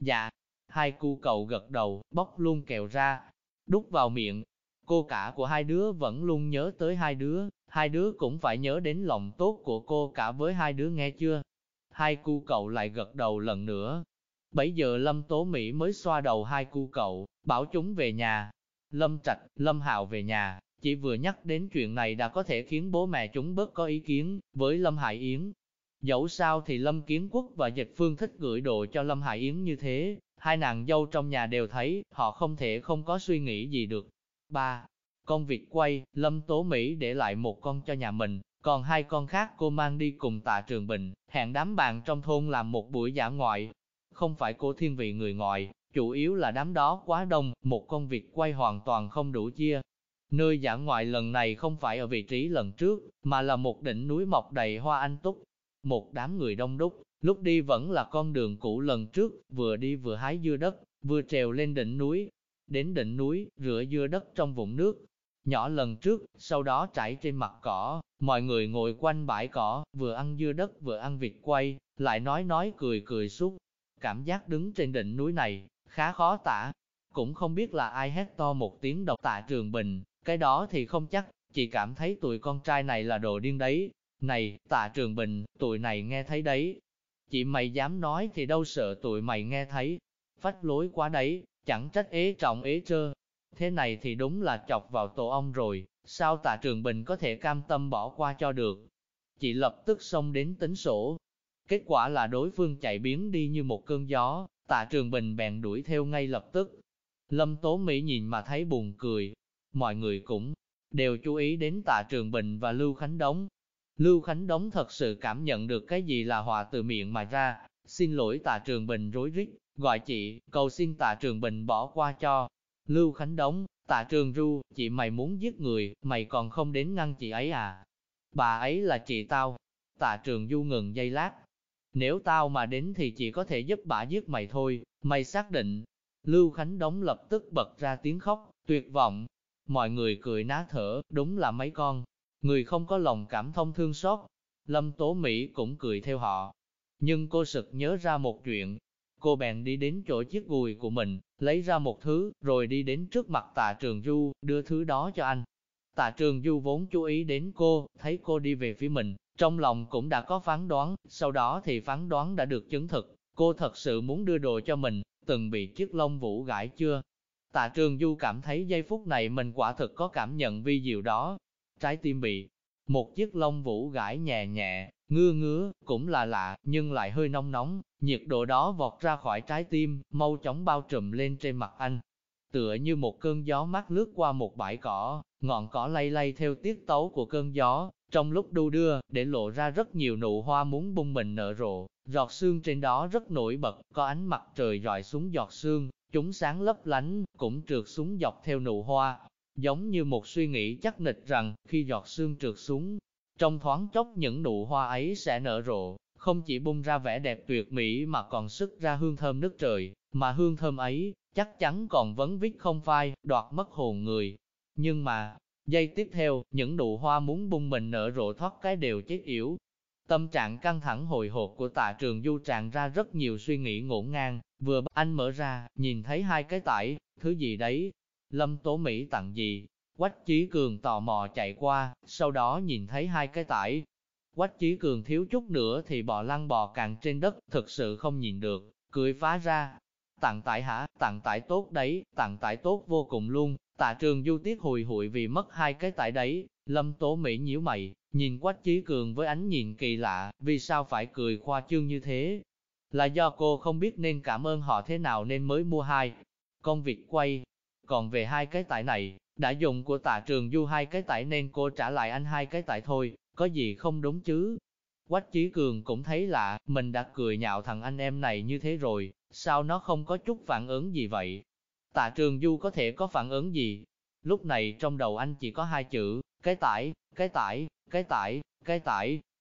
Dạ, hai cu cậu gật đầu, bóc luôn kẹo ra, đút vào miệng. Cô cả của hai đứa vẫn luôn nhớ tới hai đứa, hai đứa cũng phải nhớ đến lòng tốt của cô cả với hai đứa nghe chưa? hai cu cậu lại gật đầu lần nữa. Bấy giờ Lâm Tố Mỹ mới xoa đầu hai cu cậu, bảo chúng về nhà. Lâm Trạch, Lâm Hạo về nhà, chỉ vừa nhắc đến chuyện này đã có thể khiến bố mẹ chúng bớt có ý kiến với Lâm Hải Yến. Dẫu sao thì Lâm Kiến Quốc và Dịch Phương thích gửi đồ cho Lâm Hải Yến như thế, hai nàng dâu trong nhà đều thấy, họ không thể không có suy nghĩ gì được. Ba, Con việc quay, Lâm Tố Mỹ để lại một con cho nhà mình, còn hai con khác cô mang đi cùng tạ trường bình, hẹn đám bạn trong thôn làm một buổi giả ngoại. Không phải cô thiên vị người ngoại, chủ yếu là đám đó quá đông, một công việc quay hoàn toàn không đủ chia. Nơi giả ngoại lần này không phải ở vị trí lần trước, mà là một đỉnh núi mọc đầy hoa anh túc. Một đám người đông đúc, lúc đi vẫn là con đường cũ lần trước, vừa đi vừa hái dưa đất, vừa trèo lên đỉnh núi. Đến đỉnh núi, rửa dưa đất trong vũng nước, nhỏ lần trước, sau đó trải trên mặt cỏ, mọi người ngồi quanh bãi cỏ, vừa ăn dưa đất vừa ăn vịt quay, lại nói nói cười cười suốt. Cảm giác đứng trên đỉnh núi này, khá khó tả. Cũng không biết là ai hét to một tiếng độc tạ trường bình, cái đó thì không chắc, chỉ cảm thấy tụi con trai này là đồ điên đấy. Này, tạ trường bình, tụi này nghe thấy đấy. Chị mày dám nói thì đâu sợ tụi mày nghe thấy. Phách lối quá đấy, chẳng trách ế trọng ế trơ, Thế này thì đúng là chọc vào tổ ong rồi, sao tạ trường bình có thể cam tâm bỏ qua cho được. Chị lập tức xông đến tính sổ. Kết quả là đối phương chạy biến đi như một cơn gió, tạ trường bình bèn đuổi theo ngay lập tức. Lâm Tố Mỹ nhìn mà thấy buồn cười. Mọi người cũng đều chú ý đến tạ trường bình và Lưu Khánh Đống. Lưu Khánh Đống thật sự cảm nhận được cái gì là hòa từ miệng mà ra. Xin lỗi tạ trường bình rối rít, gọi chị, cầu xin tạ trường bình bỏ qua cho. Lưu Khánh Đống, tạ trường ru, chị mày muốn giết người, mày còn không đến ngăn chị ấy à? Bà ấy là chị tao. Tạ trường du ngừng giây lát. Nếu tao mà đến thì chị có thể giúp bà giết mày thôi, mày xác định. Lưu Khánh Đống lập tức bật ra tiếng khóc, tuyệt vọng. Mọi người cười ná thở, đúng là mấy con. Người không có lòng cảm thông thương xót. Lâm Tố Mỹ cũng cười theo họ. Nhưng cô sực nhớ ra một chuyện, Cô bèn đi đến chỗ chiếc gùi của mình, lấy ra một thứ, rồi đi đến trước mặt tạ trường du, đưa thứ đó cho anh. Tạ trường du vốn chú ý đến cô, thấy cô đi về phía mình, trong lòng cũng đã có phán đoán, sau đó thì phán đoán đã được chứng thực. Cô thật sự muốn đưa đồ cho mình, từng bị chiếc lông vũ gãi chưa? Tạ Trường Du cảm thấy giây phút này mình quả thực có cảm nhận vi diệu đó. Trái tim bị. Một chiếc lông vũ gãi nhẹ nhẹ, ngưa ngứa, cũng là lạ, nhưng lại hơi nóng nóng, nhiệt độ đó vọt ra khỏi trái tim, mau chóng bao trùm lên trên mặt anh. Tựa như một cơn gió mát lướt qua một bãi cỏ, ngọn cỏ lay lay theo tiết tấu của cơn gió, trong lúc đu đưa, để lộ ra rất nhiều nụ hoa muốn bung mình nở rộ, giọt sương trên đó rất nổi bật, có ánh mặt trời rọi xuống giọt sương, chúng sáng lấp lánh, cũng trượt xuống dọc theo nụ hoa, giống như một suy nghĩ chắc nịch rằng, khi giọt sương trượt xuống, trong thoáng chốc những nụ hoa ấy sẽ nở rộ, không chỉ bung ra vẻ đẹp tuyệt mỹ mà còn sức ra hương thơm nước trời, mà hương thơm ấy, chắc chắn còn vấn vít không phai, đoạt mất hồn người. Nhưng mà, giây tiếp theo, những nụ hoa muốn bung mình nở rộ thoát cái đều chết yểu. Tâm trạng căng thẳng hồi hộp của tạ trường du tràn ra rất nhiều suy nghĩ ngổn ngang, vừa anh mở ra, nhìn thấy hai cái tải, thứ gì đấy, Lâm Tố Mỹ tặng gì, Quách Chí Cường tò mò chạy qua, sau đó nhìn thấy hai cái tải. Quách Chí Cường thiếu chút nữa thì bò lăn bò càng trên đất, thực sự không nhìn được, cười phá ra. Tặng tải hả, tặng tải tốt đấy, tặng tải tốt vô cùng luôn. Tạ trường du tiết hùi hụi vì mất hai cái tải đấy, Lâm Tố Mỹ nhíu mày, nhìn Quách Chí Cường với ánh nhìn kỳ lạ, vì sao phải cười khoa trương như thế? Là do cô không biết nên cảm ơn họ thế nào nên mới mua hai. Công việc quay, còn về hai cái tải này, đã dùng của tạ trường du hai cái tải nên cô trả lại anh hai cái tải thôi, có gì không đúng chứ? Quách Chí Cường cũng thấy lạ, mình đã cười nhạo thằng anh em này như thế rồi, sao nó không có chút phản ứng gì vậy? Tạ Trường Du có thể có phản ứng gì? Lúc này trong đầu anh chỉ có hai chữ, cái tải, cái tải, cái tải, cái tải.